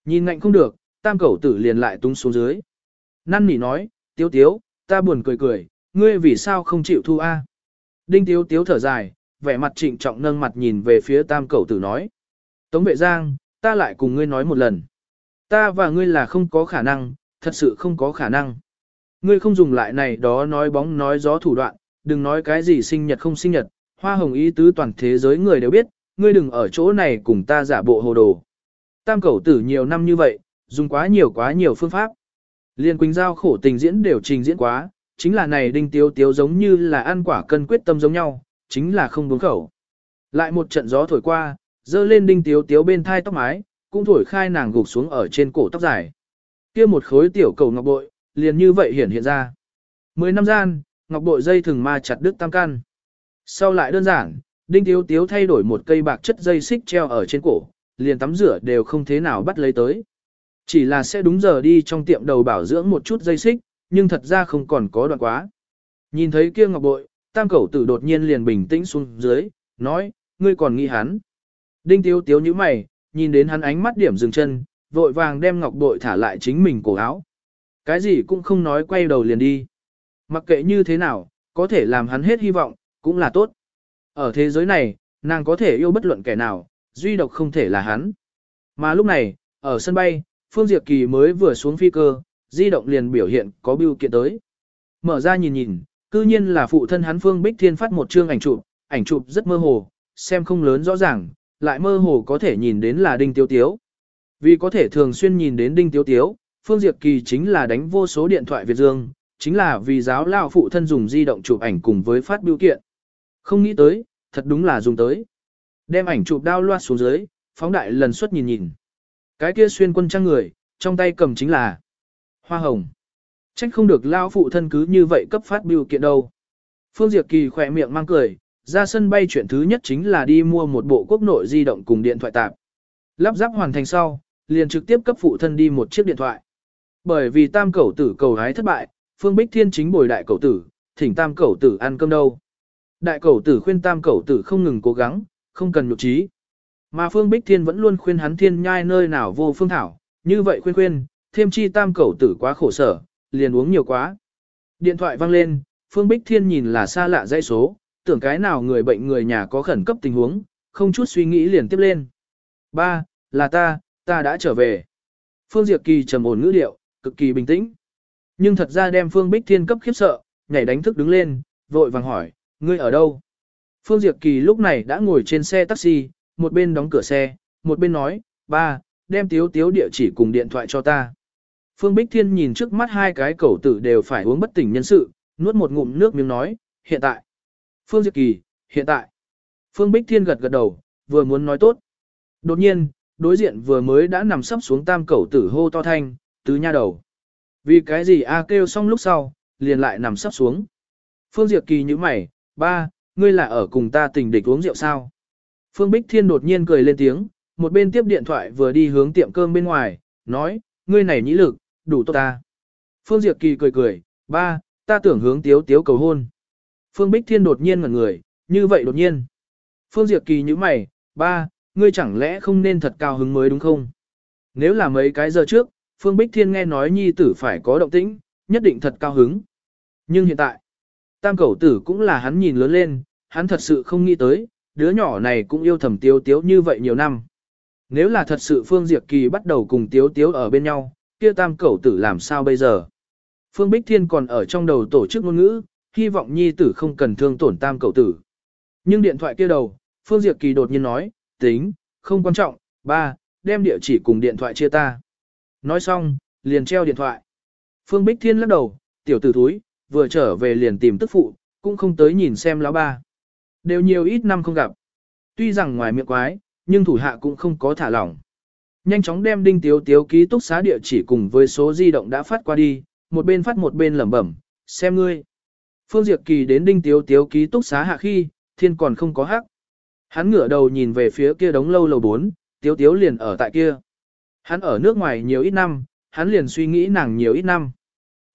Nhìn ngạnh không được, tam cẩu tử liền lại tung xuống dưới. Năn nỉ nói, tiếu tiếu, ta buồn cười cười, ngươi vì sao không chịu thu A. Đinh tiếu tiếu thở dài, vẻ mặt trịnh trọng nâng mặt nhìn về phía tam cẩu tử nói. Tống vệ giang, ta lại cùng ngươi nói một lần. Ta và ngươi là không có khả năng, thật sự không có khả năng. Ngươi không dùng lại này đó nói bóng nói gió thủ đoạn, đừng nói cái gì sinh nhật không sinh nhật, hoa hồng ý tứ toàn thế giới người đều biết, ngươi đừng ở chỗ này cùng ta giả bộ hồ đồ. Tam cẩu tử nhiều năm như vậy, dùng quá nhiều quá nhiều phương pháp. Liên Quỳnh Giao khổ tình diễn đều trình diễn quá, chính là này đinh tiêu tiêu giống như là ăn quả cân quyết tâm giống nhau, chính là không buông khẩu. Lại một trận gió thổi qua, dơ lên đinh tiếu tiếu bên thai tóc mái, cũng thổi khai nàng gục xuống ở trên cổ tóc dài. kia một khối tiểu cầu ngọc bội, liền như vậy hiển hiện ra. Mười năm gian, ngọc bội dây thừng ma chặt đứt tam căn. Sau lại đơn giản, đinh tiếu tiếu thay đổi một cây bạc chất dây xích treo ở trên cổ, liền tắm rửa đều không thế nào bắt lấy tới. Chỉ là sẽ đúng giờ đi trong tiệm đầu bảo dưỡng một chút dây xích, nhưng thật ra không còn có đoạn quá. Nhìn thấy kia ngọc bội, tam cẩu tử đột nhiên liền bình tĩnh xuống dưới, nói, ngươi còn nghi hắn. Đinh tiếu tiếu như mày, nhìn đến hắn ánh mắt điểm dừng chân, vội vàng đem ngọc bội thả lại chính mình cổ áo. Cái gì cũng không nói quay đầu liền đi. Mặc kệ như thế nào, có thể làm hắn hết hy vọng, cũng là tốt. Ở thế giới này, nàng có thể yêu bất luận kẻ nào, duy độc không thể là hắn. Mà lúc này, ở sân bay, Phương Diệp Kỳ mới vừa xuống phi cơ, di động liền biểu hiện có bưu kiện tới. Mở ra nhìn nhìn, cư nhiên là phụ thân hắn Phương Bích Thiên phát một chương ảnh chụp, ảnh chụp rất mơ hồ, xem không lớn rõ ràng, lại mơ hồ có thể nhìn đến là Đinh Tiếu Tiếu. Vì có thể thường xuyên nhìn đến Đinh Tiếu Tiếu, Phương Diệp Kỳ chính là đánh vô số điện thoại Việt Dương, chính là vì giáo lao phụ thân dùng di động chụp ảnh cùng với phát biểu kiện. Không nghĩ tới, thật đúng là dùng tới. Đem ảnh chụp đao loa xuống dưới, phóng đại lần suất nhìn nhìn. Cái kia xuyên quân trang người, trong tay cầm chính là hoa hồng. Trách không được lao phụ thân cứ như vậy cấp phát biểu kiện đâu. Phương Diệp Kỳ khỏe miệng mang cười, ra sân bay chuyện thứ nhất chính là đi mua một bộ quốc nội di động cùng điện thoại tạp. Lắp ráp hoàn thành sau, liền trực tiếp cấp phụ thân đi một chiếc điện thoại. Bởi vì tam cẩu tử cầu hái thất bại, Phương Bích Thiên chính bồi đại cẩu tử, thỉnh tam cẩu tử ăn cơm đâu. Đại cẩu tử khuyên tam cẩu tử không ngừng cố gắng, không cần nhục trí. Mà Phương Bích Thiên vẫn luôn khuyên hắn thiên nhai nơi nào vô phương thảo, như vậy khuyên khuyên, thêm chi tam cẩu tử quá khổ sở, liền uống nhiều quá. Điện thoại vang lên, Phương Bích Thiên nhìn là xa lạ dãy số, tưởng cái nào người bệnh người nhà có khẩn cấp tình huống, không chút suy nghĩ liền tiếp lên. Ba, là ta, ta đã trở về. Phương Diệp Kỳ trầm ổn ngữ điệu, cực kỳ bình tĩnh. Nhưng thật ra đem Phương Bích Thiên cấp khiếp sợ, nhảy đánh thức đứng lên, vội vàng hỏi, ngươi ở đâu? Phương Diệp Kỳ lúc này đã ngồi trên xe taxi, một bên đóng cửa xe, một bên nói, ba, đem tiếu tiếu địa chỉ cùng điện thoại cho ta. Phương Bích Thiên nhìn trước mắt hai cái cẩu tử đều phải uống bất tỉnh nhân sự, nuốt một ngụm nước miếng nói, hiện tại. Phương Diệp Kỳ, hiện tại. Phương Bích Thiên gật gật đầu, vừa muốn nói tốt. Đột nhiên, đối diện vừa mới đã nằm sấp xuống tam cẩu tử hô to thanh, tứ nha đầu. Vì cái gì A kêu xong lúc sau, liền lại nằm sấp xuống. Phương Diệp Kỳ như mày, ba, ngươi là ở cùng ta tình địch uống rượu sao? Phương Bích Thiên đột nhiên cười lên tiếng, một bên tiếp điện thoại vừa đi hướng tiệm cơm bên ngoài, nói, ngươi này nhĩ lực, đủ tốt ta. Phương Diệp Kỳ cười cười, ba, ta tưởng hướng tiếu tiếu cầu hôn. Phương Bích Thiên đột nhiên ngẩn người, như vậy đột nhiên. Phương Diệp Kỳ như mày, ba, ngươi chẳng lẽ không nên thật cao hứng mới đúng không? Nếu là mấy cái giờ trước, Phương Bích Thiên nghe nói nhi tử phải có động tĩnh, nhất định thật cao hứng. Nhưng hiện tại, tam cẩu tử cũng là hắn nhìn lớn lên, hắn thật sự không nghĩ tới, đứa nhỏ này cũng yêu thầm tiếu tiếu như vậy nhiều năm. Nếu là thật sự Phương Diệp Kỳ bắt đầu cùng tiếu tiếu ở bên nhau, kia tam cẩu tử làm sao bây giờ? Phương Bích Thiên còn ở trong đầu tổ chức ngôn ngữ, hy vọng nhi tử không cần thương tổn tam cậu tử. Nhưng điện thoại kia đầu, Phương Diệp Kỳ đột nhiên nói, tính, không quan trọng, ba, đem địa chỉ cùng điện thoại chia ta. Nói xong, liền treo điện thoại. Phương Bích Thiên lắc đầu, tiểu tử thúi, vừa trở về liền tìm tức phụ, cũng không tới nhìn xem lão ba. Đều nhiều ít năm không gặp. Tuy rằng ngoài miệng quái, nhưng thủ hạ cũng không có thả lỏng. Nhanh chóng đem đinh tiếu tiếu ký túc xá địa chỉ cùng với số di động đã phát qua đi, một bên phát một bên lẩm bẩm, xem ngươi. Phương Diệp Kỳ đến đinh tiếu tiếu ký túc xá hạ khi, thiên còn không có hắc. Hắn ngửa đầu nhìn về phía kia đống lâu lầu 4, tiếu tiếu liền ở tại kia. Hắn ở nước ngoài nhiều ít năm, hắn liền suy nghĩ nàng nhiều ít năm.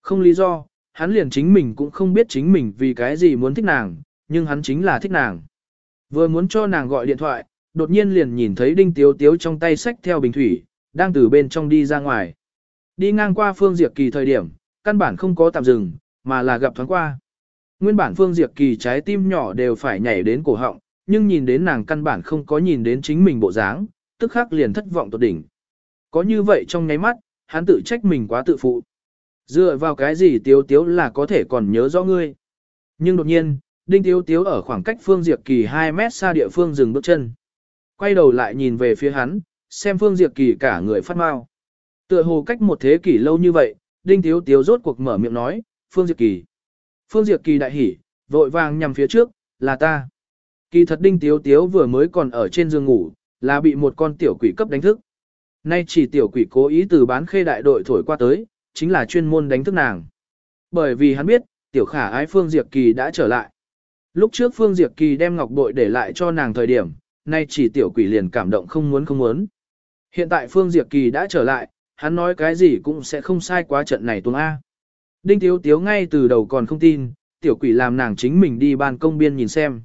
Không lý do, hắn liền chính mình cũng không biết chính mình vì cái gì muốn thích nàng, nhưng hắn chính là thích nàng. Vừa muốn cho nàng gọi điện thoại, đột nhiên liền nhìn thấy đinh tiếu tiếu trong tay sách theo bình thủy, đang từ bên trong đi ra ngoài. Đi ngang qua Phương Diệp Kỳ thời điểm, căn bản không có tạm dừng, mà là gặp thoáng qua. Nguyên bản Phương Diệp Kỳ trái tim nhỏ đều phải nhảy đến cổ họng, nhưng nhìn đến nàng căn bản không có nhìn đến chính mình bộ dáng, tức khắc liền thất vọng tột đỉnh. Có như vậy trong nháy mắt, hắn tự trách mình quá tự phụ. Dựa vào cái gì tiếu tiếu là có thể còn nhớ rõ ngươi. Nhưng đột nhiên, đinh tiếu tiếu ở khoảng cách Phương Diệp Kỳ 2 mét xa địa phương dừng bước chân. Quay đầu lại nhìn về phía hắn, xem Phương Diệp Kỳ cả người phát mau. Tựa hồ cách một thế kỷ lâu như vậy, đinh tiếu tiếu rốt cuộc mở miệng nói, Phương Diệp Kỳ. Phương Diệp Kỳ đại hỉ, vội vàng nhằm phía trước, là ta. Kỳ thật đinh tiếu tiếu vừa mới còn ở trên giường ngủ, là bị một con tiểu quỷ cấp đánh thức. Nay chỉ tiểu quỷ cố ý từ bán khê đại đội thổi qua tới, chính là chuyên môn đánh thức nàng. Bởi vì hắn biết, tiểu khả ái Phương Diệp Kỳ đã trở lại. Lúc trước Phương Diệp Kỳ đem ngọc bội để lại cho nàng thời điểm, nay chỉ tiểu quỷ liền cảm động không muốn không muốn. Hiện tại Phương Diệp Kỳ đã trở lại, hắn nói cái gì cũng sẽ không sai quá trận này tuông A. Đinh Tiếu Tiếu ngay từ đầu còn không tin, tiểu quỷ làm nàng chính mình đi ban công biên nhìn xem.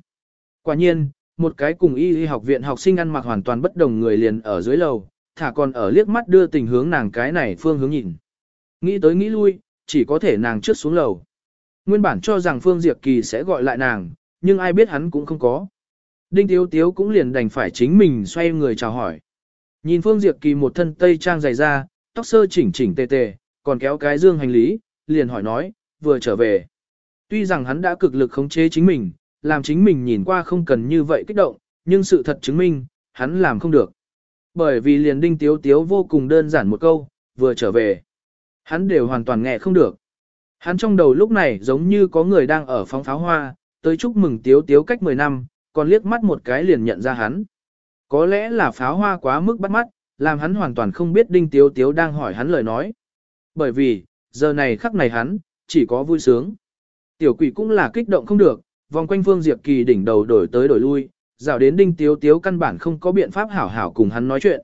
Quả nhiên, một cái cùng y y học viện học sinh ăn mặc hoàn toàn bất đồng người liền ở dưới lầu, thả còn ở liếc mắt đưa tình hướng nàng cái này phương hướng nhìn. Nghĩ tới nghĩ lui, chỉ có thể nàng trước xuống lầu. Nguyên bản cho rằng Phương Diệp Kỳ sẽ gọi lại nàng, nhưng ai biết hắn cũng không có. Đinh Tiếu Tiếu cũng liền đành phải chính mình xoay người chào hỏi. Nhìn Phương Diệp Kỳ một thân tây trang dày da, tóc sơ chỉnh chỉnh tề tề, còn kéo cái dương hành lý, liền hỏi nói, vừa trở về. Tuy rằng hắn đã cực lực khống chế chính mình, làm chính mình nhìn qua không cần như vậy kích động, nhưng sự thật chứng minh, hắn làm không được. Bởi vì liền đinh tiếu tiếu vô cùng đơn giản một câu, vừa trở về. Hắn đều hoàn toàn nghe không được. Hắn trong đầu lúc này giống như có người đang ở phóng pháo hoa, tới chúc mừng tiếu tiếu cách 10 năm, còn liếc mắt một cái liền nhận ra hắn. Có lẽ là pháo hoa quá mức bắt mắt, làm hắn hoàn toàn không biết đinh tiếu tiếu đang hỏi hắn lời nói. Bởi vì, giờ này khắc này hắn, chỉ có vui sướng. Tiểu quỷ cũng là kích động không được, vòng quanh Phương Diệp Kỳ đỉnh đầu đổi tới đổi lui, dạo đến Đinh Tiếu Tiếu căn bản không có biện pháp hảo hảo cùng hắn nói chuyện.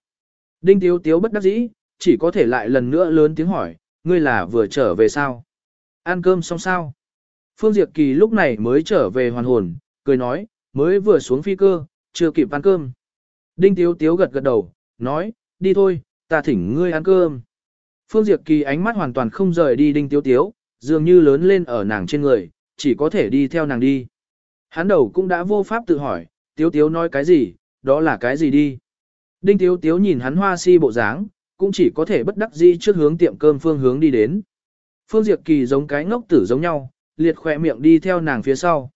Đinh Tiếu Tiếu bất đắc dĩ, chỉ có thể lại lần nữa lớn tiếng hỏi, ngươi là vừa trở về sao? Ăn cơm xong sao? Phương Diệp Kỳ lúc này mới trở về hoàn hồn, cười nói, mới vừa xuống phi cơ, chưa kịp ăn cơm. Đinh Tiếu Tiếu gật gật đầu, nói, đi thôi, ta thỉnh ngươi ăn cơm. Phương Diệp Kỳ ánh mắt hoàn toàn không rời đi Đinh Tiếu Tiếu, dường như lớn lên ở nàng trên người, chỉ có thể đi theo nàng đi. Hắn đầu cũng đã vô pháp tự hỏi, Tiếu Tiếu nói cái gì, đó là cái gì đi. Đinh Tiếu Tiếu nhìn hắn hoa si bộ dáng, cũng chỉ có thể bất đắc dĩ trước hướng tiệm cơm phương hướng đi đến. Phương Diệp Kỳ giống cái ngốc tử giống nhau, liệt khỏe miệng đi theo nàng phía sau.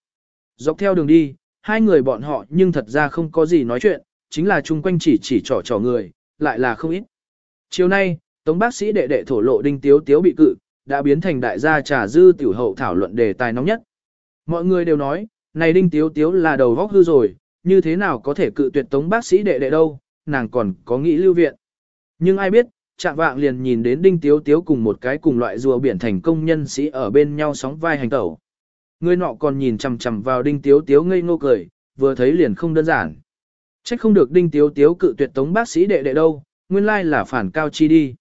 Dọc theo đường đi, hai người bọn họ nhưng thật ra không có gì nói chuyện, chính là chung quanh chỉ chỉ trò trò người, lại là không ít. Chiều nay, Tống bác sĩ đệ đệ thổ lộ Đinh Tiếu Tiếu bị cự, đã biến thành đại gia trà dư tiểu hậu thảo luận đề tài nóng nhất. Mọi người đều nói, này Đinh Tiếu Tiếu là đầu vóc hư rồi, như thế nào có thể cự tuyệt Tống bác sĩ đệ đệ đâu, nàng còn có nghĩ lưu viện. Nhưng ai biết, chạm vạng liền nhìn đến Đinh Tiếu Tiếu cùng một cái cùng loại rùa biển thành công nhân sĩ ở bên nhau sóng vai hành tẩu. Người nọ còn nhìn chằm chằm vào Đinh Tiếu Tiếu ngây ngô cười, vừa thấy liền không đơn giản. Trách không được Đinh Tiếu Tiếu cự tuyệt tống bác sĩ đệ đệ đâu, nguyên lai là phản cao chi đi.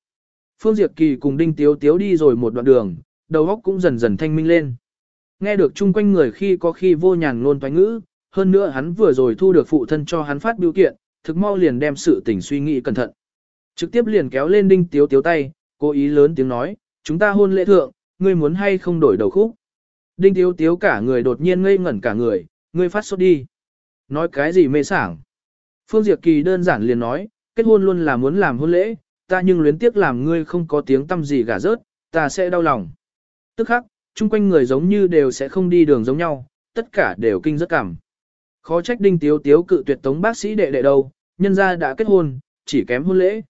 Phương Diệp Kỳ cùng Đinh Tiếu Tiếu đi rồi một đoạn đường, đầu óc cũng dần dần thanh minh lên. Nghe được chung quanh người khi có khi vô nhàn luôn toán ngữ, hơn nữa hắn vừa rồi thu được phụ thân cho hắn phát biểu kiện, thực mau liền đem sự tình suy nghĩ cẩn thận. Trực tiếp liền kéo lên Đinh Tiếu Tiếu tay, cố ý lớn tiếng nói, chúng ta hôn lễ thượng, ngươi muốn hay không đổi đầu khúc. Đinh Tiếu Tiếu cả người đột nhiên ngây ngẩn cả người, ngươi phát sốt đi. Nói cái gì mê sảng. Phương Diệp Kỳ đơn giản liền nói, kết hôn luôn là muốn làm hôn lễ, ta nhưng luyến tiếc làm ngươi không có tiếng tâm gì gả rớt, ta sẽ đau lòng. Tức khắc, chung quanh người giống như đều sẽ không đi đường giống nhau, tất cả đều kinh rất cảm. Khó trách Đinh Tiếu Tiếu cự tuyệt tống bác sĩ đệ đệ đâu, nhân ra đã kết hôn, chỉ kém hôn lễ.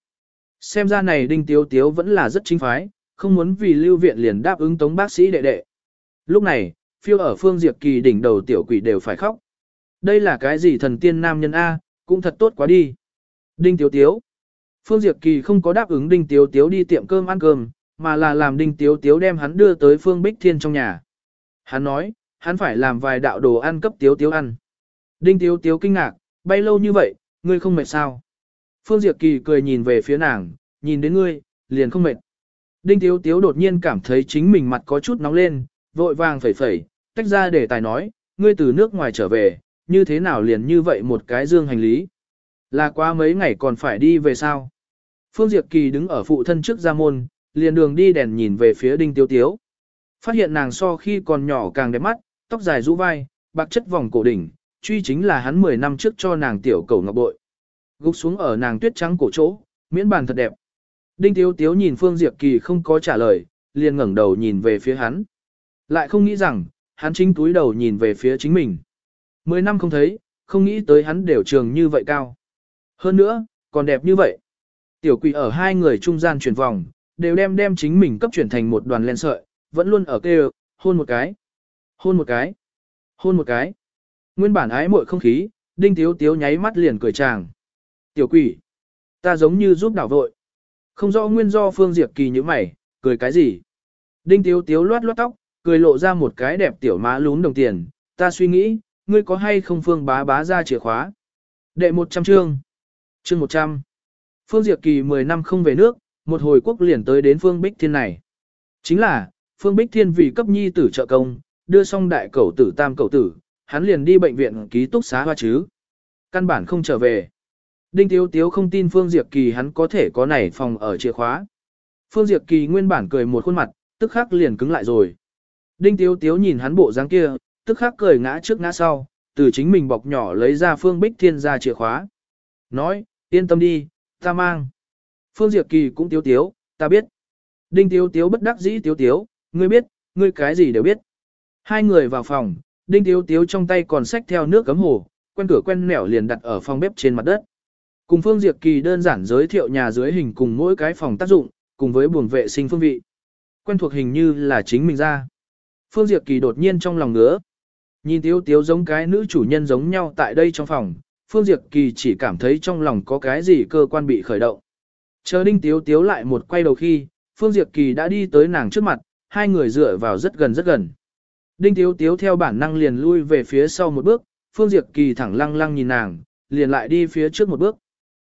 Xem ra này Đinh Tiếu Tiếu vẫn là rất chính phái, không muốn vì lưu viện liền đáp ứng tống bác sĩ đệ đệ. Lúc này, phiêu ở phương Diệp Kỳ đỉnh đầu tiểu quỷ đều phải khóc. Đây là cái gì thần tiên nam nhân A, cũng thật tốt quá đi. Đinh Tiếu Tiếu. Phương Diệp Kỳ không có đáp ứng Đinh Tiếu Tiếu đi tiệm cơm ăn cơm, mà là làm Đinh Tiếu Tiếu đem hắn đưa tới Phương Bích Thiên trong nhà. Hắn nói, hắn phải làm vài đạo đồ ăn cấp Tiếu Tiếu ăn. Đinh Tiếu Tiếu kinh ngạc, bay lâu như vậy, ngươi không mệt sao? Phương Diệp Kỳ cười nhìn về phía nàng, nhìn đến ngươi, liền không mệt. Đinh Tiếu Tiếu đột nhiên cảm thấy chính mình mặt có chút nóng lên, vội vàng phẩy phẩy, tách ra để tài nói, ngươi từ nước ngoài trở về, như thế nào liền như vậy một cái dương hành lý. Là qua mấy ngày còn phải đi về sao? Phương Diệp Kỳ đứng ở phụ thân trước ra môn, liền đường đi đèn nhìn về phía Đinh Tiếu Tiếu. Phát hiện nàng so khi còn nhỏ càng đẹp mắt, tóc dài rũ vai, bạc chất vòng cổ đỉnh, truy chính là hắn 10 năm trước cho nàng tiểu cầu ngọc bội. Gục xuống ở nàng tuyết trắng cổ chỗ, miễn bàn thật đẹp. Đinh Tiếu Tiếu nhìn Phương Diệp Kỳ không có trả lời, liền ngẩng đầu nhìn về phía hắn. Lại không nghĩ rằng, hắn chính túi đầu nhìn về phía chính mình. Mười năm không thấy, không nghĩ tới hắn đều trường như vậy cao. Hơn nữa, còn đẹp như vậy. Tiểu quỷ ở hai người trung gian chuyển vòng, đều đem đem chính mình cấp chuyển thành một đoàn len sợi, vẫn luôn ở kêu, hôn một cái, hôn một cái, hôn một cái. Nguyên bản ái muội không khí, đinh tiếu tiếu nháy mắt liền cười chàng. Tiểu quỷ, ta giống như giúp đảo vội. Không rõ nguyên do Phương Diệp Kỳ như mày, cười cái gì. Đinh tiếu tiếu loát loát tóc, cười lộ ra một cái đẹp tiểu má lún đồng tiền. Ta suy nghĩ, ngươi có hay không Phương bá bá ra chìa khóa. Đệ 100 chương. Chương 100. Phương Diệp Kỳ 10 năm không về nước, một hồi quốc liền tới đến Phương Bích Thiên này. Chính là, Phương Bích Thiên vì cấp nhi tử trợ công, đưa xong đại cầu tử tam cầu tử, hắn liền đi bệnh viện ký túc xá hoa chứ. Căn bản không trở về. Đinh Tiếu Tiếu không tin Phương Diệp Kỳ hắn có thể có nảy phòng ở chìa khóa. Phương Diệp Kỳ nguyên bản cười một khuôn mặt, tức khắc liền cứng lại rồi. Đinh Tiếu Tiếu nhìn hắn bộ dáng kia, tức khắc cười ngã trước ngã sau, từ chính mình bọc nhỏ lấy ra Phương Bích Thiên ra chìa khóa. Nói, yên tâm đi, ta mang. Phương Diệp Kỳ cũng tiếu tiếu, ta biết. Đinh tiếu tiếu bất đắc dĩ tiếu tiếu, ngươi biết, ngươi cái gì đều biết. Hai người vào phòng, đinh tiếu tiếu trong tay còn xách theo nước cấm hồ, quen cửa quen nẻo liền đặt ở phòng bếp trên mặt đất. Cùng Phương Diệp Kỳ đơn giản giới thiệu nhà dưới hình cùng mỗi cái phòng tác dụng, cùng với buồng vệ sinh phương vị. Quen thuộc hình như là chính mình ra. Phương Diệp Kỳ đột nhiên trong lòng ngứa. Nhìn tiếu tiếu giống cái nữ chủ nhân giống nhau tại đây trong phòng, Phương Diệp Kỳ chỉ cảm thấy trong lòng có cái gì cơ quan bị khởi động. Chờ Đinh Tiếu Tiếu lại một quay đầu khi, Phương Diệp Kỳ đã đi tới nàng trước mặt, hai người dựa vào rất gần rất gần. Đinh Tiếu Tiếu theo bản năng liền lui về phía sau một bước, Phương Diệp Kỳ thẳng lăng lăng nhìn nàng, liền lại đi phía trước một bước.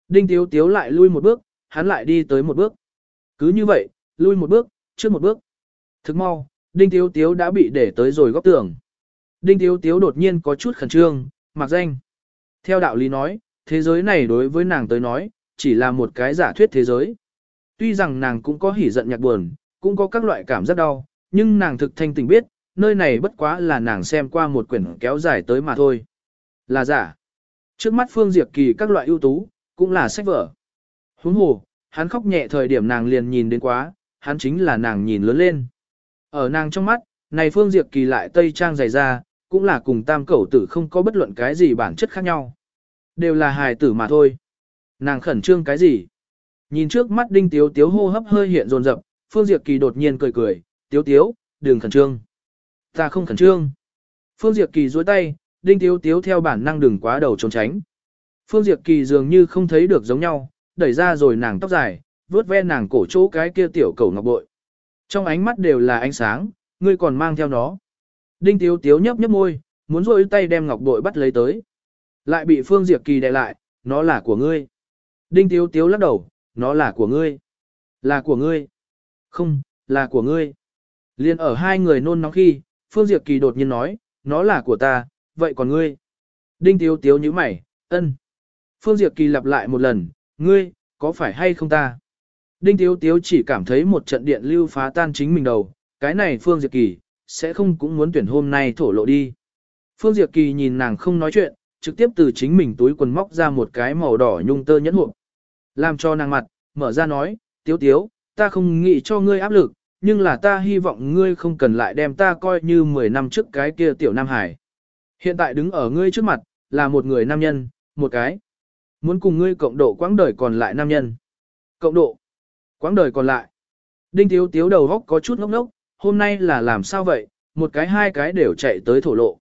Đinh Tiếu Tiếu lại lui một bước, hắn lại đi tới một bước. Cứ như vậy, lui một bước, trước một bước. Thức mau, Đinh Tiếu Tiếu đã bị để tới rồi góc tường. Đinh Tiếu Tiếu đột nhiên có chút khẩn trương, mặc danh. Theo đạo lý nói, thế giới này đối với nàng tới nói, chỉ là một cái giả thuyết thế giới. Tuy rằng nàng cũng có hỉ giận nhạc buồn, cũng có các loại cảm giác đau, nhưng nàng thực thanh tình biết, nơi này bất quá là nàng xem qua một quyển kéo dài tới mà thôi. Là giả. Trước mắt Phương Diệp Kỳ các loại ưu tú, cũng là sách vở. Huống hồ, hắn khóc nhẹ thời điểm nàng liền nhìn đến quá, hắn chính là nàng nhìn lớn lên. Ở nàng trong mắt, này Phương Diệp Kỳ lại tây trang dày ra, cũng là cùng tam cẩu tử không có bất luận cái gì bản chất khác nhau. Đều là hài tử mà thôi. Nàng khẩn trương cái gì? Nhìn trước mắt đinh tiếu tiếu hô hấp hơi hiện rồn rập, Phương Diệp Kỳ đột nhiên cười cười, tiếu tiếu, đừng khẩn trương. Ta không khẩn trương. Phương Diệp Kỳ duỗi tay, đinh tiếu tiếu theo bản năng đừng quá đầu trốn tránh. Phương Diệp Kỳ dường như không thấy được giống nhau, đẩy ra rồi nàng tóc dài, vuốt ve nàng cổ chỗ cái kia tiểu cầu ngọc bội. Trong ánh mắt đều là ánh sáng, ngươi còn mang theo nó. Đinh tiếu tiếu nhấp nhấp môi, muốn rôi tay đem ngọc bội bắt lấy tới. Lại bị Phương Diệp Kỳ đè lại, nó là của ngươi. Đinh tiếu tiếu lắc đầu, nó là của ngươi. Là của ngươi. Không, là của ngươi. Liên ở hai người nôn nóng khi, Phương Diệp Kỳ đột nhiên nói, nó là của ta, vậy còn ngươi? Đinh tiếu tiếu nhíu mày, ân. Phương Diệp Kỳ lặp lại một lần, ngươi, có phải hay không ta? Đinh tiếu tiếu chỉ cảm thấy một trận điện lưu phá tan chính mình đầu, cái này Phương Diệp Kỳ, sẽ không cũng muốn tuyển hôm nay thổ lộ đi. Phương Diệp Kỳ nhìn nàng không nói chuyện, trực tiếp từ chính mình túi quần móc ra một cái màu đỏ nhung tơ nhẫn hộp. Làm cho nàng mặt, mở ra nói, tiếu tiếu, ta không nghĩ cho ngươi áp lực, nhưng là ta hy vọng ngươi không cần lại đem ta coi như 10 năm trước cái kia tiểu Nam Hải. Hiện tại đứng ở ngươi trước mặt, là một người nam nhân, một cái. Muốn cùng ngươi cộng độ quãng đời còn lại nam nhân. Cộng độ. Quãng đời còn lại. Đinh tiếu tiếu đầu góc có chút ngốc ngốc, hôm nay là làm sao vậy, một cái hai cái đều chạy tới thổ lộ.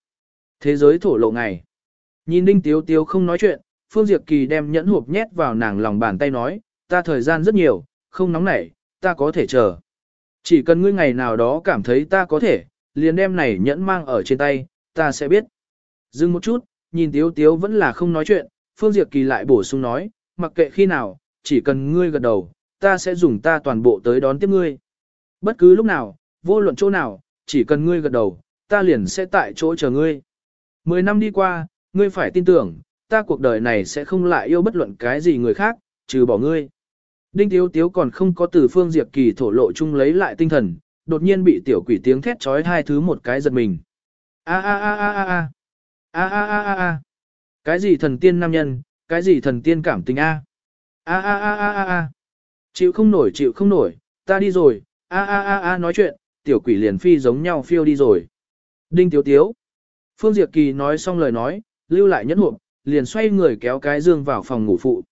Thế giới thổ lộ ngày. Nhìn Đinh tiếu tiếu không nói chuyện, Phương Diệp Kỳ đem nhẫn hộp nhét vào nàng lòng bàn tay nói, ta thời gian rất nhiều, không nóng nảy, ta có thể chờ. Chỉ cần ngươi ngày nào đó cảm thấy ta có thể, liền đem này nhẫn mang ở trên tay, ta sẽ biết. Dừng một chút, nhìn Tiếu Tiếu vẫn là không nói chuyện, Phương Diệp Kỳ lại bổ sung nói, mặc kệ khi nào, chỉ cần ngươi gật đầu, ta sẽ dùng ta toàn bộ tới đón tiếp ngươi. Bất cứ lúc nào, vô luận chỗ nào, chỉ cần ngươi gật đầu, ta liền sẽ tại chỗ chờ ngươi. Mười năm đi qua, ngươi phải tin tưởng, ta cuộc đời này sẽ không lại yêu bất luận cái gì người khác, trừ bỏ ngươi. Đinh Tiếu Tiếu còn không có từ Phương Diệp Kỳ thổ lộ chung lấy lại tinh thần, đột nhiên bị tiểu quỷ tiếng thét trói hai thứ một cái giật mình. A a a a a a. A a a a a. Cái gì thần tiên nam nhân, cái gì thần tiên cảm tình a. A a a a a a. Chịu không nổi chịu không nổi, ta đi rồi. A a a a nói chuyện, tiểu quỷ liền phi giống nhau phiêu đi rồi. Đinh Tiếu Tiếu. Phương Diệp Kỳ nói xong lời nói, lưu lại nhẫn hộp, liền xoay người kéo cái dương vào phòng ngủ phụ.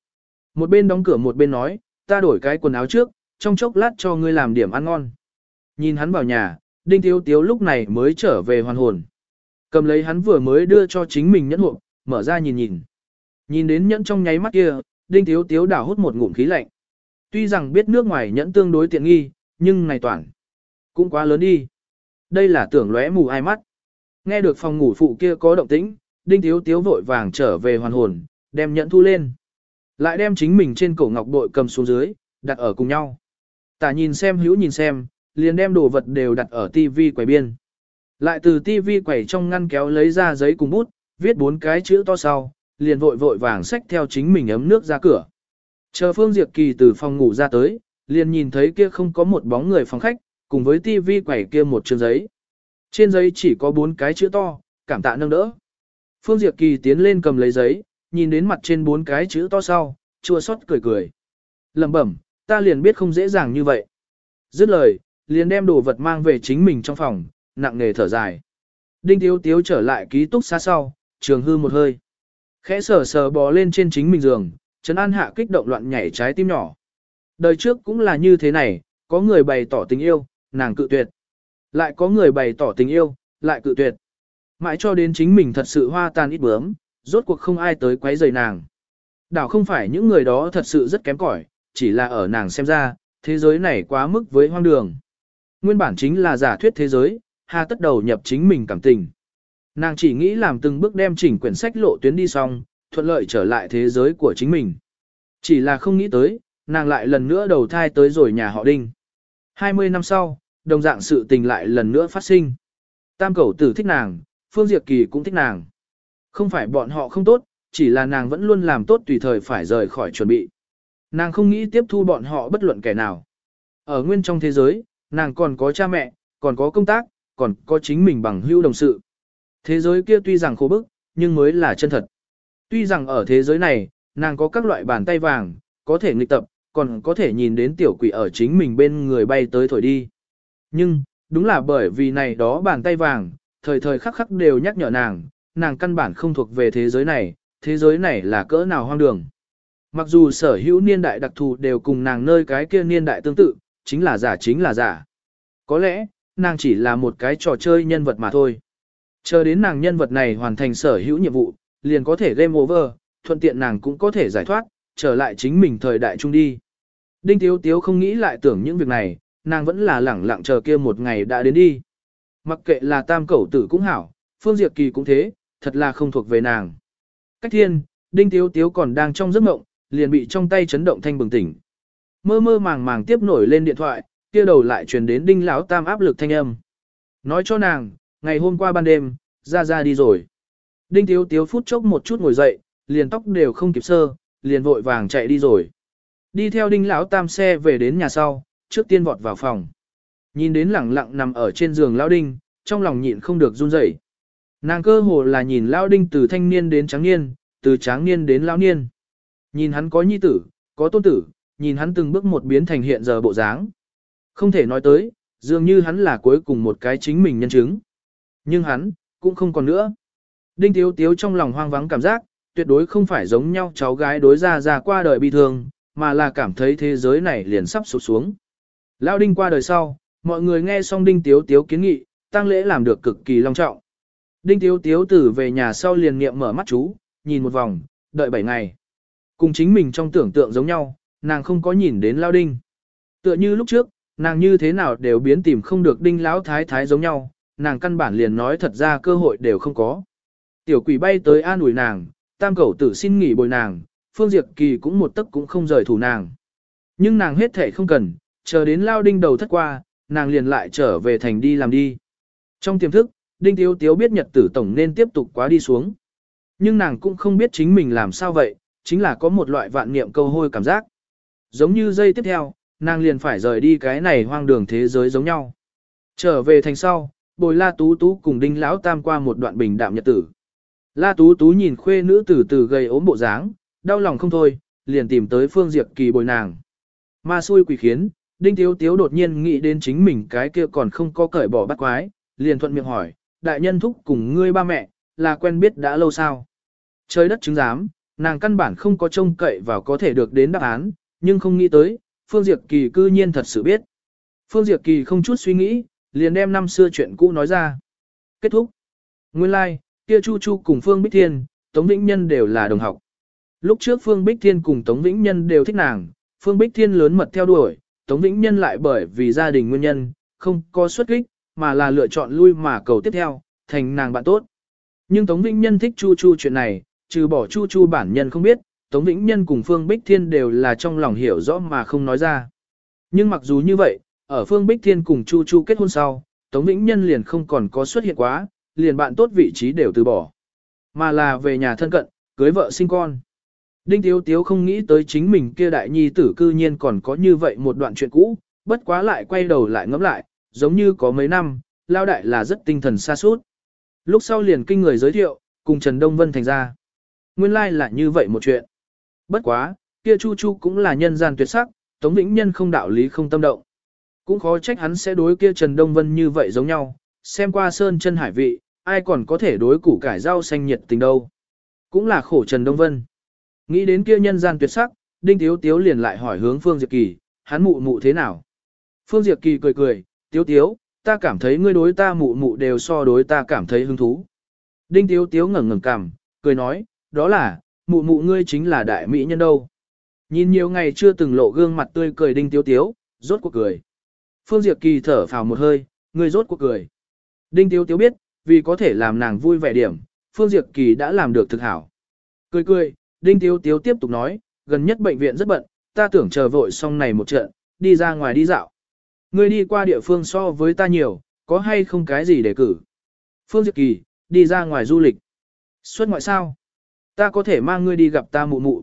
Một bên đóng cửa một bên nói, ta đổi cái quần áo trước, trong chốc lát cho ngươi làm điểm ăn ngon. Nhìn hắn vào nhà, Đinh Tiếu Tiếu lúc này mới trở về hoàn hồn. Cầm lấy hắn vừa mới đưa cho chính mình nhẫn hộp, mở ra nhìn nhìn. Nhìn đến nhẫn trong nháy mắt kia, Đinh Tiếu Tiếu đảo hút một ngụm khí lạnh. Tuy rằng biết nước ngoài nhẫn tương đối tiện nghi, nhưng này toàn. Cũng quá lớn đi. Đây là tưởng lóe mù ai mắt. Nghe được phòng ngủ phụ kia có động tĩnh, Đinh thiếu Tiếu vội vàng trở về hoàn hồn, đem nhẫn thu lên. Lại đem chính mình trên cổ ngọc bội cầm xuống dưới, đặt ở cùng nhau. Tả nhìn xem hữu nhìn xem, liền đem đồ vật đều đặt ở tivi quầy biên. Lại từ tivi quầy trong ngăn kéo lấy ra giấy cùng bút, viết bốn cái chữ to sau, liền vội vội vàng xách theo chính mình ấm nước ra cửa. Chờ Phương Diệp Kỳ từ phòng ngủ ra tới, liền nhìn thấy kia không có một bóng người phòng khách, cùng với tivi quẩy kia một chương giấy. Trên giấy chỉ có bốn cái chữ to, cảm tạ nâng đỡ. Phương Diệp Kỳ tiến lên cầm lấy giấy, nhìn đến mặt trên bốn cái chữ to sau, chua xót cười cười. Lẩm bẩm, ta liền biết không dễ dàng như vậy. Dứt lời, liền đem đồ vật mang về chính mình trong phòng, nặng nề thở dài. Đinh Tiếu Tiếu trở lại ký túc xá sau, trường hư một hơi. Khẽ sờ sờ bò lên trên chính mình giường, Trấn An Hạ kích động loạn nhảy trái tim nhỏ. Đời trước cũng là như thế này, có người bày tỏ tình yêu, nàng cự tuyệt. Lại có người bày tỏ tình yêu, lại cự tuyệt. Mãi cho đến chính mình thật sự hoa tan ít bướm, rốt cuộc không ai tới quấy rầy nàng. Đảo không phải những người đó thật sự rất kém cỏi, chỉ là ở nàng xem ra, thế giới này quá mức với hoang đường. Nguyên bản chính là giả thuyết thế giới, hà tất đầu nhập chính mình cảm tình. Nàng chỉ nghĩ làm từng bước đem chỉnh quyển sách lộ tuyến đi xong, thuận lợi trở lại thế giới của chính mình. Chỉ là không nghĩ tới, nàng lại lần nữa đầu thai tới rồi nhà họ đinh. 20 năm sau, đồng dạng sự tình lại lần nữa phát sinh. Tam cầu tử thích nàng, Phương Diệp Kỳ cũng thích nàng. Không phải bọn họ không tốt, chỉ là nàng vẫn luôn làm tốt tùy thời phải rời khỏi chuẩn bị. Nàng không nghĩ tiếp thu bọn họ bất luận kẻ nào. Ở nguyên trong thế giới, nàng còn có cha mẹ, còn có công tác, còn có chính mình bằng hữu đồng sự. Thế giới kia tuy rằng khổ bức, nhưng mới là chân thật. Tuy rằng ở thế giới này, nàng có các loại bàn tay vàng, có thể nghịch tập, còn có thể nhìn đến tiểu quỷ ở chính mình bên người bay tới thổi đi. Nhưng, đúng là bởi vì này đó bàn tay vàng, thời thời khắc khắc đều nhắc nhở nàng, nàng căn bản không thuộc về thế giới này, thế giới này là cỡ nào hoang đường. Mặc dù sở hữu niên đại đặc thù đều cùng nàng nơi cái kia niên đại tương tự, chính là giả chính là giả. Có lẽ, nàng chỉ là một cái trò chơi nhân vật mà thôi. Chờ đến nàng nhân vật này hoàn thành sở hữu nhiệm vụ, liền có thể game over, thuận tiện nàng cũng có thể giải thoát, trở lại chính mình thời đại trung đi. Đinh Tiếu Tiếu không nghĩ lại tưởng những việc này, nàng vẫn là lẳng lặng chờ kia một ngày đã đến đi. Mặc kệ là tam cẩu tử cũng hảo, Phương Diệp Kỳ cũng thế, thật là không thuộc về nàng. Cách thiên, Đinh Tiếu Tiếu còn đang trong giấc mộng, liền bị trong tay chấn động thanh bừng tỉnh. Mơ mơ màng màng tiếp nổi lên điện thoại, kia đầu lại truyền đến Đinh Lão Tam áp lực thanh âm. Nói cho nàng, ngày hôm qua ban đêm, ra ra đi rồi. Đinh Tiếu Tiếu phút chốc một chút ngồi dậy, liền tóc đều không kịp sơ, liền vội vàng chạy đi rồi. Đi theo Đinh Lão Tam xe về đến nhà sau, trước tiên vọt vào phòng. Nhìn đến lẳng lặng nằm ở trên giường Lão Đinh, trong lòng nhịn không được run rẩy. Nàng cơ hồ là nhìn Lão Đinh từ thanh niên đến tráng niên, từ tráng niên đến lão niên. Nhìn hắn có nhi tử, có tôn tử, nhìn hắn từng bước một biến thành hiện giờ bộ dáng. Không thể nói tới, dường như hắn là cuối cùng một cái chính mình nhân chứng. Nhưng hắn, cũng không còn nữa. Đinh Tiếu Tiếu trong lòng hoang vắng cảm giác, tuyệt đối không phải giống nhau cháu gái đối ra ra qua đời bi thương, mà là cảm thấy thế giới này liền sắp sụp xuống. Lao Đinh qua đời sau, mọi người nghe xong Đinh Tiếu Tiếu kiến nghị, tăng lễ làm được cực kỳ long trọng. Đinh Tiếu Tiếu tử về nhà sau liền niệm mở mắt chú, nhìn một vòng, đợi 7 ngày. Cùng chính mình trong tưởng tượng giống nhau, nàng không có nhìn đến Lao Đinh. Tựa như lúc trước, nàng như thế nào đều biến tìm không được Đinh Lão Thái Thái giống nhau, nàng căn bản liền nói thật ra cơ hội đều không có. Tiểu quỷ bay tới an ủi nàng, tam cẩu tử xin nghỉ bồi nàng, Phương Diệp Kỳ cũng một tấc cũng không rời thủ nàng. Nhưng nàng hết thể không cần, chờ đến lao đinh đầu thất qua, nàng liền lại trở về thành đi làm đi. Trong tiềm thức, đinh tiếu tiếu biết nhật tử tổng nên tiếp tục quá đi xuống. Nhưng nàng cũng không biết chính mình làm sao vậy, chính là có một loại vạn niệm câu hôi cảm giác. Giống như giây tiếp theo, nàng liền phải rời đi cái này hoang đường thế giới giống nhau. Trở về thành sau, bồi la tú tú cùng đinh lão tam qua một đoạn bình đạm nhật tử. La Tú Tú nhìn khuê nữ từ từ gầy ốm bộ dáng, đau lòng không thôi, liền tìm tới Phương Diệp Kỳ bồi nàng. Ma xui quỷ khiến, Đinh Tiếu Tiếu đột nhiên nghĩ đến chính mình cái kia còn không có cởi bỏ bắt quái, liền thuận miệng hỏi, đại nhân thúc cùng ngươi ba mẹ, là quen biết đã lâu sao? Trời đất chứng giám, nàng căn bản không có trông cậy vào có thể được đến đáp án, nhưng không nghĩ tới, Phương Diệp Kỳ cư nhiên thật sự biết. Phương Diệp Kỳ không chút suy nghĩ, liền đem năm xưa chuyện cũ nói ra. Kết thúc. Nguyên lai, like, kia Chu Chu cùng Phương Bích Thiên, Tống Vĩnh Nhân đều là đồng học. Lúc trước Phương Bích Thiên cùng Tống Vĩnh Nhân đều thích nàng, Phương Bích Thiên lớn mật theo đuổi, Tống Vĩnh Nhân lại bởi vì gia đình nguyên nhân, không có xuất kích, mà là lựa chọn lui mà cầu tiếp theo, thành nàng bạn tốt. Nhưng Tống Vĩnh Nhân thích Chu Chu chuyện này, trừ bỏ Chu Chu bản nhân không biết, Tống Vĩnh Nhân cùng Phương Bích Thiên đều là trong lòng hiểu rõ mà không nói ra. Nhưng mặc dù như vậy, ở Phương Bích Thiên cùng Chu Chu kết hôn sau, Tống Vĩnh Nhân liền không còn có xuất hiện quá, liền bạn tốt vị trí đều từ bỏ. Mà là về nhà thân cận, cưới vợ sinh con. Đinh Tiếu Tiếu không nghĩ tới chính mình kia đại nhi tử cư nhiên còn có như vậy một đoạn chuyện cũ, bất quá lại quay đầu lại ngẫm lại, giống như có mấy năm, lao đại là rất tinh thần xa suốt. Lúc sau liền kinh người giới thiệu, cùng Trần Đông Vân thành ra. Nguyên lai like là như vậy một chuyện. Bất quá, kia Chu Chu cũng là nhân gian tuyệt sắc, Tống Vĩnh Nhân không đạo lý không tâm động. Cũng khó trách hắn sẽ đối kia Trần Đông Vân như vậy giống nhau, xem qua sơn chân hải vị, ai còn có thể đối củ cải rau xanh nhiệt tình đâu. Cũng là khổ Trần Đông Vân. Nghĩ đến kia nhân gian tuyệt sắc, Đinh Tiếu Tiếu liền lại hỏi hướng Phương Diệp Kỳ, hắn mụ mụ thế nào? Phương Diệp Kỳ cười cười, Tiếu Tiếu, ta cảm thấy ngươi đối ta mụ mụ đều so đối ta cảm thấy hứng thú. Đinh Tiếu Tiếu ngẩng ngẩng cằm, cười nói, đó là, mụ mụ ngươi chính là đại mỹ nhân đâu. Nhìn nhiều ngày chưa từng lộ gương mặt tươi cười Đinh Tiếu Tiếu, rốt cuộc cười. Phương Diệp Kỳ thở phào một hơi, ngươi rốt cuộc cười. Đinh Tiếu Tiếu biết, vì có thể làm nàng vui vẻ điểm, Phương Diệp Kỳ đã làm được thực hảo. Cười cười, Đinh Tiếu Tiếu tiếp tục nói, gần nhất bệnh viện rất bận, ta tưởng chờ vội xong này một trận, đi ra ngoài đi dạo. Ngươi đi qua địa phương so với ta nhiều, có hay không cái gì để cử? Phương Diệp Kỳ, đi ra ngoài du lịch. Xuất ngoại sao? Ta có thể mang ngươi đi gặp ta mụ mụ.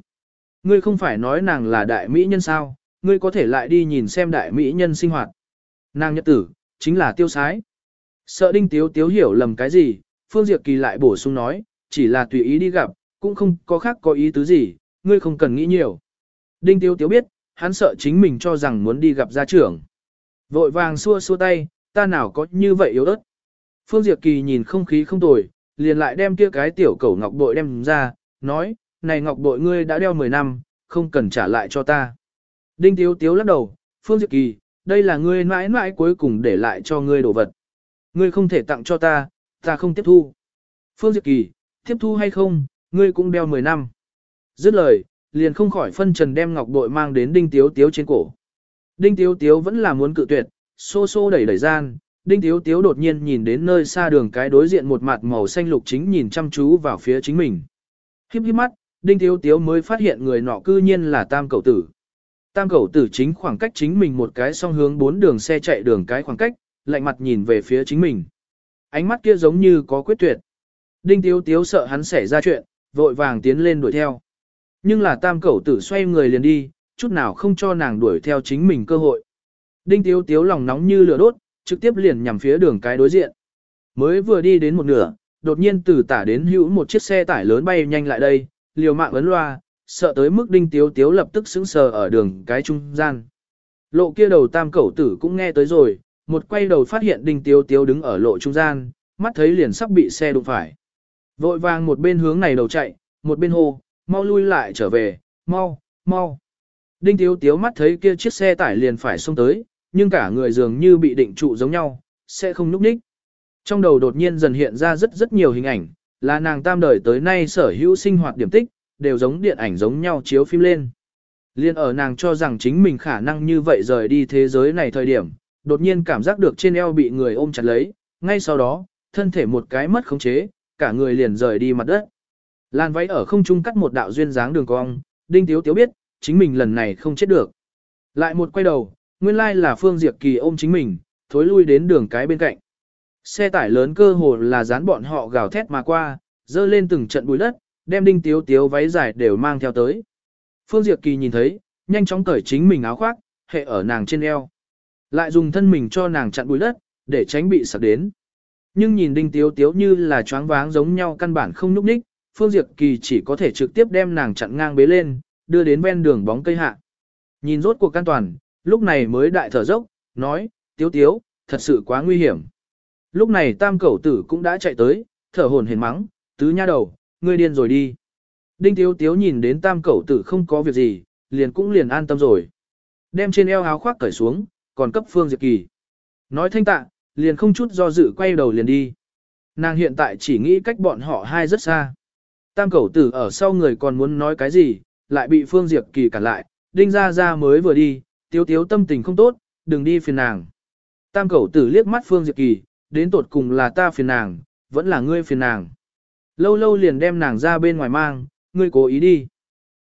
Ngươi không phải nói nàng là đại mỹ nhân sao, ngươi có thể lại đi nhìn xem đại mỹ nhân sinh hoạt. Nàng nhất tử, chính là tiêu sái. Sợ đinh tiếu tiếu hiểu lầm cái gì, Phương Diệp Kỳ lại bổ sung nói, chỉ là tùy ý đi gặp, cũng không có khác có ý tứ gì, ngươi không cần nghĩ nhiều. Đinh Tiếu Tiếu biết, hắn sợ chính mình cho rằng muốn đi gặp gia trưởng. Vội vàng xua xua tay, ta nào có như vậy yếu ớt. Phương Diệp Kỳ nhìn không khí không tồi, liền lại đem kia cái tiểu cẩu ngọc bội đem ra, nói, này ngọc bội ngươi đã đeo 10 năm, không cần trả lại cho ta. Đinh Tiếu Tiếu lắc đầu, Phương Diệp Kỳ, đây là ngươi mãi mãi cuối cùng để lại cho ngươi đồ vật. Ngươi không thể tặng cho ta, ta không tiếp thu. Phương Diệp Kỳ, tiếp thu hay không, ngươi cũng đeo 10 năm. Dứt lời, liền không khỏi phân trần đem ngọc bội mang đến Đinh Tiếu Tiếu trên cổ. Đinh Tiếu Tiếu vẫn là muốn cự tuyệt, xô xô đẩy đẩy gian, Đinh Tiếu Tiếu đột nhiên nhìn đến nơi xa đường cái đối diện một mặt màu xanh lục chính nhìn chăm chú vào phía chính mình. Hiếp hiếp mắt, Đinh Tiếu Tiếu mới phát hiện người nọ cư nhiên là tam cậu tử. Tam cậu tử chính khoảng cách chính mình một cái song hướng bốn đường xe chạy đường cái khoảng cách, lạnh mặt nhìn về phía chính mình. Ánh mắt kia giống như có quyết tuyệt. Đinh Tiếu Tiếu sợ hắn xảy ra chuyện, vội vàng tiến lên đuổi theo. Nhưng là tam cẩu tử xoay người liền đi, chút nào không cho nàng đuổi theo chính mình cơ hội. Đinh Tiếu Tiếu lòng nóng như lửa đốt, trực tiếp liền nhằm phía đường cái đối diện. Mới vừa đi đến một nửa, đột nhiên từ tả đến hữu một chiếc xe tải lớn bay nhanh lại đây, liều mạng ấn loa, sợ tới mức Đinh Tiếu Tiếu lập tức sững sờ ở đường cái trung gian. Lộ kia đầu tam cẩu tử cũng nghe tới rồi, một quay đầu phát hiện Đinh Tiếu Tiếu đứng ở lộ trung gian, mắt thấy liền sắp bị xe đụng phải. Vội vàng một bên hướng này đầu chạy, một bên hô, mau lui lại trở về, mau, mau. Đinh Tiếu Tiếu mắt thấy kia chiếc xe tải liền phải xông tới, nhưng cả người dường như bị định trụ giống nhau, sẽ không núp ních. Trong đầu đột nhiên dần hiện ra rất rất nhiều hình ảnh, là nàng tam đời tới nay sở hữu sinh hoạt điểm tích, đều giống điện ảnh giống nhau chiếu phim lên. Liên ở nàng cho rằng chính mình khả năng như vậy rời đi thế giới này thời điểm, đột nhiên cảm giác được trên eo bị người ôm chặt lấy, ngay sau đó, thân thể một cái mất khống chế, cả người liền rời đi mặt đất. Lan váy ở không trung cắt một đạo duyên dáng đường cong, Đinh Tiếu Tiếu biết, chính mình lần này không chết được. Lại một quay đầu, nguyên lai là Phương Diệp Kỳ ôm chính mình, thối lui đến đường cái bên cạnh. Xe tải lớn cơ hồ là dán bọn họ gào thét mà qua, dơ lên từng trận bụi đất, đem Đinh Tiếu Tiếu váy dài đều mang theo tới. Phương Diệp Kỳ nhìn thấy, nhanh chóng cởi chính mình áo khoác, hệ ở nàng trên eo. Lại dùng thân mình cho nàng chặn bụi đất, để tránh bị sặc đến. Nhưng nhìn Đinh Tiếu Tiếu như là choáng váng giống nhau căn bản không núp đích, Phương Diệp Kỳ chỉ có thể trực tiếp đem nàng chặn ngang bế lên, đưa đến ven đường bóng cây hạ. Nhìn rốt cuộc an toàn, lúc này mới đại thở dốc, nói, Tiếu Tiếu, thật sự quá nguy hiểm. Lúc này tam cẩu tử cũng đã chạy tới, thở hồn hển mắng, tứ nha đầu, ngươi điên rồi đi. Đinh Tiếu Tiếu nhìn đến tam cẩu tử không có việc gì, liền cũng liền an tâm rồi. Đem trên eo áo khoác cởi xuống, còn cấp Phương Diệp Kỳ. Nói thanh tạ, liền không chút do dự quay đầu liền đi. Nàng hiện tại chỉ nghĩ cách bọn họ hai rất xa. Tam cẩu tử ở sau người còn muốn nói cái gì, lại bị Phương Diệp Kỳ cản lại, đinh ra ra mới vừa đi, tiếu tiếu tâm tình không tốt, đừng đi phiền nàng. Tam cẩu tử liếc mắt Phương Diệp Kỳ, đến tột cùng là ta phiền nàng, vẫn là ngươi phiền nàng. Lâu lâu liền đem nàng ra bên ngoài mang, ngươi cố ý đi.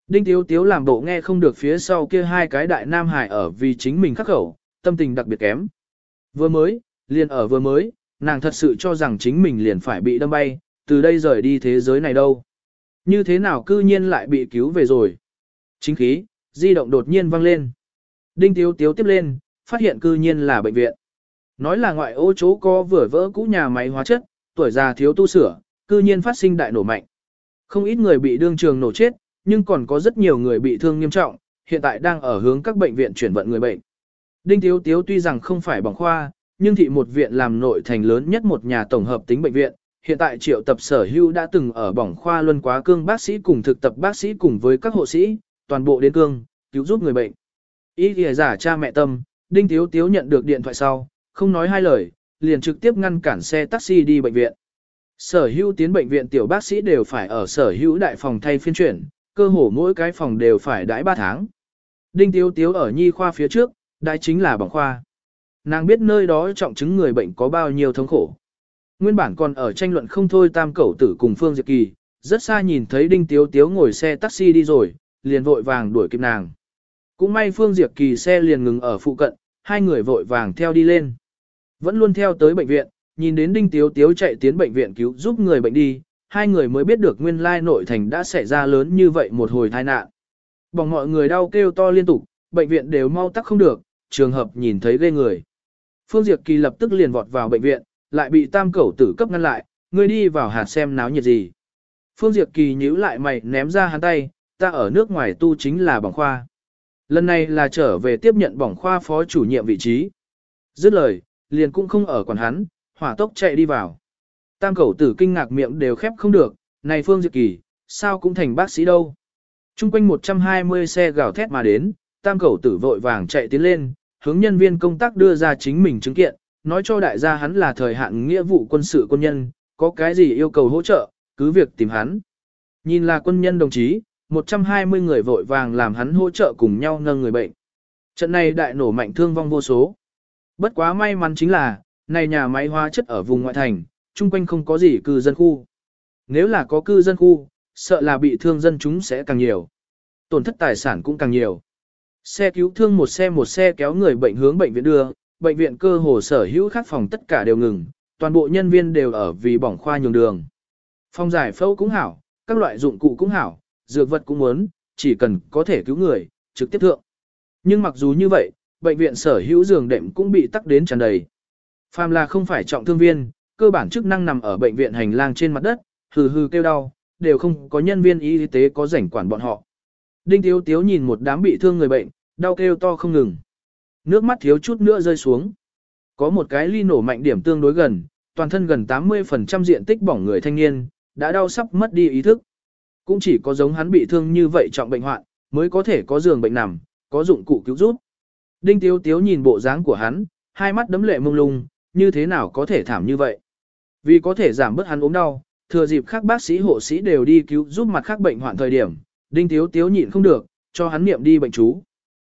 Đinh tiếu tiếu làm bộ nghe không được phía sau kia hai cái đại nam hải ở vì chính mình khắc khẩu, tâm tình đặc biệt kém. Vừa mới, liền ở vừa mới, nàng thật sự cho rằng chính mình liền phải bị đâm bay, từ đây rời đi thế giới này đâu. Như thế nào cư nhiên lại bị cứu về rồi. Chính khí, di động đột nhiên vang lên. Đinh tiếu tiếu tiếp lên, phát hiện cư nhiên là bệnh viện. Nói là ngoại ô chỗ có vừa vỡ cũ nhà máy hóa chất, tuổi già thiếu tu sửa, cư nhiên phát sinh đại nổ mạnh. Không ít người bị đương trường nổ chết, nhưng còn có rất nhiều người bị thương nghiêm trọng, hiện tại đang ở hướng các bệnh viện chuyển vận người bệnh. Đinh Tiếu Tiếu tuy rằng không phải bỏng khoa, nhưng thị một viện làm nội thành lớn nhất một nhà tổng hợp tính bệnh viện, hiện tại triệu tập sở hưu đã từng ở bỏng khoa luân quá cương bác sĩ cùng thực tập bác sĩ cùng với các hộ sĩ, toàn bộ đến cương, cứu giúp người bệnh. Ý kìa giả cha mẹ tâm, Đinh Tiếu Tiếu nhận được điện thoại sau, không nói hai lời, liền trực tiếp ngăn cản xe taxi đi bệnh viện. Sở hữu tiến bệnh viện tiểu bác sĩ đều phải ở sở hữu đại phòng thay phiên chuyển, cơ hồ mỗi cái phòng đều phải đãi 3 tháng. Đinh Tiếu Tiếu ở nhi khoa phía trước, đại chính là bỏng khoa. Nàng biết nơi đó trọng chứng người bệnh có bao nhiêu thống khổ. Nguyên bản còn ở tranh luận không thôi tam cẩu tử cùng Phương Diệp Kỳ, rất xa nhìn thấy Đinh Tiếu Tiếu ngồi xe taxi đi rồi, liền vội vàng đuổi kịp nàng. Cũng may Phương Diệp Kỳ xe liền ngừng ở phụ cận, hai người vội vàng theo đi lên. Vẫn luôn theo tới bệnh viện, nhìn đến Đinh Tiếu Tiếu chạy tiến bệnh viện cứu giúp người bệnh đi, hai người mới biết được nguyên lai nội thành đã xảy ra lớn như vậy một hồi tai nạn. Bằng mọi người đau kêu to liên tục, bệnh viện đều mau tắc không được, trường hợp nhìn thấy ghê người. Phương Diệp Kỳ lập tức liền vọt vào bệnh viện, lại bị tam cẩu tử cấp ngăn lại, ngươi đi vào hạt xem náo nhiệt gì. Phương Diệp Kỳ nhíu lại mày ném ra hắn tay, ta ở nước ngoài tu chính là bỏng khoa. Lần này là trở về tiếp nhận bỏng khoa phó chủ nhiệm vị trí. Dứt lời, liền cũng không ở quản hắn, hỏa tốc chạy đi vào. Tam cẩu tử kinh ngạc miệng đều khép không được, này Phương Diệp Kỳ, sao cũng thành bác sĩ đâu. Trung quanh 120 xe gào thét mà đến, tam cẩu tử vội vàng chạy tiến lên, hướng nhân viên công tác đưa ra chính mình chứng kiện, nói cho đại gia hắn là thời hạn nghĩa vụ quân sự quân nhân, có cái gì yêu cầu hỗ trợ, cứ việc tìm hắn. Nhìn là quân nhân đồng chí, 120 người vội vàng làm hắn hỗ trợ cùng nhau nâng người bệnh. Trận này đại nổ mạnh thương vong vô số. Bất quá may mắn chính là, này nhà máy hóa chất ở vùng ngoại thành, chung quanh không có gì cư dân khu. Nếu là có cư dân khu, sợ là bị thương dân chúng sẽ càng nhiều. Tổn thất tài sản cũng càng nhiều. Xe cứu thương một xe một xe kéo người bệnh hướng bệnh viện đưa, bệnh viện cơ hồ sở hữu các phòng tất cả đều ngừng, toàn bộ nhân viên đều ở vì bỏng khoa nhường đường. Phòng giải phẫu cũng hảo, các loại dụng cụ cũng hảo, dược vật cũng muốn, chỉ cần có thể cứu người, trực tiếp thượng. Nhưng mặc dù như vậy, bệnh viện sở hữu giường đệm cũng bị tắc đến tràn đầy. Phàm là không phải trọng thương viên, cơ bản chức năng nằm ở bệnh viện hành lang trên mặt đất, hừ hừ kêu đau, đều không có nhân viên y tế có rảnh quản bọn họ. Đinh Tiếu Tiếu nhìn một đám bị thương người bệnh, đau kêu to không ngừng. Nước mắt thiếu chút nữa rơi xuống. Có một cái ly nổ mạnh điểm tương đối gần, toàn thân gần 80% diện tích bỏng người thanh niên, đã đau sắp mất đi ý thức. Cũng chỉ có giống hắn bị thương như vậy trọng bệnh hoạn, mới có thể có giường bệnh nằm, có dụng cụ cứu giúp. Đinh Tiếu Tiếu nhìn bộ dáng của hắn, hai mắt đấm lệ mông lung, như thế nào có thể thảm như vậy. Vì có thể giảm bớt hắn ốm đau, thừa dịp các bác sĩ hộ sĩ đều đi cứu giúp mặt khác bệnh hoạn thời điểm, Đinh thiếu Tiếu nhịn không được, cho hắn niệm đi bệnh chú.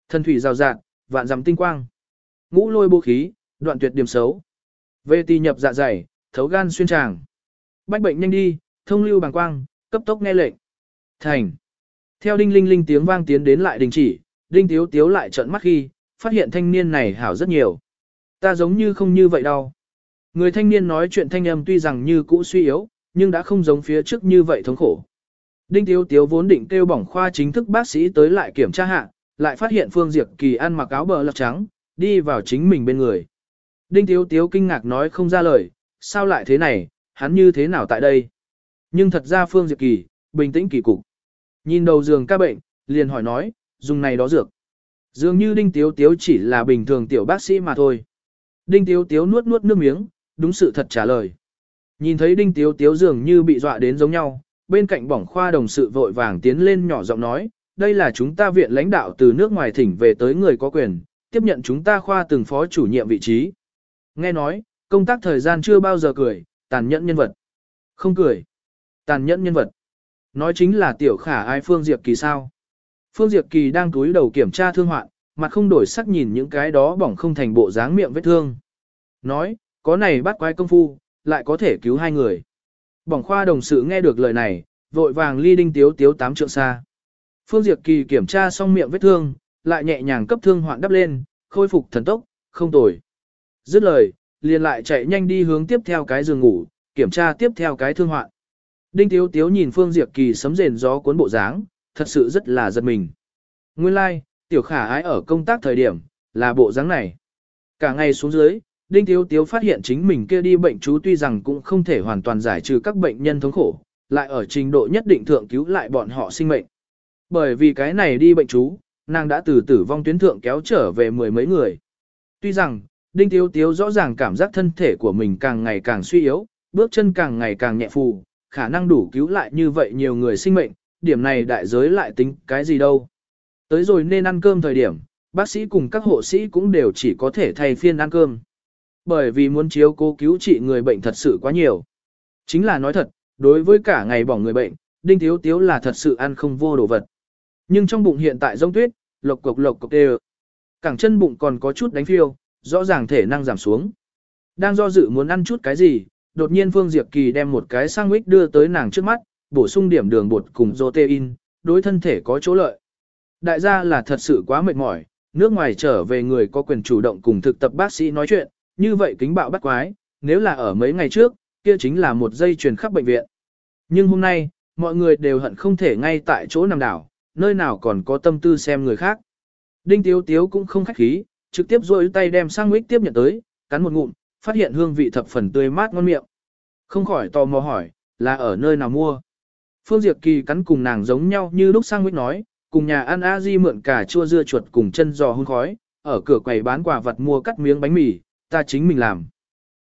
Thân thủy rào rạt, vạn dặm tinh quang. Ngũ lôi bố khí, đoạn tuyệt điểm xấu. Về tì nhập dạ dày, thấu gan xuyên tràng. Bách bệnh nhanh đi, thông lưu bằng quang, cấp tốc nghe lệnh. Thành. Theo đinh linh linh tiếng vang tiến đến lại đình chỉ, đinh tiếu tiếu lại trợn mắt khi, phát hiện thanh niên này hảo rất nhiều. Ta giống như không như vậy đâu. Người thanh niên nói chuyện thanh âm tuy rằng như cũ suy yếu, nhưng đã không giống phía trước như vậy thống khổ. Đinh Tiếu Tiếu vốn định kêu bỏng khoa chính thức bác sĩ tới lại kiểm tra hạ, lại phát hiện Phương Diệp Kỳ ăn mặc áo bờ lọc trắng, đi vào chính mình bên người. Đinh Tiếu Tiếu kinh ngạc nói không ra lời, sao lại thế này, hắn như thế nào tại đây? Nhưng thật ra Phương Diệp Kỳ, bình tĩnh kỳ cục. Nhìn đầu giường ca bệnh, liền hỏi nói, dùng này đó dược. Dường như Đinh Tiếu Tiếu chỉ là bình thường tiểu bác sĩ mà thôi. Đinh Tiếu Tiếu nuốt nuốt nước miếng, đúng sự thật trả lời. Nhìn thấy Đinh Tiếu Tiếu dường như bị dọa đến giống nhau, bên cạnh bỏng khoa đồng sự vội vàng tiến lên nhỏ giọng nói, đây là chúng ta viện lãnh đạo từ nước ngoài thỉnh về tới người có quyền, tiếp nhận chúng ta khoa từng phó chủ nhiệm vị trí. Nghe nói, công tác thời gian chưa bao giờ cười, tàn nhẫn nhân vật. Không cười. Tàn nhẫn nhân vật. Nói chính là tiểu khả ai Phương Diệp Kỳ sao. Phương Diệp Kỳ đang túi đầu kiểm tra thương hoạn, mặt không đổi sắc nhìn những cái đó bỏng không thành bộ dáng miệng vết thương. Nói, có này bắt quái công phu, lại có thể cứu hai người. Bỏng khoa đồng sự nghe được lời này, vội vàng ly đinh tiếu tiếu tám trượng xa. Phương Diệp Kỳ kiểm tra xong miệng vết thương, lại nhẹ nhàng cấp thương hoạn đắp lên, khôi phục thần tốc, không tồi. Dứt lời, liền lại chạy nhanh đi hướng tiếp theo cái giường ngủ, kiểm tra tiếp theo cái thương hoạn. Đinh Tiếu Tiếu nhìn Phương Diệp Kỳ sấm rền gió cuốn bộ dáng, thật sự rất là giật mình. Nguyên lai, like, tiểu khả ái ở công tác thời điểm, là bộ dáng này. Cả ngày xuống dưới, Đinh Tiếu Tiếu phát hiện chính mình kia đi bệnh chú tuy rằng cũng không thể hoàn toàn giải trừ các bệnh nhân thống khổ, lại ở trình độ nhất định thượng cứu lại bọn họ sinh mệnh. Bởi vì cái này đi bệnh chú, nàng đã từ tử vong tuyến thượng kéo trở về mười mấy người. Tuy rằng, Đinh Tiếu Tiếu rõ ràng cảm giác thân thể của mình càng ngày càng suy yếu, bước chân càng ngày càng nhẹ phù, khả năng đủ cứu lại như vậy nhiều người sinh mệnh, điểm này đại giới lại tính cái gì đâu. Tới rồi nên ăn cơm thời điểm, bác sĩ cùng các hộ sĩ cũng đều chỉ có thể thay phiên ăn cơm. Bởi vì muốn chiếu cố cứu trị người bệnh thật sự quá nhiều. Chính là nói thật, đối với cả ngày bỏng người bệnh, Đinh thiếu Tiếu là thật sự ăn không vô đồ vật. Nhưng trong bụng hiện tại rông tuyết, lộc cục lộc cục đều. Cẳng chân bụng còn có chút đánh phiêu, rõ ràng thể năng giảm xuống. Đang do dự muốn ăn chút cái gì, đột nhiên Phương Diệp Kỳ đem một cái sandwich đưa tới nàng trước mắt, bổ sung điểm đường bột cùng protein, đối thân thể có chỗ lợi. Đại gia là thật sự quá mệt mỏi, nước ngoài trở về người có quyền chủ động cùng thực tập bác sĩ nói chuyện, như vậy kính bạo bắt quái, nếu là ở mấy ngày trước, kia chính là một dây truyền khắp bệnh viện. Nhưng hôm nay, mọi người đều hận không thể ngay tại chỗ nằm đảo, nơi nào còn có tâm tư xem người khác. Đinh Tiếu Tiếu cũng không khách khí, trực tiếp rôi tay đem sang mít tiếp nhận tới, cắn một ngụm, phát hiện hương vị thập phần tươi mát ngon miệng. Không khỏi tò mò hỏi, là ở nơi nào mua? Phương Diệp Kỳ cắn cùng nàng giống nhau như lúc sang Nguyệt nói, cùng nhà ăn a di mượn cả chua dưa chuột cùng chân giò hun khói, ở cửa quầy bán quà vật mua cắt miếng bánh mì, ta chính mình làm.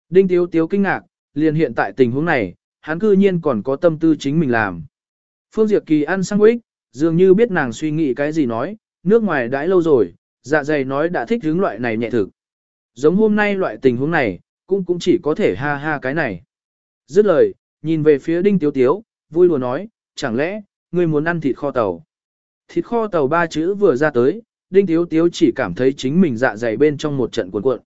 Đinh Tiếu Tiếu kinh ngạc, liền hiện tại tình huống này, hắn cư nhiên còn có tâm tư chính mình làm. Phương Diệp Kỳ ăn sang quýt, dường như biết nàng suy nghĩ cái gì nói, nước ngoài đãi lâu rồi, dạ dày nói đã thích hướng loại này nhẹ thực. Giống hôm nay loại tình huống này, cũng cũng chỉ có thể ha ha cái này. Dứt lời, nhìn về phía Đinh Tiếu Tiếu, vui lùa nói, chẳng lẽ, ngươi muốn ăn thịt kho tàu. Thịt kho tàu ba chữ vừa ra tới, Đinh Tiếu Tiếu chỉ cảm thấy chính mình dạ dày bên trong một trận cuộn cuộn.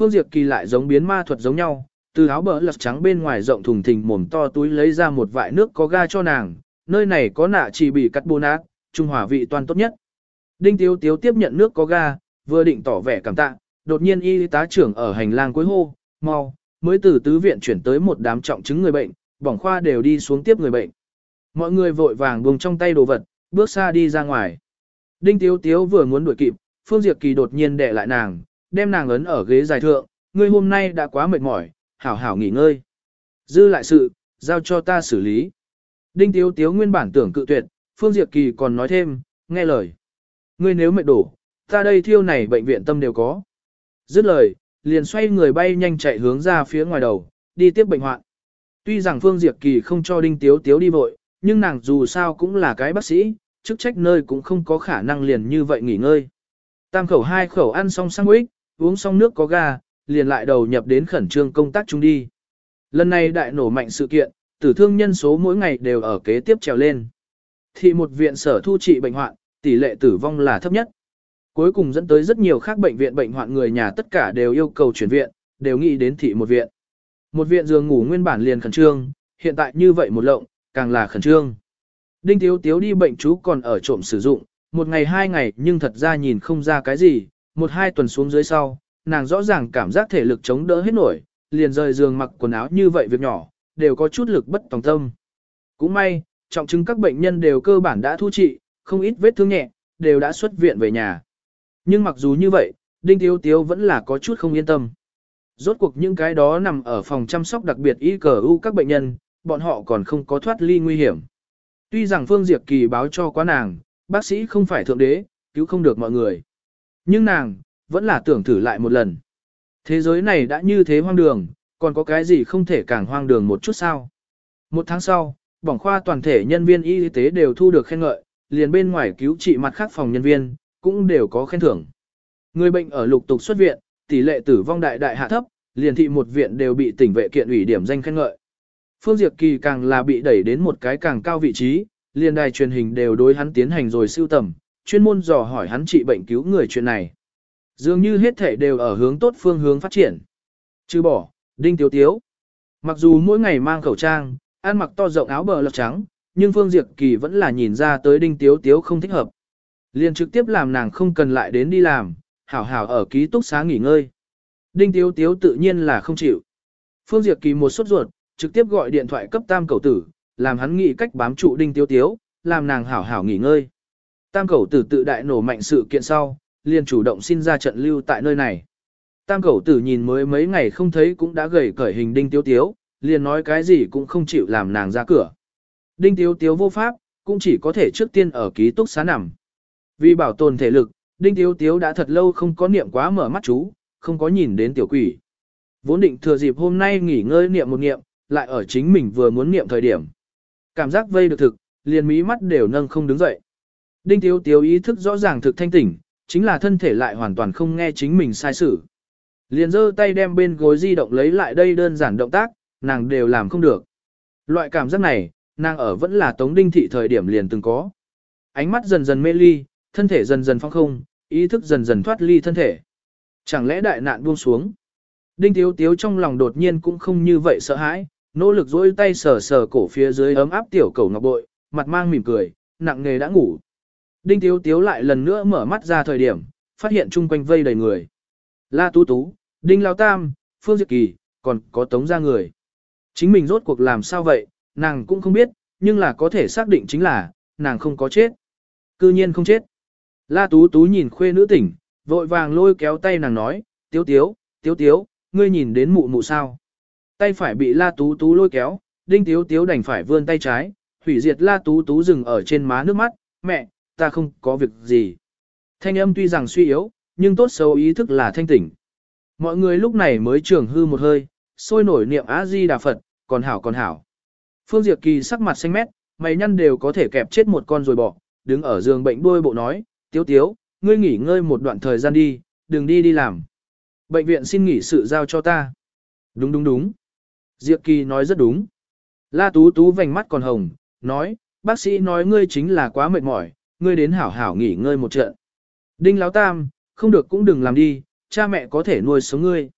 Phương Diệp Kỳ lại giống biến ma thuật giống nhau, từ áo bờ lật trắng bên ngoài rộng thùng thình mồm to túi lấy ra một vại nước có ga cho nàng, nơi này có nạ chỉ bị cắt bô nát, trung hòa vị toàn tốt nhất. Đinh Tiếu Tiếu tiếp nhận nước có ga, vừa định tỏ vẻ cảm tạ, đột nhiên y tá trưởng ở hành lang cuối hô, mau, mới từ tứ viện chuyển tới một đám trọng chứng người bệnh, bỏng khoa đều đi xuống tiếp người bệnh. Mọi người vội vàng buông trong tay đồ vật, bước xa đi ra ngoài. Đinh Tiếu Tiếu vừa muốn đuổi kịp, Phương Diệp Kỳ đột nhiên đè lại nàng, đem nàng ấn ở ghế dài thượng, ngươi hôm nay đã quá mệt mỏi, hảo hảo nghỉ ngơi. Dư lại sự, giao cho ta xử lý. Đinh Tiếu Tiếu nguyên bản tưởng cự tuyệt, Phương Diệp Kỳ còn nói thêm, nghe lời. Ngươi nếu mệt đổ, ta đây thiêu này bệnh viện tâm đều có. Dứt lời, liền xoay người bay nhanh chạy hướng ra phía ngoài đầu, đi tiếp bệnh hoạn. Tuy rằng Phương Diệp Kỳ không cho Đinh Tiếu Tiếu đi vội, nhưng nàng dù sao cũng là cái bác sĩ, chức trách nơi cũng không có khả năng liền như vậy nghỉ ngơi. Tam khẩu hai khẩu ăn xong sang ích, uống xong nước có ga, liền lại đầu nhập đến khẩn trương công tác chung đi. Lần này đại nổ mạnh sự kiện, tử thương nhân số mỗi ngày đều ở kế tiếp trèo lên. Thì một viện sở thu trị bệnh hoạn, tỷ lệ tử vong là thấp nhất. Cuối cùng dẫn tới rất nhiều khác bệnh viện bệnh hoạn người nhà tất cả đều yêu cầu chuyển viện, đều nghĩ đến thị một viện. Một viện giường ngủ nguyên bản liền khẩn trương, hiện tại như vậy một lộng, càng là khẩn trương. Đinh Tiếu Tiếu đi bệnh chú còn ở trộm sử dụng, một ngày hai ngày nhưng thật ra nhìn không ra cái gì, một hai tuần xuống dưới sau, nàng rõ ràng cảm giác thể lực chống đỡ hết nổi, liền rời giường mặc quần áo như vậy việc nhỏ, đều có chút lực bất tòng tâm. Cũng may, trọng chứng các bệnh nhân đều cơ bản đã thu trị, không ít vết thương nhẹ, đều đã xuất viện về nhà. Nhưng mặc dù như vậy, Đinh Tiếu Tiếu vẫn là có chút không yên tâm. Rốt cuộc những cái đó nằm ở phòng chăm sóc đặc biệt y cờ u các bệnh nhân, bọn họ còn không có thoát ly nguy hiểm. Tuy rằng Phương Diệp Kỳ báo cho quá nàng, bác sĩ không phải thượng đế, cứu không được mọi người. Nhưng nàng, vẫn là tưởng thử lại một lần. Thế giới này đã như thế hoang đường, còn có cái gì không thể càng hoang đường một chút sao? Một tháng sau, bỏng khoa toàn thể nhân viên y tế đều thu được khen ngợi, liền bên ngoài cứu trị mặt khác phòng nhân viên, cũng đều có khen thưởng. Người bệnh ở lục tục xuất viện, tỷ lệ tử vong đại đại hạ thấp, liền thị một viện đều bị tỉnh vệ kiện ủy điểm danh khen ngợi. Phương Diệp Kỳ càng là bị đẩy đến một cái càng cao vị trí, liền đài truyền hình đều đối hắn tiến hành rồi siêu tầm, chuyên môn dò hỏi hắn trị bệnh cứu người chuyện này. Dường như hết thể đều ở hướng tốt phương hướng phát triển. Chứ bỏ, đinh tiếu tiếu. Mặc dù mỗi ngày mang khẩu trang, ăn mặc to rộng áo bờ lọc trắng, nhưng Phương Diệp Kỳ vẫn là nhìn ra tới đinh tiếu tiếu không thích hợp. Liền trực tiếp làm nàng không cần lại đến đi làm, hảo hảo ở ký túc xá nghỉ ngơi. Đinh tiếu tiếu tự nhiên là không chịu. Phương Diệp Kỳ một sốt ruột, trực tiếp gọi điện thoại cấp tam cầu tử, làm hắn nghĩ cách bám trụ đinh tiếu tiếu, làm nàng hảo hảo nghỉ ngơi. Tam cầu tử tự đại nổ mạnh sự kiện sau, liền chủ động xin ra trận lưu tại nơi này. Tam cầu tử nhìn mới mấy ngày không thấy cũng đã gầy cởi hình đinh tiếu tiếu, liền nói cái gì cũng không chịu làm nàng ra cửa. Đinh tiếu tiếu vô pháp, cũng chỉ có thể trước tiên ở ký túc xá nằm. Vì bảo tồn thể lực, đinh tiếu tiếu đã thật lâu không có niệm quá mở mắt chú, không có nhìn đến tiểu quỷ. Vốn định thừa dịp hôm nay nghỉ ngơi niệm một niệm, lại ở chính mình vừa muốn niệm thời điểm. Cảm giác vây được thực, liền mí mắt đều nâng không đứng dậy. Đinh Tiếu Tiếu ý thức rõ ràng thực thanh tỉnh, chính là thân thể lại hoàn toàn không nghe chính mình sai sự. Liền giơ tay đem bên gối di động lấy lại đây đơn giản động tác, nàng đều làm không được. Loại cảm giác này, nàng ở vẫn là tống đinh thị thời điểm liền từng có. Ánh mắt dần dần mê ly, thân thể dần dần phong không, ý thức dần dần thoát ly thân thể. Chẳng lẽ đại nạn buông xuống? Đinh Tiếu Tiếu trong lòng đột nhiên cũng không như vậy sợ hãi, nỗ lực dỗi tay sờ sờ cổ phía dưới ấm áp tiểu cầu ngọc bội, mặt mang mỉm cười, nặng nghề đã ngủ. Đinh Tiếu Tiếu lại lần nữa mở mắt ra thời điểm, phát hiện chung quanh vây đầy người. La Tú Tú, Đinh Lao Tam, Phương Diệp Kỳ, còn có tống ra người. Chính mình rốt cuộc làm sao vậy, nàng cũng không biết, nhưng là có thể xác định chính là, nàng không có chết. Cư nhiên không chết. La Tú Tú nhìn khuê nữ tỉnh, vội vàng lôi kéo tay nàng nói, Tiếu Tiếu, Tiếu Tiếu, ngươi nhìn đến mụ mụ sao. Tay phải bị La Tú Tú lôi kéo, Đinh Tiếu Tiếu đành phải vươn tay trái, hủy diệt la tú tú dừng ở trên má nước mắt, mẹ, ta không có việc gì. Thanh âm tuy rằng suy yếu, nhưng tốt xấu ý thức là thanh tỉnh. Mọi người lúc này mới trường hư một hơi, sôi nổi niệm A-di Đà Phật, còn hảo còn hảo. Phương Diệp Kỳ sắc mặt xanh mét, mày nhăn đều có thể kẹp chết một con rồi bỏ, đứng ở giường bệnh đuôi bộ nói, tiếu tiếu, ngươi nghỉ ngơi một đoạn thời gian đi, đừng đi đi làm. Bệnh viện xin nghỉ sự giao cho ta. Đúng đúng đúng. Diệp Kỳ nói rất đúng. La Tú Tú vành mắt còn hồng, nói, bác sĩ nói ngươi chính là quá mệt mỏi, ngươi đến hảo hảo nghỉ ngơi một trận. Đinh Láo Tam, không được cũng đừng làm đi, cha mẹ có thể nuôi sống ngươi.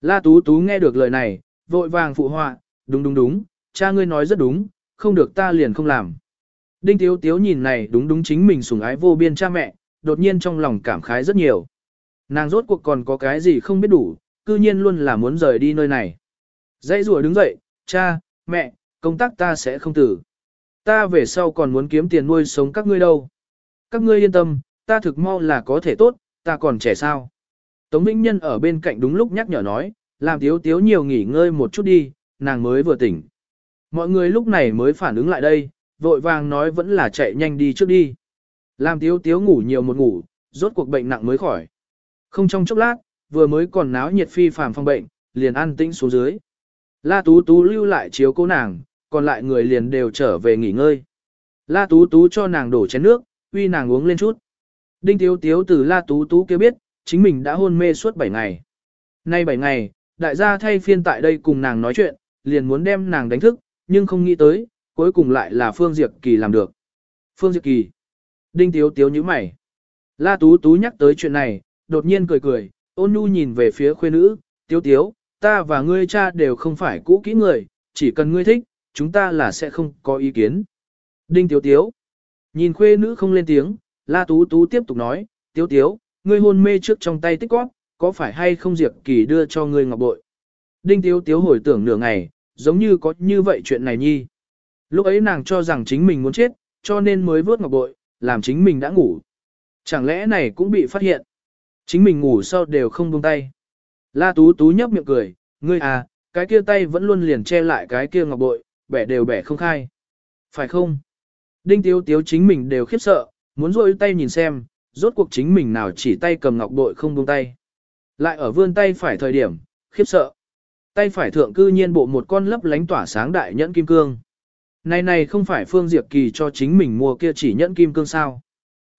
La Tú Tú nghe được lời này, vội vàng phụ họa, đúng đúng đúng, cha ngươi nói rất đúng, không được ta liền không làm. Đinh Tiếu Tiếu nhìn này đúng đúng chính mình sủng ái vô biên cha mẹ, đột nhiên trong lòng cảm khái rất nhiều. Nàng rốt cuộc còn có cái gì không biết đủ, cư nhiên luôn là muốn rời đi nơi này. Dãy rùa đứng dậy, cha, mẹ, công tác ta sẽ không tử. Ta về sau còn muốn kiếm tiền nuôi sống các ngươi đâu. Các ngươi yên tâm, ta thực mau là có thể tốt, ta còn trẻ sao. Tống Vĩnh Nhân ở bên cạnh đúng lúc nhắc nhở nói, làm tiếu tiếu nhiều nghỉ ngơi một chút đi, nàng mới vừa tỉnh. Mọi người lúc này mới phản ứng lại đây, vội vàng nói vẫn là chạy nhanh đi trước đi. Làm tiếu tiếu ngủ nhiều một ngủ, rốt cuộc bệnh nặng mới khỏi. Không trong chốc lát, vừa mới còn náo nhiệt phi phàm phong bệnh, liền an tĩnh xuống dưới. La Tú Tú lưu lại chiếu cố nàng, còn lại người liền đều trở về nghỉ ngơi. La Tú Tú cho nàng đổ chén nước, uy nàng uống lên chút. Đinh Tiếu Tiếu từ La Tú Tú kia biết, chính mình đã hôn mê suốt 7 ngày. Nay 7 ngày, đại gia thay phiên tại đây cùng nàng nói chuyện, liền muốn đem nàng đánh thức, nhưng không nghĩ tới, cuối cùng lại là Phương Diệp Kỳ làm được. Phương Diệp Kỳ. Đinh Tiếu Tiếu như mày. La Tú Tú nhắc tới chuyện này, đột nhiên cười cười, ôn nhu nhìn về phía khuê nữ, Tiếu Tiếu, ta và ngươi cha đều không phải cũ kỹ người, chỉ cần ngươi thích, chúng ta là sẽ không có ý kiến. Đinh Tiếu Tiếu. Nhìn khuê nữ không lên tiếng, La Tú Tú tiếp tục nói, Tiếu Tiếu, ngươi hôn mê trước trong tay tích quát, có phải hay không Diệp Kỳ đưa cho ngươi ngọc bội? Đinh Tiếu Tiếu hồi tưởng nửa ngày, giống như có như vậy chuyện này nhi. Lúc ấy nàng cho rằng chính mình muốn chết, cho nên mới vớt ngọc bội, làm chính mình đã ngủ. Chẳng lẽ này cũng bị phát hiện? Chính mình ngủ sau đều không buông tay. La Tú Tú nhấp miệng cười, ngươi à, cái kia tay vẫn luôn liền che lại cái kia ngọc bội, bẻ đều bẻ không khai. Phải không? Đinh Tiếu Tiếu chính mình đều khiếp sợ, muốn rôi tay nhìn xem, rốt cuộc chính mình nào chỉ tay cầm ngọc bội không buông tay. Lại ở vươn tay phải thời điểm, khiếp sợ. Tay phải thượng cư nhiên bộ một con lấp lánh tỏa sáng đại nhẫn kim cương. Này này không phải Phương Diệp Kỳ cho chính mình mua kia chỉ nhẫn kim cương sao.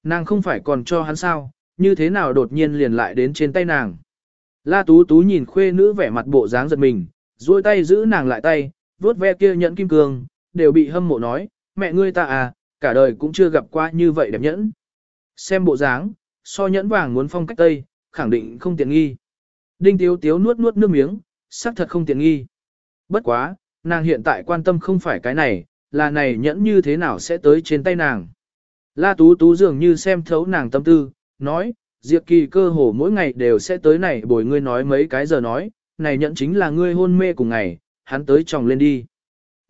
Nàng không phải còn cho hắn sao, như thế nào đột nhiên liền lại đến trên tay nàng. La Tú Tú nhìn khuê nữ vẻ mặt bộ dáng giật mình, duỗi tay giữ nàng lại tay, vuốt ve kia nhẫn kim cương, đều bị hâm mộ nói, mẹ ngươi ta à, cả đời cũng chưa gặp qua như vậy đẹp nhẫn. Xem bộ dáng, so nhẫn vàng muốn phong cách tây, khẳng định không tiện nghi. Đinh Tiếu Tiếu nuốt nuốt nước miếng, xác thật không tiện nghi. Bất quá, nàng hiện tại quan tâm không phải cái này, là này nhẫn như thế nào sẽ tới trên tay nàng. La Tú Tú dường như xem thấu nàng tâm tư, nói, Diệp Kỳ cơ hồ mỗi ngày đều sẽ tới này bồi ngươi nói mấy cái giờ nói, này nhẫn chính là ngươi hôn mê cùng ngày, hắn tới chồng lên đi.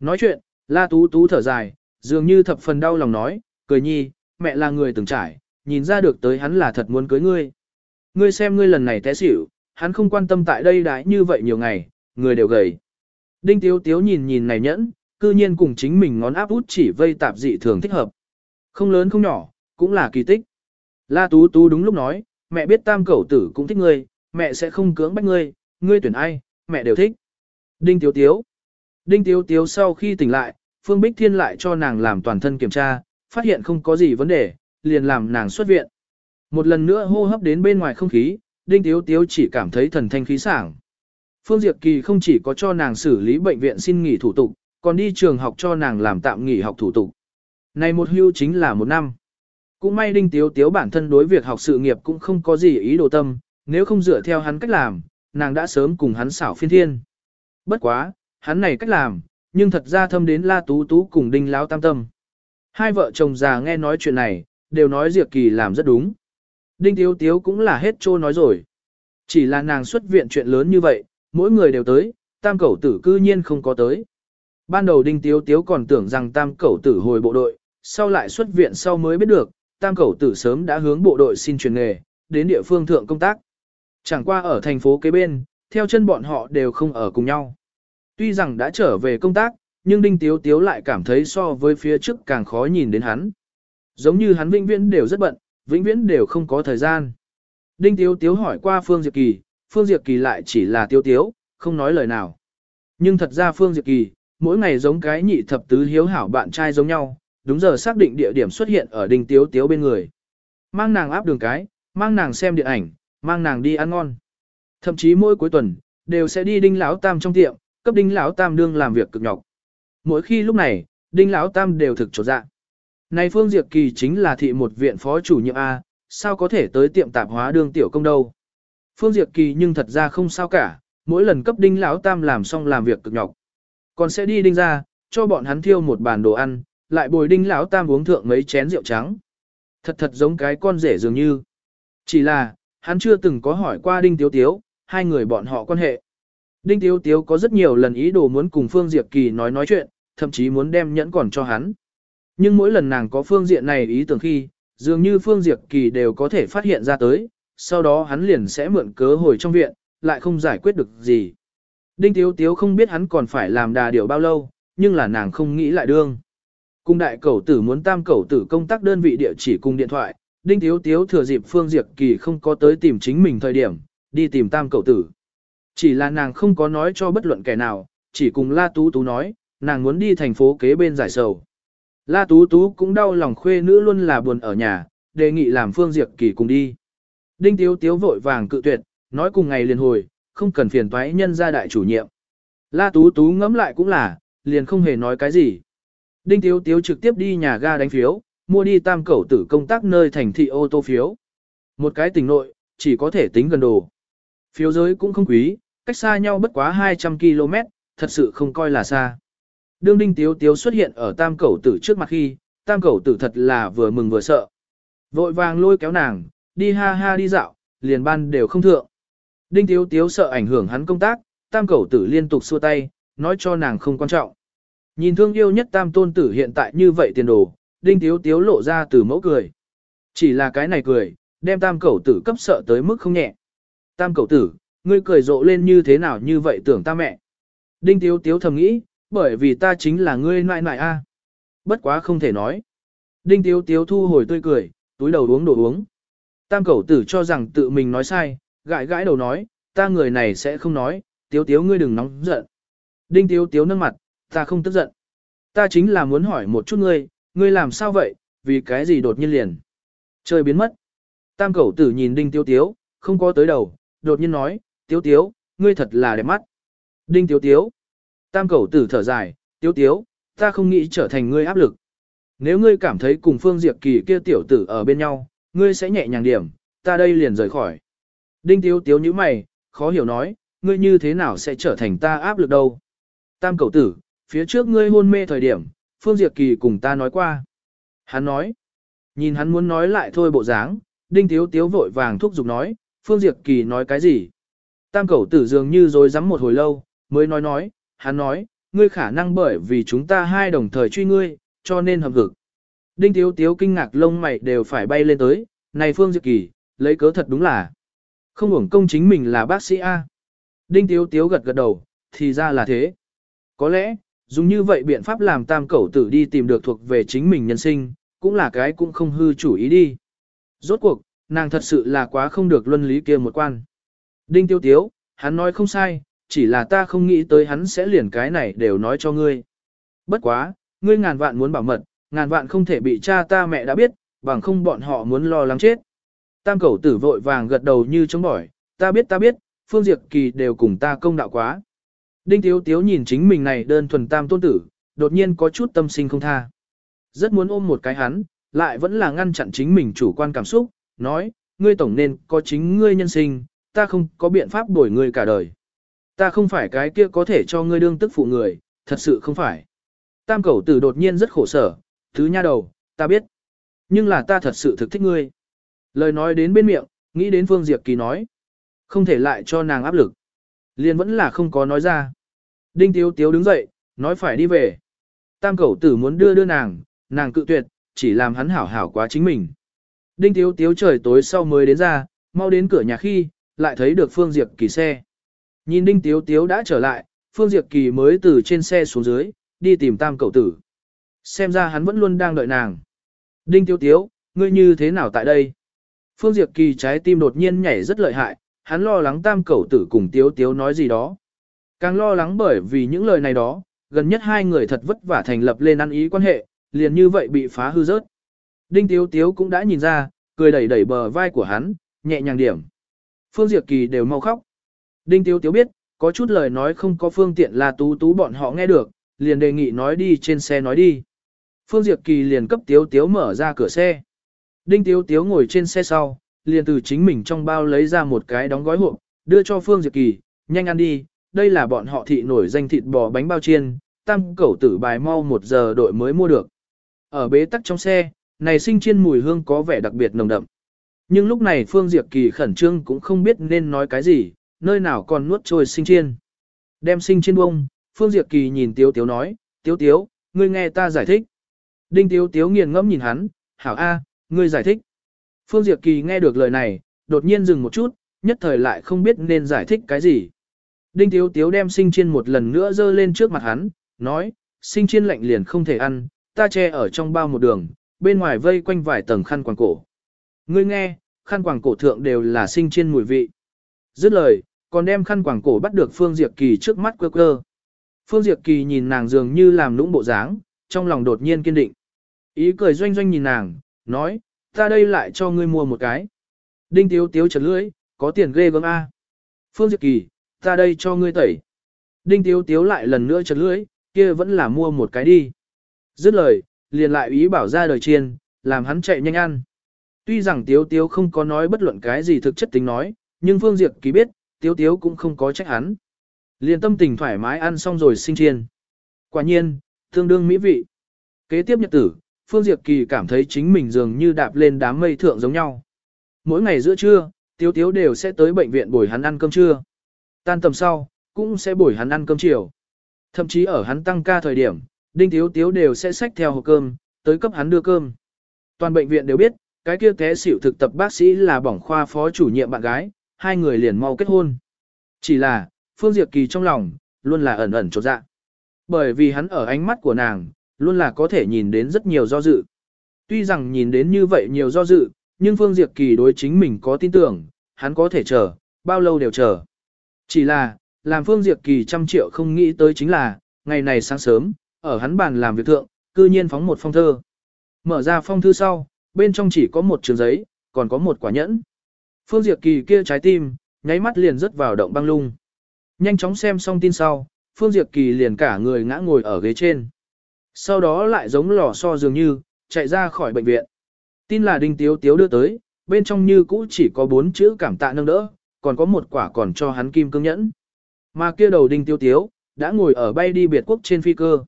Nói chuyện, La Tú Tú thở dài, dường như thập phần đau lòng nói, cười nhi, mẹ là người từng trải, nhìn ra được tới hắn là thật muốn cưới ngươi. Ngươi xem ngươi lần này té xỉu, hắn không quan tâm tại đây đãi như vậy nhiều ngày, người đều gầy. Đinh Tiếu Tiếu nhìn nhìn này nhẫn, cư nhiên cùng chính mình ngón áp út chỉ vây tạp dị thường thích hợp. Không lớn không nhỏ, cũng là kỳ tích. La Tú Tú đúng lúc nói, mẹ biết tam cẩu tử cũng thích ngươi, mẹ sẽ không cưỡng bách ngươi, ngươi tuyển ai, mẹ đều thích. Đinh Tiếu Tiếu. Đinh Tiếu Tiếu sau khi tỉnh lại, Phương Bích Thiên lại cho nàng làm toàn thân kiểm tra, phát hiện không có gì vấn đề, liền làm nàng xuất viện. Một lần nữa hô hấp đến bên ngoài không khí, Đinh Tiếu Tiếu chỉ cảm thấy thần thanh khí sảng. Phương Diệp Kỳ không chỉ có cho nàng xử lý bệnh viện xin nghỉ thủ tục, còn đi trường học cho nàng làm tạm nghỉ học thủ tục. Này một hưu chính là một năm. Cũng may Đinh Tiếu Tiếu bản thân đối việc học sự nghiệp cũng không có gì ý đồ tâm, nếu không dựa theo hắn cách làm, nàng đã sớm cùng hắn xảo phiên thiên. Bất quá, hắn này cách làm, nhưng thật ra thâm đến La Tú Tú cùng Đinh Lão Tam Tâm. Hai vợ chồng già nghe nói chuyện này, đều nói Diệp Kỳ làm rất đúng. Đinh Tiếu Tiếu cũng là hết trô nói rồi. Chỉ là nàng xuất viện chuyện lớn như vậy, mỗi người đều tới, tam cẩu tử cư nhiên không có tới. Ban đầu Đinh Tiếu Tiếu còn tưởng rằng tam cẩu tử hồi bộ đội, sau lại xuất viện sau mới biết được, tam cẩu tử sớm đã hướng bộ đội xin truyền nghề, đến địa phương thượng công tác. Chẳng qua ở thành phố kế bên, theo chân bọn họ đều không ở cùng nhau. Tuy rằng đã trở về công tác, nhưng Đinh Tiếu Tiếu lại cảm thấy so với phía trước càng khó nhìn đến hắn. Giống như hắn vĩnh viễn đều rất bận, vĩnh viễn đều không có thời gian. Đinh Tiếu Tiếu hỏi qua Phương Diệp Kỳ, Phương Diệp Kỳ lại chỉ là Tiếu Tiếu, không nói lời nào. Nhưng thật ra Phương Diệp Kỳ, mỗi ngày giống cái nhị thập tứ hiếu hảo bạn trai giống nhau, đúng giờ xác định địa điểm xuất hiện ở Đinh Tiếu Tiếu bên người. Mang nàng áp đường cái, mang nàng xem điện ảnh, mang nàng đi ăn ngon. Thậm chí mỗi cuối tuần, đều sẽ đi Đinh Lão Tam trong tiệm, cấp Đinh Lão Tam đương làm việc cực nhọc. Mỗi khi lúc này, Đinh Lão Tam đều thực chỗ dạ. Này Phương Diệp Kỳ chính là thị một viện phó chủ nhiệm A, sao có thể tới tiệm tạp hóa đương tiểu công đâu. Phương Diệp Kỳ nhưng thật ra không sao cả, mỗi lần cấp Đinh Lão Tam làm xong làm việc cực nhọc. Còn sẽ đi Đinh ra, cho bọn hắn thiêu một bàn đồ ăn, lại bồi Đinh Lão Tam uống thượng mấy chén rượu trắng. Thật thật giống cái con rể dường như. Chỉ là, hắn chưa từng có hỏi qua Đinh Tiếu Tiếu, hai người bọn họ quan hệ. Đinh Tiếu Tiếu có rất nhiều lần ý đồ muốn cùng Phương Diệp Kỳ nói nói chuyện, thậm chí muốn đem nhẫn còn cho hắn. Nhưng mỗi lần nàng có phương diện này ý tưởng khi, dường như Phương Diệp Kỳ đều có thể phát hiện ra tới, sau đó hắn liền sẽ mượn cớ hồi trong viện, lại không giải quyết được gì. Đinh Tiếu Tiếu không biết hắn còn phải làm đà điều bao lâu, nhưng là nàng không nghĩ lại đương. Cung đại cẩu tử muốn tam cẩu tử công tác đơn vị địa chỉ cùng điện thoại, Đinh Tiếu Tiếu thừa dịp Phương Diệp Kỳ không có tới tìm chính mình thời điểm, đi tìm tam cẩu tử. Chỉ là nàng không có nói cho bất luận kẻ nào, chỉ cùng La Tú Tú nói, nàng muốn đi thành phố kế bên giải sầu. La Tú Tú cũng đau lòng khuê nữ luôn là buồn ở nhà, đề nghị làm Phương Diệp Kỳ cùng đi. Đinh Tiếu Tiếu vội vàng cự tuyệt, nói cùng ngày liền hồi, không cần phiền toái nhân gia đại chủ nhiệm. La Tú Tú ngẫm lại cũng là, liền không hề nói cái gì. Đinh Tiếu Tiếu trực tiếp đi nhà ga đánh phiếu, mua đi tam cẩu tử công tác nơi thành thị ô tô phiếu. Một cái tỉnh nội, chỉ có thể tính gần đồ. Phiếu giới cũng không quý, cách xa nhau bất quá 200 km, thật sự không coi là xa. Đương Đinh Tiếu Tiếu xuất hiện ở tam cẩu tử trước mặt khi, tam cẩu tử thật là vừa mừng vừa sợ. Vội vàng lôi kéo nàng, đi ha ha đi dạo, liền ban đều không thượng. Đinh Tiếu Tiếu sợ ảnh hưởng hắn công tác, tam cẩu tử liên tục xua tay, nói cho nàng không quan trọng. Nhìn thương yêu nhất tam tôn tử hiện tại như vậy tiền đồ, Đinh Tiếu Tiếu lộ ra từ mẫu cười. Chỉ là cái này cười, đem tam cẩu tử cấp sợ tới mức không nhẹ. Tam cẩu tử, ngươi cười rộ lên như thế nào như vậy tưởng ta mẹ. Đinh Tiếu Tiếu thầm nghĩ, bởi vì ta chính là ngươi nại nại a. Bất quá không thể nói. Đinh Tiếu Tiếu thu hồi tươi cười, túi đầu uống đồ uống. Tam cẩu tử cho rằng tự mình nói sai, gãi gãi đầu nói, ta người này sẽ không nói, Tiếu Tiếu ngươi đừng nóng giận. Đinh Tiếu Tiếu nâng mặt, ta không tức giận. Ta chính là muốn hỏi một chút ngươi, ngươi làm sao vậy, vì cái gì đột nhiên liền. Trời biến mất. Tam cẩu tử nhìn Đinh Tiếu Tiếu, không có tới đầu, đột nhiên nói, Tiếu Tiếu, ngươi thật là đẹp mắt. Đinh Tiếu Tiếu. Tam cẩu tử thở dài, Tiếu Tiếu, ta không nghĩ trở thành ngươi áp lực. Nếu ngươi cảm thấy cùng Phương Diệp Kỳ kia tiểu tử ở bên nhau, ngươi sẽ nhẹ nhàng điểm, ta đây liền rời khỏi. Đinh Tiếu Tiếu như mày, khó hiểu nói, ngươi như thế nào sẽ trở thành ta áp lực đâu. Tam cẩu tử, phía trước ngươi hôn mê thời điểm, Phương Diệp Kỳ cùng ta nói qua. Hắn nói, nhìn hắn muốn nói lại thôi bộ dáng, Đinh Tiếu Tiếu vội vàng thúc giục nói, Phương Diệp Kỳ nói cái gì? Tam cẩu tử dường như rồi rắm một hồi lâu, mới nói nói, hắn nói, ngươi khả năng bởi vì chúng ta hai đồng thời truy ngươi, cho nên hợp vực. Đinh Tiếu Tiếu kinh ngạc lông mày đều phải bay lên tới, này Phương Diệp Kỳ, lấy cớ thật đúng là. Không hưởng công chính mình là bác sĩ A. Đinh Tiếu Tiếu gật gật đầu, thì ra là thế. Có lẽ, dùng như vậy biện pháp làm tam cẩu tử đi tìm được thuộc về chính mình nhân sinh, cũng là cái cũng không hư chủ ý đi. Rốt cuộc, nàng thật sự là quá không được luân lý kia một quan. Đinh Tiêu Tiếu, hắn nói không sai, chỉ là ta không nghĩ tới hắn sẽ liền cái này đều nói cho ngươi. Bất quá, ngươi ngàn vạn muốn bảo mật, ngàn vạn không thể bị cha ta mẹ đã biết, bằng không bọn họ muốn lo lắng chết. Tam cẩu tử vội vàng gật đầu như chống bỏi, ta biết ta biết, Phương Diệp Kỳ đều cùng ta công đạo quá. Đinh Tiếu Tiếu nhìn chính mình này đơn thuần tam tôn tử, đột nhiên có chút tâm sinh không tha. Rất muốn ôm một cái hắn, lại vẫn là ngăn chặn chính mình chủ quan cảm xúc, nói, ngươi tổng nên có chính ngươi nhân sinh, ta không có biện pháp đổi ngươi cả đời. Ta không phải cái kia có thể cho ngươi đương tức phụ người, thật sự không phải. Tam cẩu tử đột nhiên rất khổ sở, thứ nha đầu, ta biết. Nhưng là ta thật sự thực thích ngươi. Lời nói đến bên miệng, nghĩ đến Phương Diệp Kỳ nói. Không thể lại cho nàng áp lực. Liền vẫn là không có nói ra. Đinh Tiếu Tiếu đứng dậy, nói phải đi về. Tam cẩu tử muốn đưa đưa nàng, nàng cự tuyệt, chỉ làm hắn hảo hảo quá chính mình. Đinh Tiếu Tiếu trời tối sau mới đến ra, mau đến cửa nhà khi, lại thấy được Phương Diệp Kỳ xe. Nhìn Đinh Tiếu Tiếu đã trở lại, Phương Diệp Kỳ mới từ trên xe xuống dưới, đi tìm tam cậu tử. Xem ra hắn vẫn luôn đang đợi nàng. Đinh Tiếu Tiếu, ngươi như thế nào tại đây? Phương Diệp Kỳ trái tim đột nhiên nhảy rất lợi hại, hắn lo lắng tam cậu tử cùng Tiếu Tiếu nói gì đó. Càng lo lắng bởi vì những lời này đó, gần nhất hai người thật vất vả thành lập lên ăn ý quan hệ, liền như vậy bị phá hư rớt. Đinh Tiếu Tiếu cũng đã nhìn ra, cười đẩy đẩy bờ vai của hắn, nhẹ nhàng điểm. Phương Diệp Kỳ đều mau khóc. Đinh Tiếu Tiếu biết, có chút lời nói không có phương tiện là tú tú bọn họ nghe được, liền đề nghị nói đi trên xe nói đi. Phương Diệp Kỳ liền cấp Tiếu Tiếu mở ra cửa xe. Đinh Tiếu Tiếu ngồi trên xe sau, liền từ chính mình trong bao lấy ra một cái đóng gói hộp, đưa cho Phương Diệp Kỳ, nhanh ăn đi, đây là bọn họ thị nổi danh thịt bò bánh bao chiên, tăng cẩu tử bài mau một giờ đội mới mua được. Ở bế tắc trong xe, này sinh chiên mùi hương có vẻ đặc biệt nồng đậm. Nhưng lúc này Phương Diệp Kỳ khẩn trương cũng không biết nên nói cái gì, nơi nào còn nuốt trôi sinh chiên. Đem sinh chiên bông, Phương Diệp Kỳ nhìn Tiếu Tiếu nói, Tiếu Tiếu, ngươi nghe ta giải thích. Đinh Tiếu Tiếu nghiền ngẫm nhìn hắn, hảo A, ngươi giải thích. Phương Diệp Kỳ nghe được lời này, đột nhiên dừng một chút, nhất thời lại không biết nên giải thích cái gì. Đinh Tiếu Tiếu đem sinh chiên một lần nữa dơ lên trước mặt hắn, nói, sinh chiên lạnh liền không thể ăn, ta che ở trong bao một đường, bên ngoài vây quanh vài tầng khăn quàng cổ. Ngươi nghe, khăn quàng cổ thượng đều là sinh trên mùi vị. Dứt lời, còn đem khăn quàng cổ bắt được Phương Diệp Kỳ trước mắt quơ quơ. Phương Diệp Kỳ nhìn nàng dường như làm nũng bộ dáng, trong lòng đột nhiên kiên định. Ý cười doanh doanh nhìn nàng, nói, ta đây lại cho ngươi mua một cái. Đinh Tiếu Tiếu chật lưỡi, có tiền ghê gớm A. Phương Diệp Kỳ, ta đây cho ngươi tẩy. Đinh Tiếu Tiếu lại lần nữa chật lưỡi, kia vẫn là mua một cái đi. Dứt lời, liền lại ý bảo ra đời chiên, làm hắn chạy nhanh ăn. Tuy rằng Tiếu Tiếu không có nói bất luận cái gì thực chất tính nói, nhưng Phương Diệp Kỳ biết, Tiếu Tiếu cũng không có trách hắn. Liền tâm tình thoải mái ăn xong rồi sinh chiên. Quả nhiên, tương đương mỹ vị. Kế tiếp nhật tử, Phương Diệp Kỳ cảm thấy chính mình dường như đạp lên đám mây thượng giống nhau. Mỗi ngày giữa trưa, Tiếu Tiếu đều sẽ tới bệnh viện bồi hắn ăn cơm trưa. Tan tầm sau, cũng sẽ bồi hắn ăn cơm chiều. Thậm chí ở hắn tăng ca thời điểm, Đinh Tiếu Tiếu đều sẽ xách theo hộp cơm, tới cấp hắn đưa cơm. Toàn bệnh viện đều biết, cái kia té xỉu thực tập bác sĩ là bỏng khoa phó chủ nhiệm bạn gái, hai người liền mau kết hôn. Chỉ là, Phương Diệp Kỳ trong lòng, luôn là ẩn ẩn chột dạ. Bởi vì hắn ở ánh mắt của nàng, luôn là có thể nhìn đến rất nhiều do dự. Tuy rằng nhìn đến như vậy nhiều do dự, nhưng Phương Diệp Kỳ đối chính mình có tin tưởng, hắn có thể chờ, bao lâu đều chờ. Chỉ là, làm Phương Diệp Kỳ trăm triệu không nghĩ tới chính là, ngày này sáng sớm, ở hắn bàn làm việc thượng, cư nhiên phóng một phong thơ. Mở ra phong thư sau, bên trong chỉ có một trường giấy, còn có một quả nhẫn. Phương Diệp Kỳ kia trái tim, nháy mắt liền rớt vào động băng lung. Nhanh chóng xem xong tin sau, Phương Diệp Kỳ liền cả người ngã ngồi ở ghế trên. Sau đó lại giống lò xo dường như, chạy ra khỏi bệnh viện. Tin là Đinh Tiếu Tiếu đưa tới, bên trong như cũ chỉ có bốn chữ cảm tạ nâng đỡ, còn có một quả còn cho hắn kim cương nhẫn. Mà kia đầu Đinh Tiếu Tiếu, đã ngồi ở bay đi biệt quốc trên phi cơ.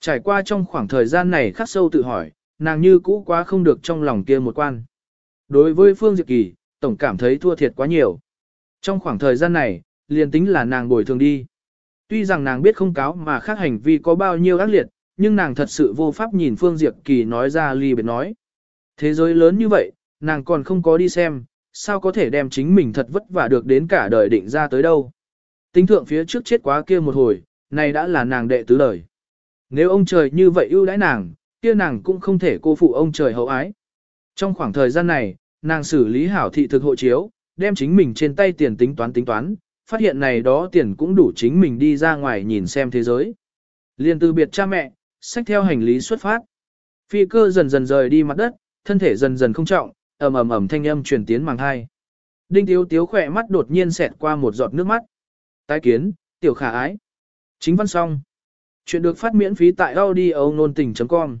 Trải qua trong khoảng thời gian này khắc sâu tự hỏi, nàng như cũ quá không được trong lòng kia một quan. Đối với Phương Diệp Kỳ, tổng cảm thấy thua thiệt quá nhiều. Trong khoảng thời gian này, liền tính là nàng bồi thường đi. Tuy rằng nàng biết không cáo mà khác hành vi có bao nhiêu ác liệt, nhưng nàng thật sự vô pháp nhìn Phương Diệp Kỳ nói ra ly biệt nói. Thế giới lớn như vậy, nàng còn không có đi xem, sao có thể đem chính mình thật vất vả được đến cả đời định ra tới đâu. Tính thượng phía trước chết quá kia một hồi, này đã là nàng đệ tứ đời. Nếu ông trời như vậy ưu đãi nàng, kia nàng cũng không thể cô phụ ông trời hậu ái. Trong khoảng thời gian này, nàng xử lý hảo thị thực hộ chiếu, đem chính mình trên tay tiền tính toán tính toán, phát hiện này đó tiền cũng đủ chính mình đi ra ngoài nhìn xem thế giới. Liên từ biệt cha mẹ, xách theo hành lý xuất phát. Phi cơ dần dần rời đi mặt đất, thân thể dần dần không trọng, ầm ầm ầm thanh âm truyền tiến màng hai. Đinh Tiếu Tiếu khỏe mắt đột nhiên xẹt qua một giọt nước mắt. Tái kiến, tiểu khả ái. Chính văn xong. Chuyện được phát miễn phí tại audio nôn tình.com